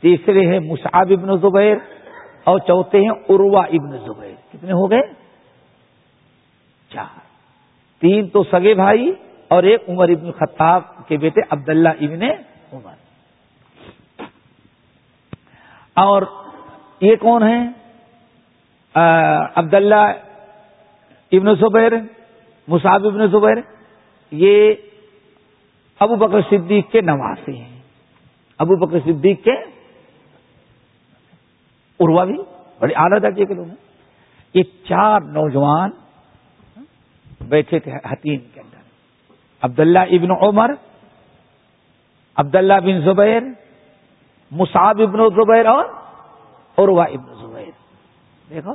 تیسرے ہیں مصعب ابن زبیر اور چوتھے ہیں عروا ابن زبیر۔ کتنے ہو گئے؟ چار۔ تین تو سگے بھائی اور ایک عمر ابن خطاب کے بیٹے عبداللہ ابن عمر۔ اور یہ کون ہے عبداللہ ابن زبیر، مصعب ابن زبیر۔ یہ ابو بکر صدیق کے نواسے ہیں۔ ابو بکر صدیق کے اروا بھی بڑے اعلیٰ درجے کے لوگ ہیں۔ یہ چار نوجوان بیٹھے تھے حتیم کے اندر۔ عبداللہ ابن عمر، عبداللہ بن زبیر، مصعب ابن زبیر اور عروا ابن زبیر۔ دیکھو،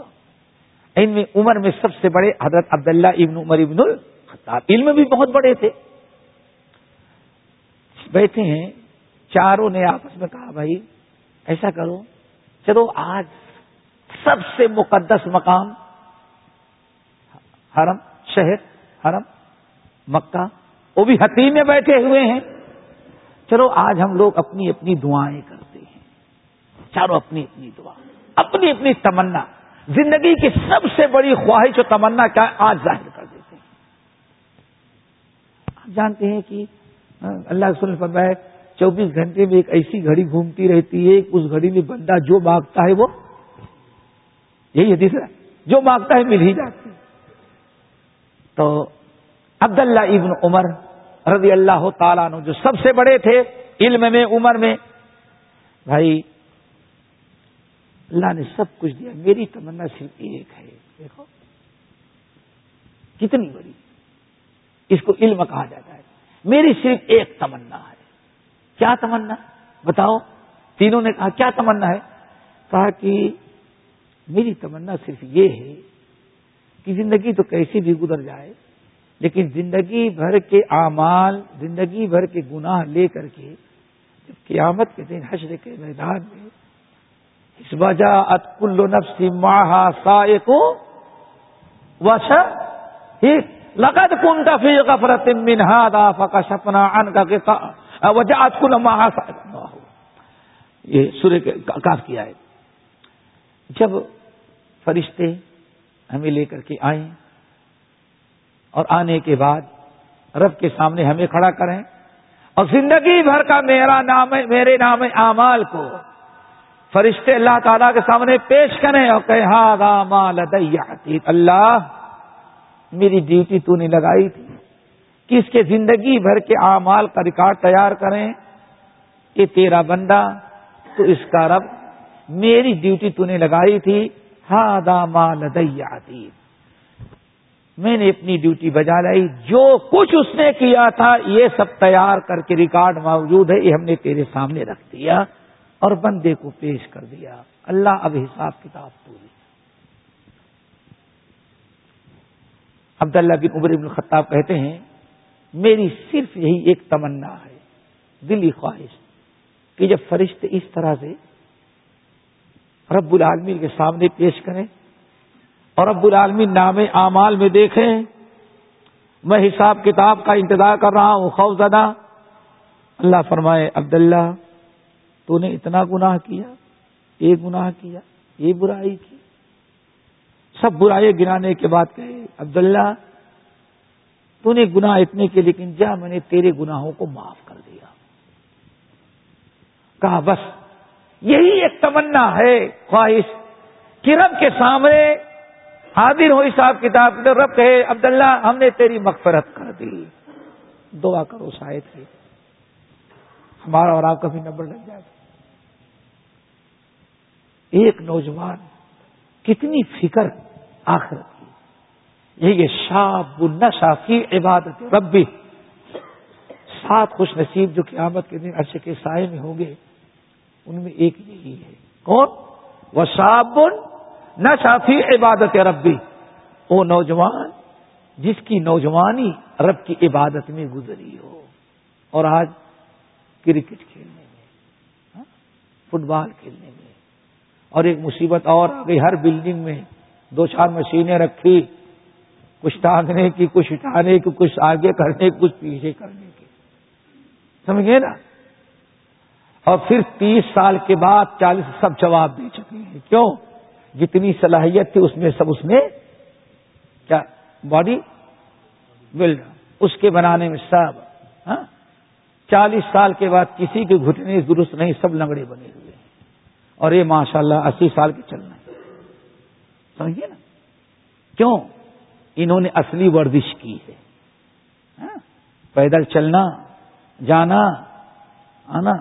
ان میں عمر میں سب سے بڑے حضرت عبداللہ ابن عمر ابن الخطاب۔ علم بھی بہت بڑے تھے۔ بیٹھے ہیں، چاروں نے آپس میں کہا، بھائی، ایسا کرو۔ چلو، آج سب سے مقدس مقام، حرم، شہر، حرم، مکہ وہ بھی حتیم میں بیٹھے ہوئے ہیں۔ چلو آج ہم لوگ اپنی اپنی دعائیں کرتے ہیں۔ چاروں اپنی اپنی دعا، اپنی اپنی تمنا۔ زندگی کی سب سے بڑی خواہش و تمنا کیا آج ظاہر کر دیتے ہیں۔ آپ جانتے ہیں کہ اللہ رسول نے چوبیس گھنٹے میں ایک ایسی گھڑی گھومتی رہتی ہے اس گھڑی میں بندہ جو مانگتا ہے وہ، یہی ہے، جو مانگتا ہے مل ہی جاتی تو عبداللہ ابن عمر رضی اللہ تعالیٰ جو سب سے بڑے تھے، علم میں، عمر میں۔ بھائی، اللہ نے سب کچھ دیا۔ میری تمنا صرف ایک ہے۔ دیکھو۔ کتنی بڑی۔ اس کو علم کہا جاتا ہے۔ میری صرف ایک تمنا ہے۔ کیا تمنا؟ بتاؤ۔ تینوں نے کہا، کیا تمنا ہے؟ کہا کہ میری تمنا صرف یہ ہے کہ زندگی تو کیسی بھی گزر جائے لیکن زندگی بھر کے اعمال، زندگی بھر کے گناہ لے کر کے جب قیامت کے دن حشر کے میدان میں اس وجہ ات کلو نفسی ماہا سا کو وشا لقد کنت فی غفرت من هذا فکشفنا عنك وجاءت كل ما یہ سورہ کاف کیا ہے جب فرشتے ہمیں لے کر کے آئیں اور آنے کے بعد رب کے سامنے ہمیں کھڑا کریں اور زندگی بھر کا میرا نام میرے نام اعمال کو فرشتے اللہ تعالی کے سامنے پیش کریں اور کہ ہاں مال اللہ، میری ڈیوٹی تو نے لگائی تھی کہ اس کے زندگی بھر کے اعمال کا ریکارڈ تیار کریں۔ کہ تیرا بندہ، تو اس کا رب، میری ڈیوٹی تو نے لگائی تھی۔ ہا داما لدیاتی میں نے اپنی ڈیوٹی بجا لائی۔ جو کچھ اس نے کیا تھا، یہ سب تیار کر کے ریکارڈ موجود ہے، یہ ہم نے تیرے سامنے رکھ دیا اور بندے کو پیش کر دیا۔ اللہ اب حساب کتاب پوری۔ عبداللہ بن عمر بن خطاب کہتے ہیں، میری صرف یہی ایک تمنا ہے دلی خواہش، کہ جب فرشتے اس طرح سے رب العالمین کے سامنے پیش کریں اور رب العالمین نام اعمال میں دیکھیں، میں حساب کتاب کا انتظار کر رہا ہوں، خوف زدہ۔ اللہ فرمائے، عبداللہ، تو نے اتنا گناہ کیا، یہ گناہ کیا، یہ برائی کی۔ سب برائے گرانے کے بعد کہے، عبداللہ، تو نے گناہ اتنے کے، لیکن جا میں نے تیرے گناہوں کو معاف کر دیا۔ کہا، بس، یہی ایک تمنا ہے، خواہش کہ رب کے سامنے حاضر ہو حساب کتاب رب کہے، عبداللہ، ہم نے تیری مغفرت کر دی۔ دعا کرو شاید ہمارا اور آپ کا بھی نمبر لگ جائے۔ گا ایک نوجوان کتنی فکر آخرت کی۔ یہ شاب النشا فی عبادت ربی۔ سات خوش نصیب جو قیامت کے دن عرصے کے سائے میں ہوں گے، ان میں ایک یہی ہے۔ کون؟ وہ شاب نہ شافی عبادت ربی۔ وہ نوجوان، جس کی نوجوانی رب کی عبادت میں گزری ہو۔ اور آج کرکٹ کھیلنے میں ہاں، فٹ بال کھیلنے میں۔ اور ایک مصیبت اور آ گئی، ہر بلڈنگ میں دو چار مشینیں رکھی۔ کچھ ٹانگنے کی، کچھ اٹھانے کی، کچھ آگے کرنے کی، کچھ پیچھے کرنے کی۔ سمجھے نا؟ اور پھر تیس سال کے بعد چالیس سب جواب دے چکے ہیں۔ کیوں؟ جتنی صلاحیت تھی اس میں سب اس میں کیا باڈی بلڈ اس کے بنانے میں سب ہاں؟ چالیس سال کے بعد کسی کے گھٹنے درست نہیں، سب لنگڑے بنے ہوئے اور یہ ماشاء اللہ اسی سال کے چلنا ہے۔ سمجھیے نا؟ کیوں؟ انہوں نے اصلی ورزش کی ہے۔ ہاں؟ پیدل چلنا، جانا، آنا۔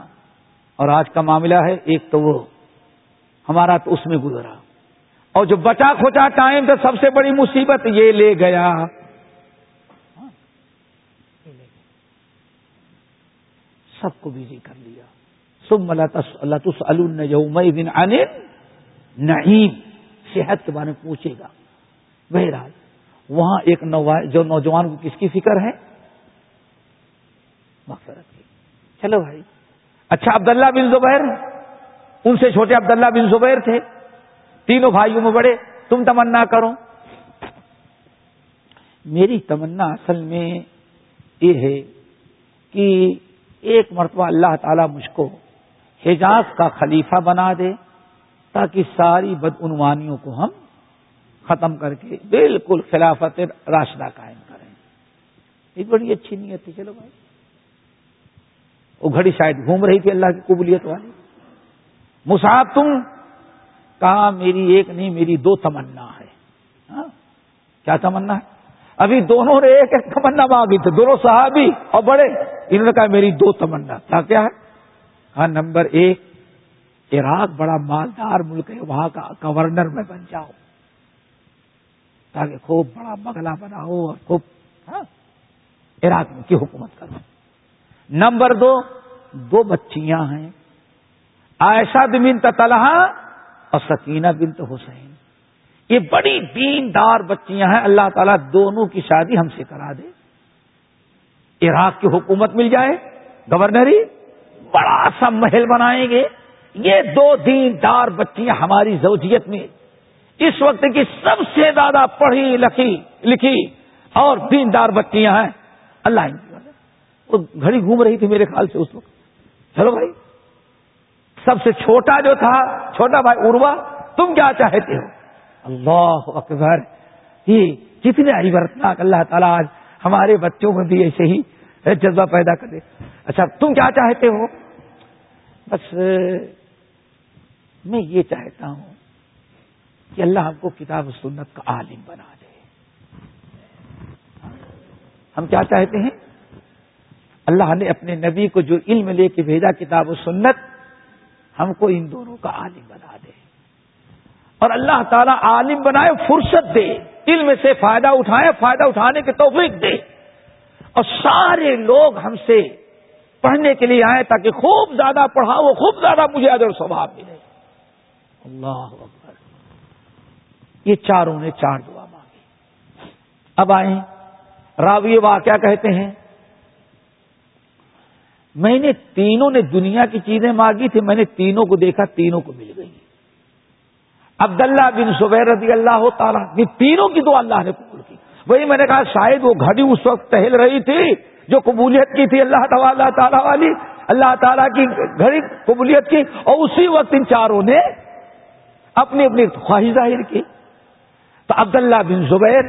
اور آج کا معاملہ ہے، ایک تو وہ ہمارا تو اس میں گزرا۔ اور جو بچا کھوچا ٹائم تو سب سے بڑی مصیبت یہ لے گیا۔ سب کو بزی کر لیا۔ سب اللہ تس نعیم صحت کے بارے میں پوچھے گا۔ بہرحال، وہاں ایک جو نوجوان کو کس کی فکر ہے؟ مغفرت کی۔ چلو بھائی۔ اچھا عبداللہ بن زبیر۔ ان سے چھوٹے عبداللہ بن زبیر تھے۔ تینوں بھائیوں میں بڑے تم تمنا کرو۔ میری تمنا اصل میں یہ ہے کہ ایک مرتبہ اللہ تعالی مجھ کو حجاز کا خلیفہ بنا دے تاکہ ساری بدعنوانیوں کو ہم ختم کر کے بالکل خلافت راشدہ قائم کریں۔ ایک بڑی اچھی نیت تھی، چلو بھائی۔ وہ گھڑی شاید گھوم رہی تھی اللہ کی قبولیت والی۔ مساف تم کہا میری ایک نہیں، میری دو تمنا ہے۔ ہاں؟ کیا تمنا ہے؟ ابھی دونوں نے ایک ایک تمنا مانگی تھی، دونوں صحابی اور بڑے۔ انہوں نے کہا میری دو تمنا تھا کیا ہے؟ ہاں نمبر ایک، عراق بڑا مالدار ملک ہے، وہاں کا گورنر میں بن جاؤ۔ تاکہ خوب بڑا بگلا بناؤ اور خوب ہاں عراق میں کی حکومت کرو۔ نمبر دو دو بچیاں ہیں۔ ایسا دمین تلحا اور سکینہ بنت حسین۔ یہ بڑی دین دار بچیاں ہیں۔ اللہ تعالیٰ دونوں کی شادی ہم سے کرا دے۔ عراق کی حکومت مل جائے۔ گورنری بڑا سا محل بنائیں گے۔ یہ دو دین دار بچیاں ہماری زوجیت میں۔ اس وقت کی سب سے زیادہ پڑھی لکھی لکھی اور دین دار بچیاں ہیں۔ اللہ وہ گھڑی گھوم رہی تھی میرے خیال سے اس وقت۔ چلو بھائی۔ سب سے چھوٹا جو تھا، چھوٹا بھائی اروا تم کیا چاہتے ہو؟ اللہ اکبر، یہ کتنے عبرتناک اللہ تعالیٰ آج ہمارے بچوں میں بھی ایسے ہی جذبہ پیدا کر دے۔ اچھا تم کیا چاہتے ہو؟ بس، میں یہ چاہتا ہوں کہ اللہ ہم کو کتاب و سنت کا عالم بنا دے۔ ہم کیا چاہتے ہیں؟ اللہ نے اپنے نبی کو جو علم لے کے بھیجا کتاب و سنت ہم کو ان دونوں کا عالم بنا دے۔ اور اللہ تعالیٰ عالم بنائے، فرصت دے، علم سے فائدہ اٹھائے، فائدہ اٹھانے کے توفیق دے۔ اور سارے لوگ ہم سے پڑھنے کے لیے آئے تاکہ خوب زیادہ پڑھاؤ خوب زیادہ مجھے ادر سوبھاؤ ملے۔ اللہ اکبر۔ یہ چاروں نے چار دعا مانگی۔ اب آئے راوی واقعہ کہتے ہیں میں نے تینوں نے دنیا کی چیزیں مانگی تھی، میں نے تینوں کو دیکھا، تینوں کو مل گئی۔ عبداللہ بن زبیر رضی اللہ تعالیٰ یہ تینوں کی دعا اللہ نے قبول کی۔ وہی میں نے کہا، شاید وہ گھڑی اس وقت ٹہل رہی تھی جو قبولیت کی تھی اللہ تعالیٰ تعالیٰ والی، اللہ تعالیٰ کی گھڑی قبولیت کی، اور اسی وقت ان چاروں نے اپنی اپنی خواہش ظاہر کی۔ تو عبداللہ بن زبیر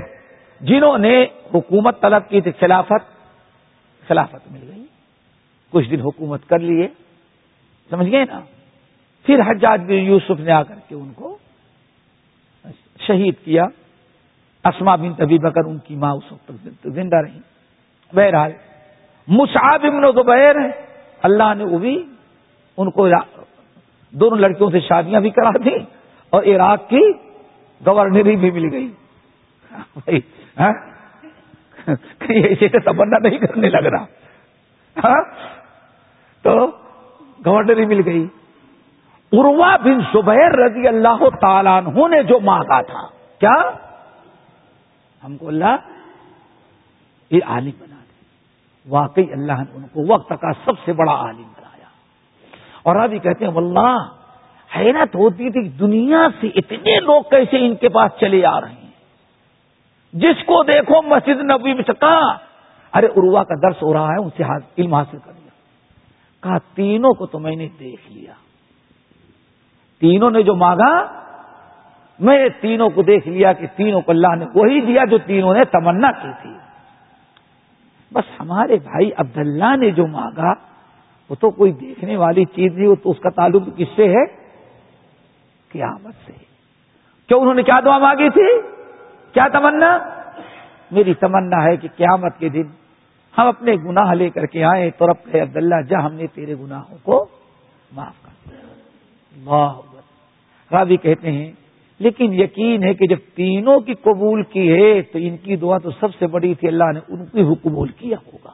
جنہوں نے حکومت طلب کی تھی، خلافت خلافت مل گئی۔ کچھ دن حکومت کر لیے۔ سمجھ گئے نا؟ پھر حجاج بن یوسف نے آ کر کے ان کو شہید کیا۔ اسما بن تبھی بکر ان کی ماں اس وقت تک زندہ رہی۔ بہرحال، مصعب ابن زبیر اللہ نے وہ بھی ان کو دونوں لڑکیوں سے شادیاں بھی کرا دی اور عراق کی گورنری بھی مل گئی۔ ہاں؟ ایسے تمنا نہیں کرنے لگ رہا۔ ہاں؟ تو گورنری مل گئی۔ اروا بن زبیر رضی اللہ تعالیٰ عنہ نے جو مانگا تھا، کیا؟ ہم کو اللہ یہ عالم بنا دے۔ واقعی اللہ نے ان کو وقت کا سب سے بڑا عالم بنایا۔ اور ابھی کہتے ہیں، واللہ، حیرت ہوتی تھی دنیا سے اتنے لوگ کیسے ان کے پاس چلے آ رہے ہیں۔ جس کو دیکھو مسجد نبی میں کہا ارے اروا کا درس ہو رہا ہے، ان سے علم حاصل کر لیا۔ کہا، تینوں کو تو میں نے دیکھ لیا۔ تینوں نے جو مانگا، میں تینوں کو دیکھ لیا کہ تینوں کو اللہ نے وہی دیا جو تینوں نے تمنا کی تھی۔ بس ہمارے بھائی عبداللہ نے جو مانگا، وہ تو کوئی دیکھنے والی چیز نہیں، وہ تو اس کا تعلق کس سے ہے؟ قیامت سے۔ کیوں انہوں نے کیا دعا مانگی تھی؟ کیا تمنا؟ میری تمنا ہے کہ قیامت کے دن ہم اپنے گناہ لے کر کے آئے تو رب عبداللہ، جا ہم نے تیرے گناہوں کو معاف کر دیا۔ راوی کہتے ہیں، لیکن یقین ہے کہ جب تینوں کی قبول کی ہے تو ان کی دعا تو سب سے بڑی تھی، اللہ نے ان کی قبول کیا ہوگا۔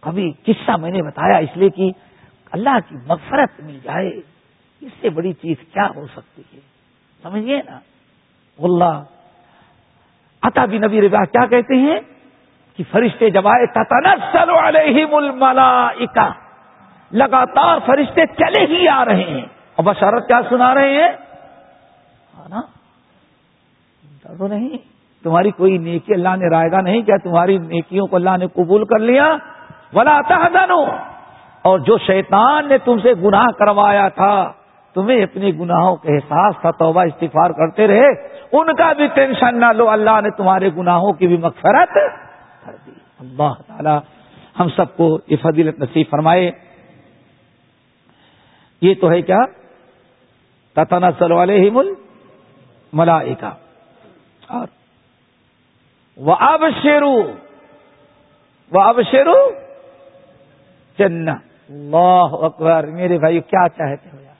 کبھی قصہ میں نے بتایا اس لیے کہ اللہ کی مغفرت مل جائے، اس سے بڑی چیز کیا ہو سکتی ہے؟ سمجھیے نا؟ اللہ عطا بھی نبی رضا کیا کہتے ہیں؟ کہ فرشتے جب آئے تتنسل علیہم الملائکہ، لگاتار فرشتے چلے ہی آ رہے ہیں۔ اور بشارت کیا سنا رہے ہیں؟ نا تو نہیں۔ تمہاری کوئی نیکی اللہ نے رائے گا نہیں کیا، تمہاری نیکیوں کو اللہ نے قبول کر لیا۔ بلا تحزنو اور جو شیطان نے تم سے گناہ کروایا تھا، تمہیں اپنے گناہوں کے احساس تھا توبہ استفار کرتے رہے۔ ان کا بھی ٹینشن نہ لو، اللہ نے تمہارے گناہوں کی بھی مغفرت کر دی۔ اللہ تعالی ہم سب کو یہ فضیلت نصیب فرمائے۔ یہ تو ہے کیا؟ تتنا سل والے ہی مل ملائکا اور وہ اب شیرو وہ اب شیرو چن اللہ اکبر، میرے بھائی کیا چاہتے ہو یار؟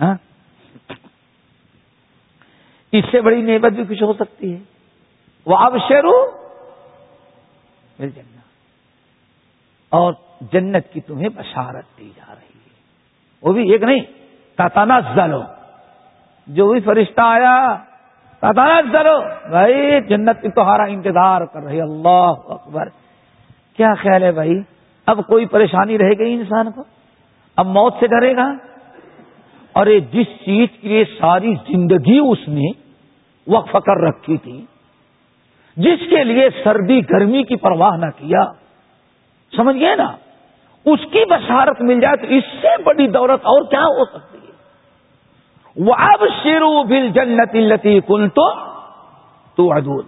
ہاں؟ اس سے بڑی نعمت بھی کچھ ہو سکتی ہے۔ وہ اب شیرو مل جنت اور جنت کی تمہیں بشارت دی جا رہی ہے۔ وہ بھی ایک نہیں تاتانا زلو جو بھی فرشتہ آیا تاتانا زلو بھائی، جنت کی تمہارا انتظار کر رہی، اللہ اکبر۔ کیا خیال ہے بھائی؟ اب کوئی پریشانی رہ گئی انسان کو؟ اب موت سے ڈرے گا؟ اور جس چیز کے لیے ساری زندگی اس نے وقف کر رکھی تھی جس کے لیے سردی گرمی کی پرواہ نہ کیا۔ سمجھ گئے نا؟ اس کی بشارت مل جائے تو اس سے بڑی دولت اور کیا ہو سکتی ہے؟ وہ اب شیرو بل جنت التی کل تو تو ادور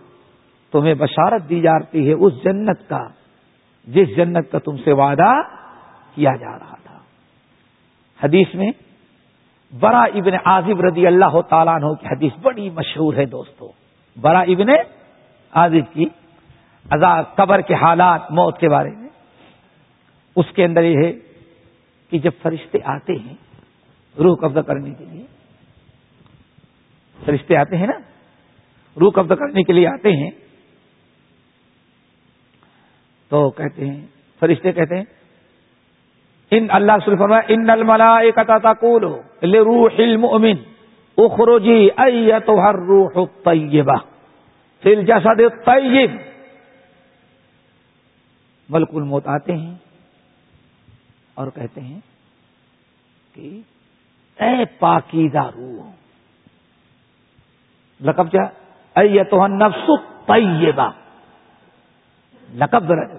تمہیں بشارت دی جاتی ہے اس جنت کا، جس جنت کا تم سے وعدہ کیا جا رہا تھا۔ حدیث میں برا ابن عازب رضی اللہ تعالیٰ عنہ کی حدیث بڑی مشہور ہے دوستو۔ برا ابن عازب کی قبر کے حالات موت کے بارے میں۔ اس کے اندر یہ ہے کہ جب فرشتے آتے ہیں، روح قبضہ کرنے کے لیے، فرشتے آتے ہیں نا، روح قبضہ کرنے کے لیے آتے ہیں، تو کہتے ہیں، فرشتے کہتے ہیں، ان اللہ صرف ان الملا ایک تقول روح المؤمن اخروجی ایت ہر روح طیبہ فل جسد طیب ملک الموت آتے ہیں اور کہتے ہیں کہ اے پاکیزہ روح، لقب کیا؟ ایت نفس طیبہ لقب درج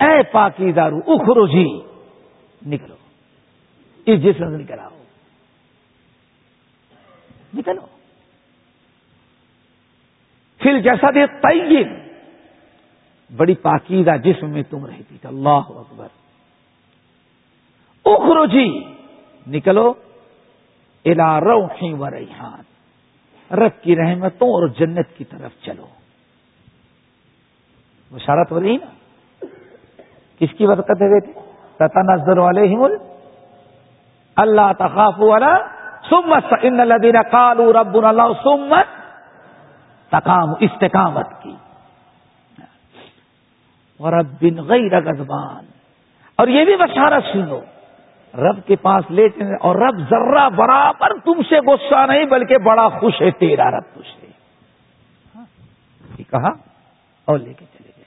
اے پاکیزہ روح اخروجی نکلو۔ اس جسم سے نکل آؤ۔ نکلو۔ پھر جیسا دے طیب، بڑی پاکیزہ جسم میں تم رہتی تھی۔ اللہ اکبر۔ اخرو جی نکلو الا روحی و ریحان۔ رب کی رحمتوں اور جنت کی طرف چلو۔ بشارت ہو رہی نا؟ کس کی برکت ہے بیٹے؟ تتا نظر والے ہی مل اللہ تخاف والا سمت ان الدین کالو رب اللہ سمت تکام استقامت کی۔ اور اب بن گئی رگزبان اور یہ بھی بشارت سنو، رب کے پاس لے چلے اور رب ذرہ برابر تم سے غصہ نہیں، بلکہ بڑا خوش ہے تیرا رب خوش ہے یہ کہا اور لے کے چلے گئے۔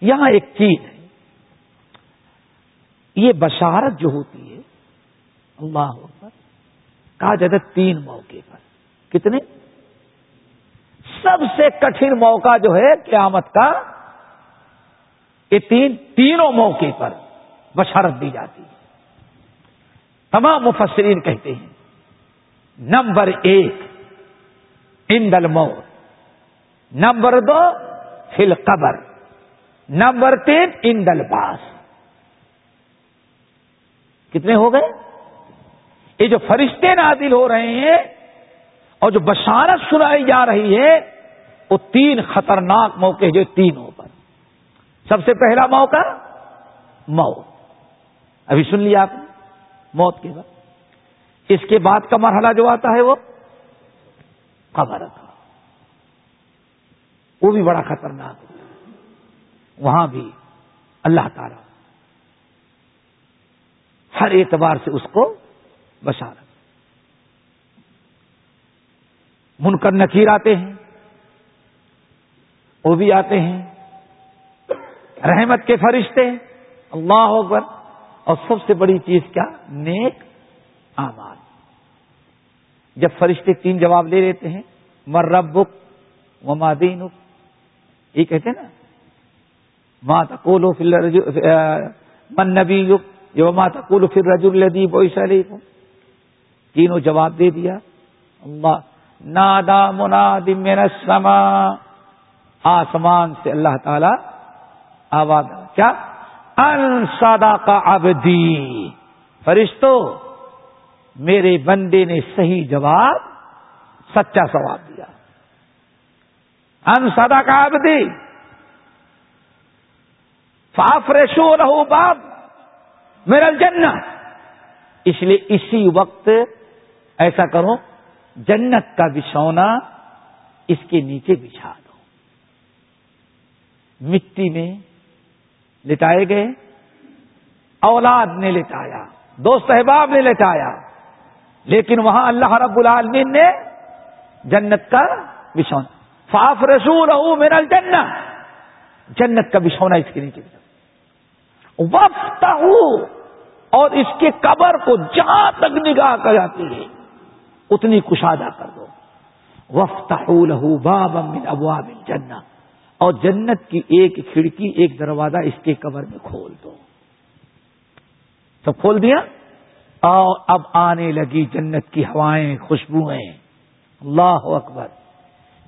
یہاں ایک چیز ہے۔ یہ بشارت جو ہوتی ہے، اللہ کہا جاتا تین موقع پر۔ کتنے؟ سب سے کٹھن موقع جو ہے قیامت کا، یہ تین، تینوں موقع پر بشارت دی جاتی ہے۔ تمام مفسرین کہتے ہیں، نمبر ایک اندل موت نمبر دو فل قبر نمبر تین اندل باس کتنے ہو گئے؟ یہ جو فرشتے نادل ہو رہے ہیں اور جو بشارت سنائی جا رہی ہے وہ تین خطرناک موقع جو تینوں پر۔ سب سے پہلا موقع موت۔ ابھی سن لیا آپ نے؟ موت کے بعد اس کے بعد کا مرحلہ جو آتا ہے وہ قبر کا۔ وہ بھی بڑا خطرناک ہوتا ہے۔ وہاں بھی اللہ تعالی ہر اعتبار سے اس کو بشارت۔ منکر نکیر آتے ہیں۔ وہ بھی آتے ہیں۔ رحمت کے فرشتے اللہ اکبر۔ اور سب سے بڑی چیز کیا؟ نیک آماد جب فرشتے تین جواب لے لیتے ہیں مر ربک و مادین یہ کہتے ہیں نا ماں تقولو فل من نبی یق جو ماں تقولو فر رج الدیب تینوں جواب دے دیا۔ اللہ، نادا مناد من السما آسمان سے اللہ تعالی آواز کیا؟ ان سادا کا ابدی فرشتو، میرے بندے نے صحیح جواب، سچا سواب دیا۔ ان سادا کا ابدی فاف ریشو رہو باب میرا جنت اس لیے اسی وقت ایسا کرو، جنت کا بچھونا اس کے نیچے بچھا۔ مٹی میں لٹائے گئے، اولاد نے لٹایا، دوست احباب نے لٹایا، لیکن وہاں اللہ رب العالمین نے جنت کا بچھونا۔ فاف رسول او میرا جنت جنت کا بچھونا اس کے نیچے۔ وقت اور اس کے قبر کو جہاں تک نگاہ کر جاتی ہے، اتنی کشادہ کر دو۔ وفت لہو باب من ابواب جنت اور جنت کی ایک کھڑکی، ایک دروازہ اس کے کور میں کھول دو۔ تو کھول دیا؟ اور اب آنے لگی جنت کی ہوائیں، خوشبوئیں۔ اللہ اکبر۔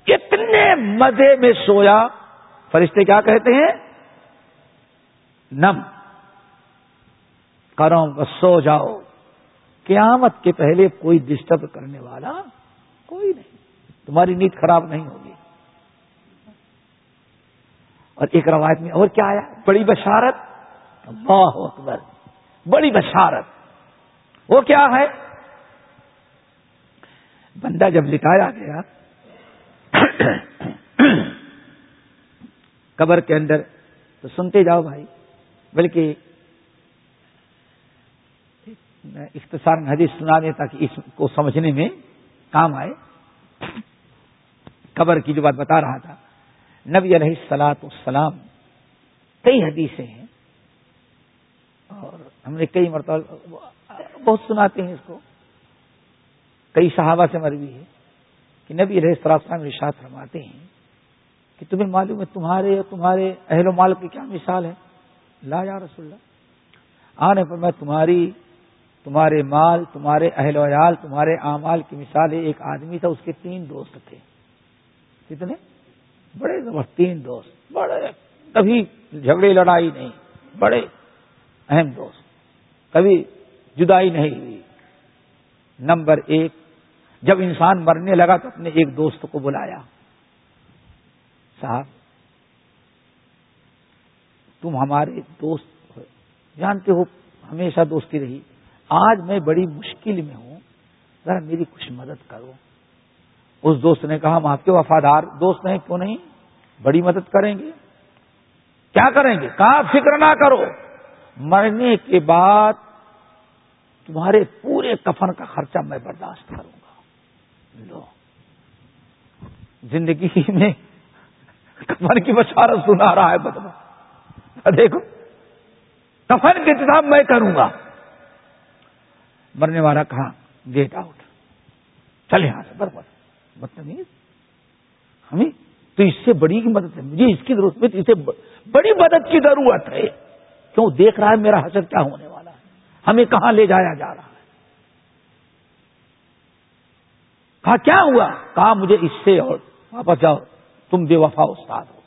کتنے مزے میں سویا۔ فرشتے کیا کہتے ہیں؟ نم۔ کرو سو جاؤ۔ قیامت کے پہلے کوئی ڈسٹرب کرنے والا کوئی نہیں۔ تمہاری نیند خراب نہیں ہوگی۔ اور ایک روایت میں اور کیا آیا؟ بڑی بشارت۔ اللہ اکبر۔ بڑی بشارت۔ وہ کیا ہے؟ بندہ جب لٹایا گیا، قبر کے اندر، تو سنتے جاؤ بھائی، بلکہ اختصار حدیث سنا دیں تاکہ اس کو سمجھنے میں کام آئے۔ قبر کی جو بات بتا رہا تھا۔ نبی علیہ السلاط السلام کئی حدیثیں ہیں اور ہم نے کئی مرتبہ بہت سناتے ہیں اس کو۔ کئی صحابہ سے مروی ہے کہ نبی علیہ السلام رشاط فرماتے ہیں کہ تمہیں معلوم ہے تمہارے تمہارے اہل و مال کی کیا مثال ہے؟ لا یا رسول اللہ۔ آنے پر میں تمہاری، تمہارے مال، تمہارے اہل ویال تمہارے اعمال کی مثال ہے۔ ایک آدمی تھا، اس کے تین دوست تھے۔ کتنے؟ بڑے زبردست تین دوست، بڑے، کبھی جھگڑے لڑائی نہیں، بڑے اہم دوست۔ کبھی جدائی نہیں ہوئی۔ نمبر ایک، جب انسان مرنے لگا تو اپنے ایک دوست کو بلایا۔ صاحب، تم ہمارے دوست جانتے ہو، ہمیشہ دوستی رہی۔ آج میں بڑی مشکل میں ہوں۔ ذرا میری کچھ مدد کرو۔ اس دوست نے کہا ہم آپ کے وفادار دوست ہیں، کیوں نہیں؟ بڑی مدد کریں گے۔ کیا کریں گے؟ کہاں فکر نہ کرو۔ مرنے کے بعد تمہارے پورے کفن کا خرچہ میں برداشت کروں گا۔ لو۔ زندگی میں کفن کی بشارت سنا رہا ہے بدلا دیکھو، کفن کے انتظام میں کروں گا۔ مرنے والا کہاں گیٹ آؤٹ چل یہاں سے بربر مطلب بدتمیز ہمیں تو اس سے بڑی کی مدد ہے۔ مجھے اس کی ضرورت میں اسے بڑی مدد کی ضرورت ہے۔ کیوں دیکھ رہا ہے میرا حسر کیا ہونے والا ہے؟ ہمیں کہاں لے جایا جا رہا ہے؟ کہا، کیا ہوا؟ کہا، مجھے اس سے اور واپس جاؤ۔ تم بے وفا استاد ہو۔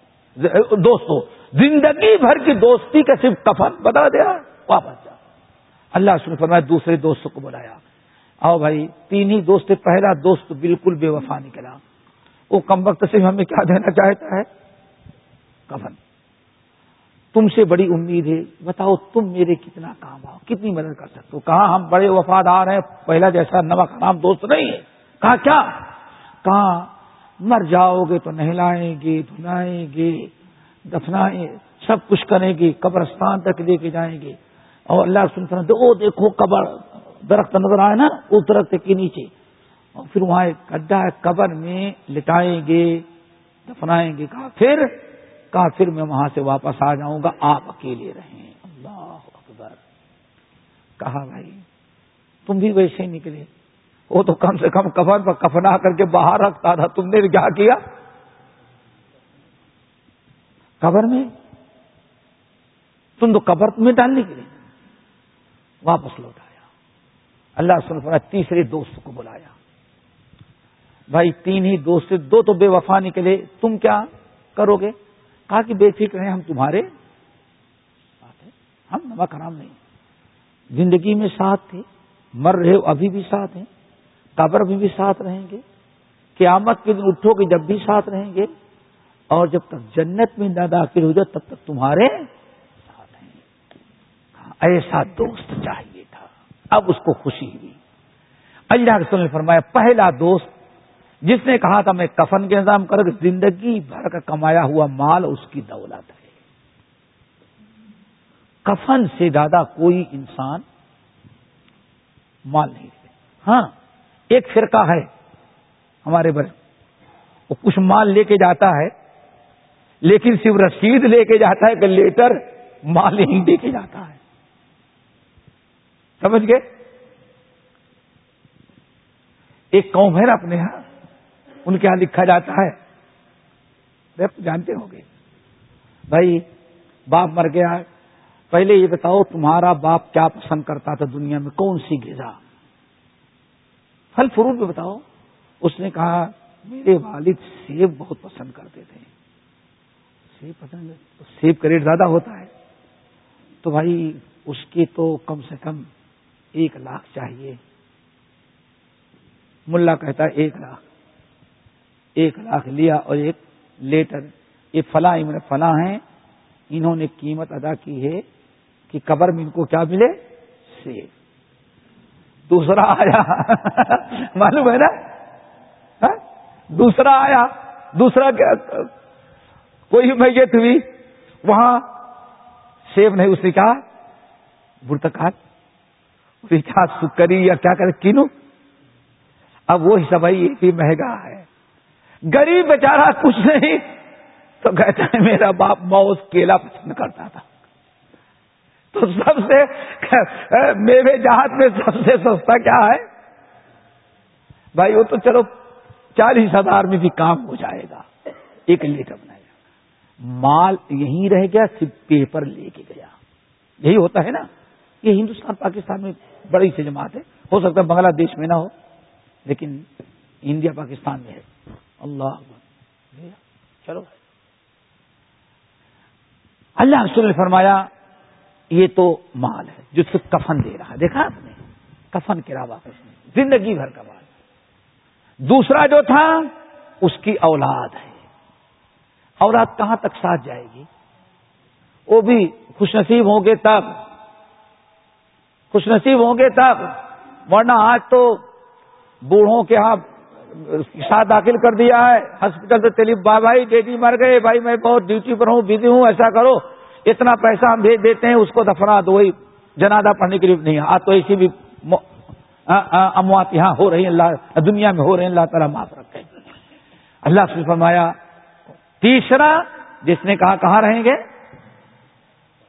دوستو، زندگی بھر کی دوستی کا صرف کفن بتا دیا، واپس جاؤ۔ اللہ سن فرمایا، دوسرے دوست کو بلایا۔ آؤ بھائی، تین ہی دوست پہلا دوست بالکل بے وفا نکلا۔ وہ کم وقت سے ہمیں کیا دینا چاہتا ہے؟ کفن۔ تم سے بڑی امید ہے۔ بتاؤ تم میرے کتنا کام آؤ کتنی مدد کر سکتے ہو؟ کہاں ہم بڑے وفادار ہیں، پہلا جیسا نمک نام دوست نہیں ہے۔ کہا کیا؟ کہاں؟ مر جاؤ گے تو نہلائیں گے، دھلائیں گے، دفنائیں، سب کچھ کریں گے، قبرستان تک لے کے جائیں گے۔ اور اللہ سنتے دو دیکھو قبر درخت نظر آئے نا، اس درخت کے نیچے۔ اور پھر وہاں ایک گڈھا ہے قبر میں لٹائیں گے، دفنائیں گے کہا پھر کہا پھر میں وہاں سے واپس آ جاؤں گا، آپ اکیلے رہیں۔ اللہ اکبر۔ کہا بھائی، تم بھی ویسے ہی نکلے۔ وہ تو کم سے کم کفن پر کفنا کر کے باہر رکھتا تھا، تم نے کیا کیا؟ قبر میں؟ تم تو قبر میں ڈالنے کے لیے واپس لوٹایا اللہ سن فرا تیسرے دوست کو بلایا۔ بھائی، تین ہی دوست دو تو بے وفا نکلے۔ تم کیا کرو گے؟ کہا کہ بے فکر ہیں ہم تمہارے ہم نمک حرام نہیں۔ زندگی میں ساتھ تھے، مر رہے ابھی بھی ساتھ ہیں۔ قبر میں بھی ساتھ رہیں گے۔ قیامت کے دن اٹھو گے، جب بھی ساتھ رہیں گے۔ اور جب تک جنت میں نہ داخل ہو جائے تب تک تمہارے ساتھ ہیں۔ ایسا دوست چاہیے۔ اب اس کو خوشی ہوئی۔ اللہ رسول نے فرمایا، پہلا دوست جس نے کہا تھا، میں کفن کے انتظام کر زندگی بھر کا کمایا ہوا مال اس کی دولت ہے۔ کفن سے زیادہ کوئی انسان مال نہیں دے ہاں ایک فرقہ ہے ہمارے بڑے وہ کچھ مال لے کے جاتا ہے، لیکن صرف رسید لے کے جاتا ہے کہ لیٹر مال ہی دے کے جاتا ہے۔ سمجھ گئے؟ ایک قوم ہے نا اپنے یہاں ان کے یہاں لکھا جاتا ہے۔ جانتے ہوں گے۔ بھائی، باپ مر گیا۔ پہلے یہ بتاؤ، تمہارا باپ کیا پسند کرتا تھا دنیا میں؟ کون سی غذا؟ پھل فروٹ میں بتاؤ۔ اس نے کہا، میرے والد سیب بہت پسند کرتے تھے۔ سیب پسند سیب کا ریٹ زیادہ ہوتا ہے۔ تو بھائی، اس کے تو کم سے کم ایک لاکھ چاہیے۔ ملا کہتا ہے ایک لاکھ۔ ایک لاکھ لیا اور ایک لیٹر۔ یہ فلاں فلاں ہیں۔ انہوں نے قیمت ادا کی ہے کہ قبر میں ان کو کیا ملے؟ سیب۔ دوسرا آیا۔ معلوم ہے نا؟ ہاں؟ دوسرا آیا۔ دوسرا کیا؟ کوئی میت ہوئی۔ وہاں سیب نہیں اس نے کہا برتکال کیا سکری یا کیا کرے، کینو؟ اب وہ حصہ بھائی یہ بھی مہنگا ہے۔ غریب بیچارہ کچھ نہیں، تو کہتا ہے، میرا باپ موس کیلا پسند کرتا تھا۔ تو سب سے میرے جہاز میں سب سے سستا کیا ہے؟ بھائی، وہ تو چلو، چالیس ہزار میں بھی کام ہو جائے گا۔ ایک لیٹر بنائے گا۔ مال یہیں رہ گیا، صرف پیپر لے کے گیا۔ یہی ہوتا ہے نا۔ یہ ہندوستان پاکستان میں بڑی سی جماعت ہے۔ ہو سکتا ہے بنگلہ دیش میں نہ ہو، لیکن انڈیا پاکستان میں ہے۔ اللہ چلو۔ اللہ رسول نے فرمایا، یہ تو مال ہے جو صرف کفن دے رہا ہے۔ دیکھا آپ نے؟ کفن کے علاوہ زندگی بھر کا مال۔ دوسرا جو تھا، اس کی اولاد ہے۔ اولاد کہاں تک ساتھ جائے گی؟ وہ بھی خوش نصیب ہوں گے تب۔ خوش نصیب ہوں گے تب، ورنہ آج تو بوڑھوں کے ہاں ساتھ داخل کر دیا ہے ہاسپٹل سے چلی با بھائی بیٹی مر گئے، بھائی میں بہت ڈیوٹی پر ہوں بزی ہوں، ایسا کرو، اتنا پیسہ ہم بھیج دیتے ہیں، اس کو دفنا دو وہی جنادہ پڑھنے کے لیے نہیں، آج تو ایسی بھی اموات یہاں ہو رہی ہیں، اللہ، دنیا میں ہو رہے ہیں، اللہ تعالیٰ معاف رکھے۔ اللہ سے فرمایا، تیسرا، جس نے کہا، کہاں رہیں گے؟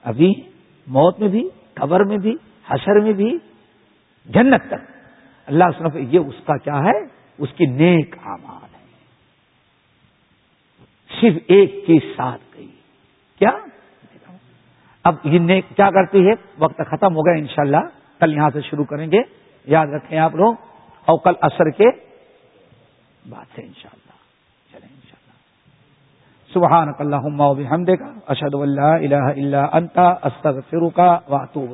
ابھی موت میں بھی، قبر میں بھی حشر میں بھی جنت تک۔ اللہ سنف یہ اس کا کیا ہے؟ اس کی نیک آماد ہے۔ صرف ایک چیز ساتھ گئی۔ کیا؟ اب یہ نیک کیا کرتی ہے؟ وقت ختم ہو گیا انشاءاللہ۔ کل یہاں سے شروع کریں گے۔ یاد رکھیں آپ لوگ۔ اور کل اثر کے بات سے انشاءاللہ۔ چلیں انشاءاللہ۔ سبحان اللہ ہم دے گا اشد اللہ الہ اللہ استغفرک واتوب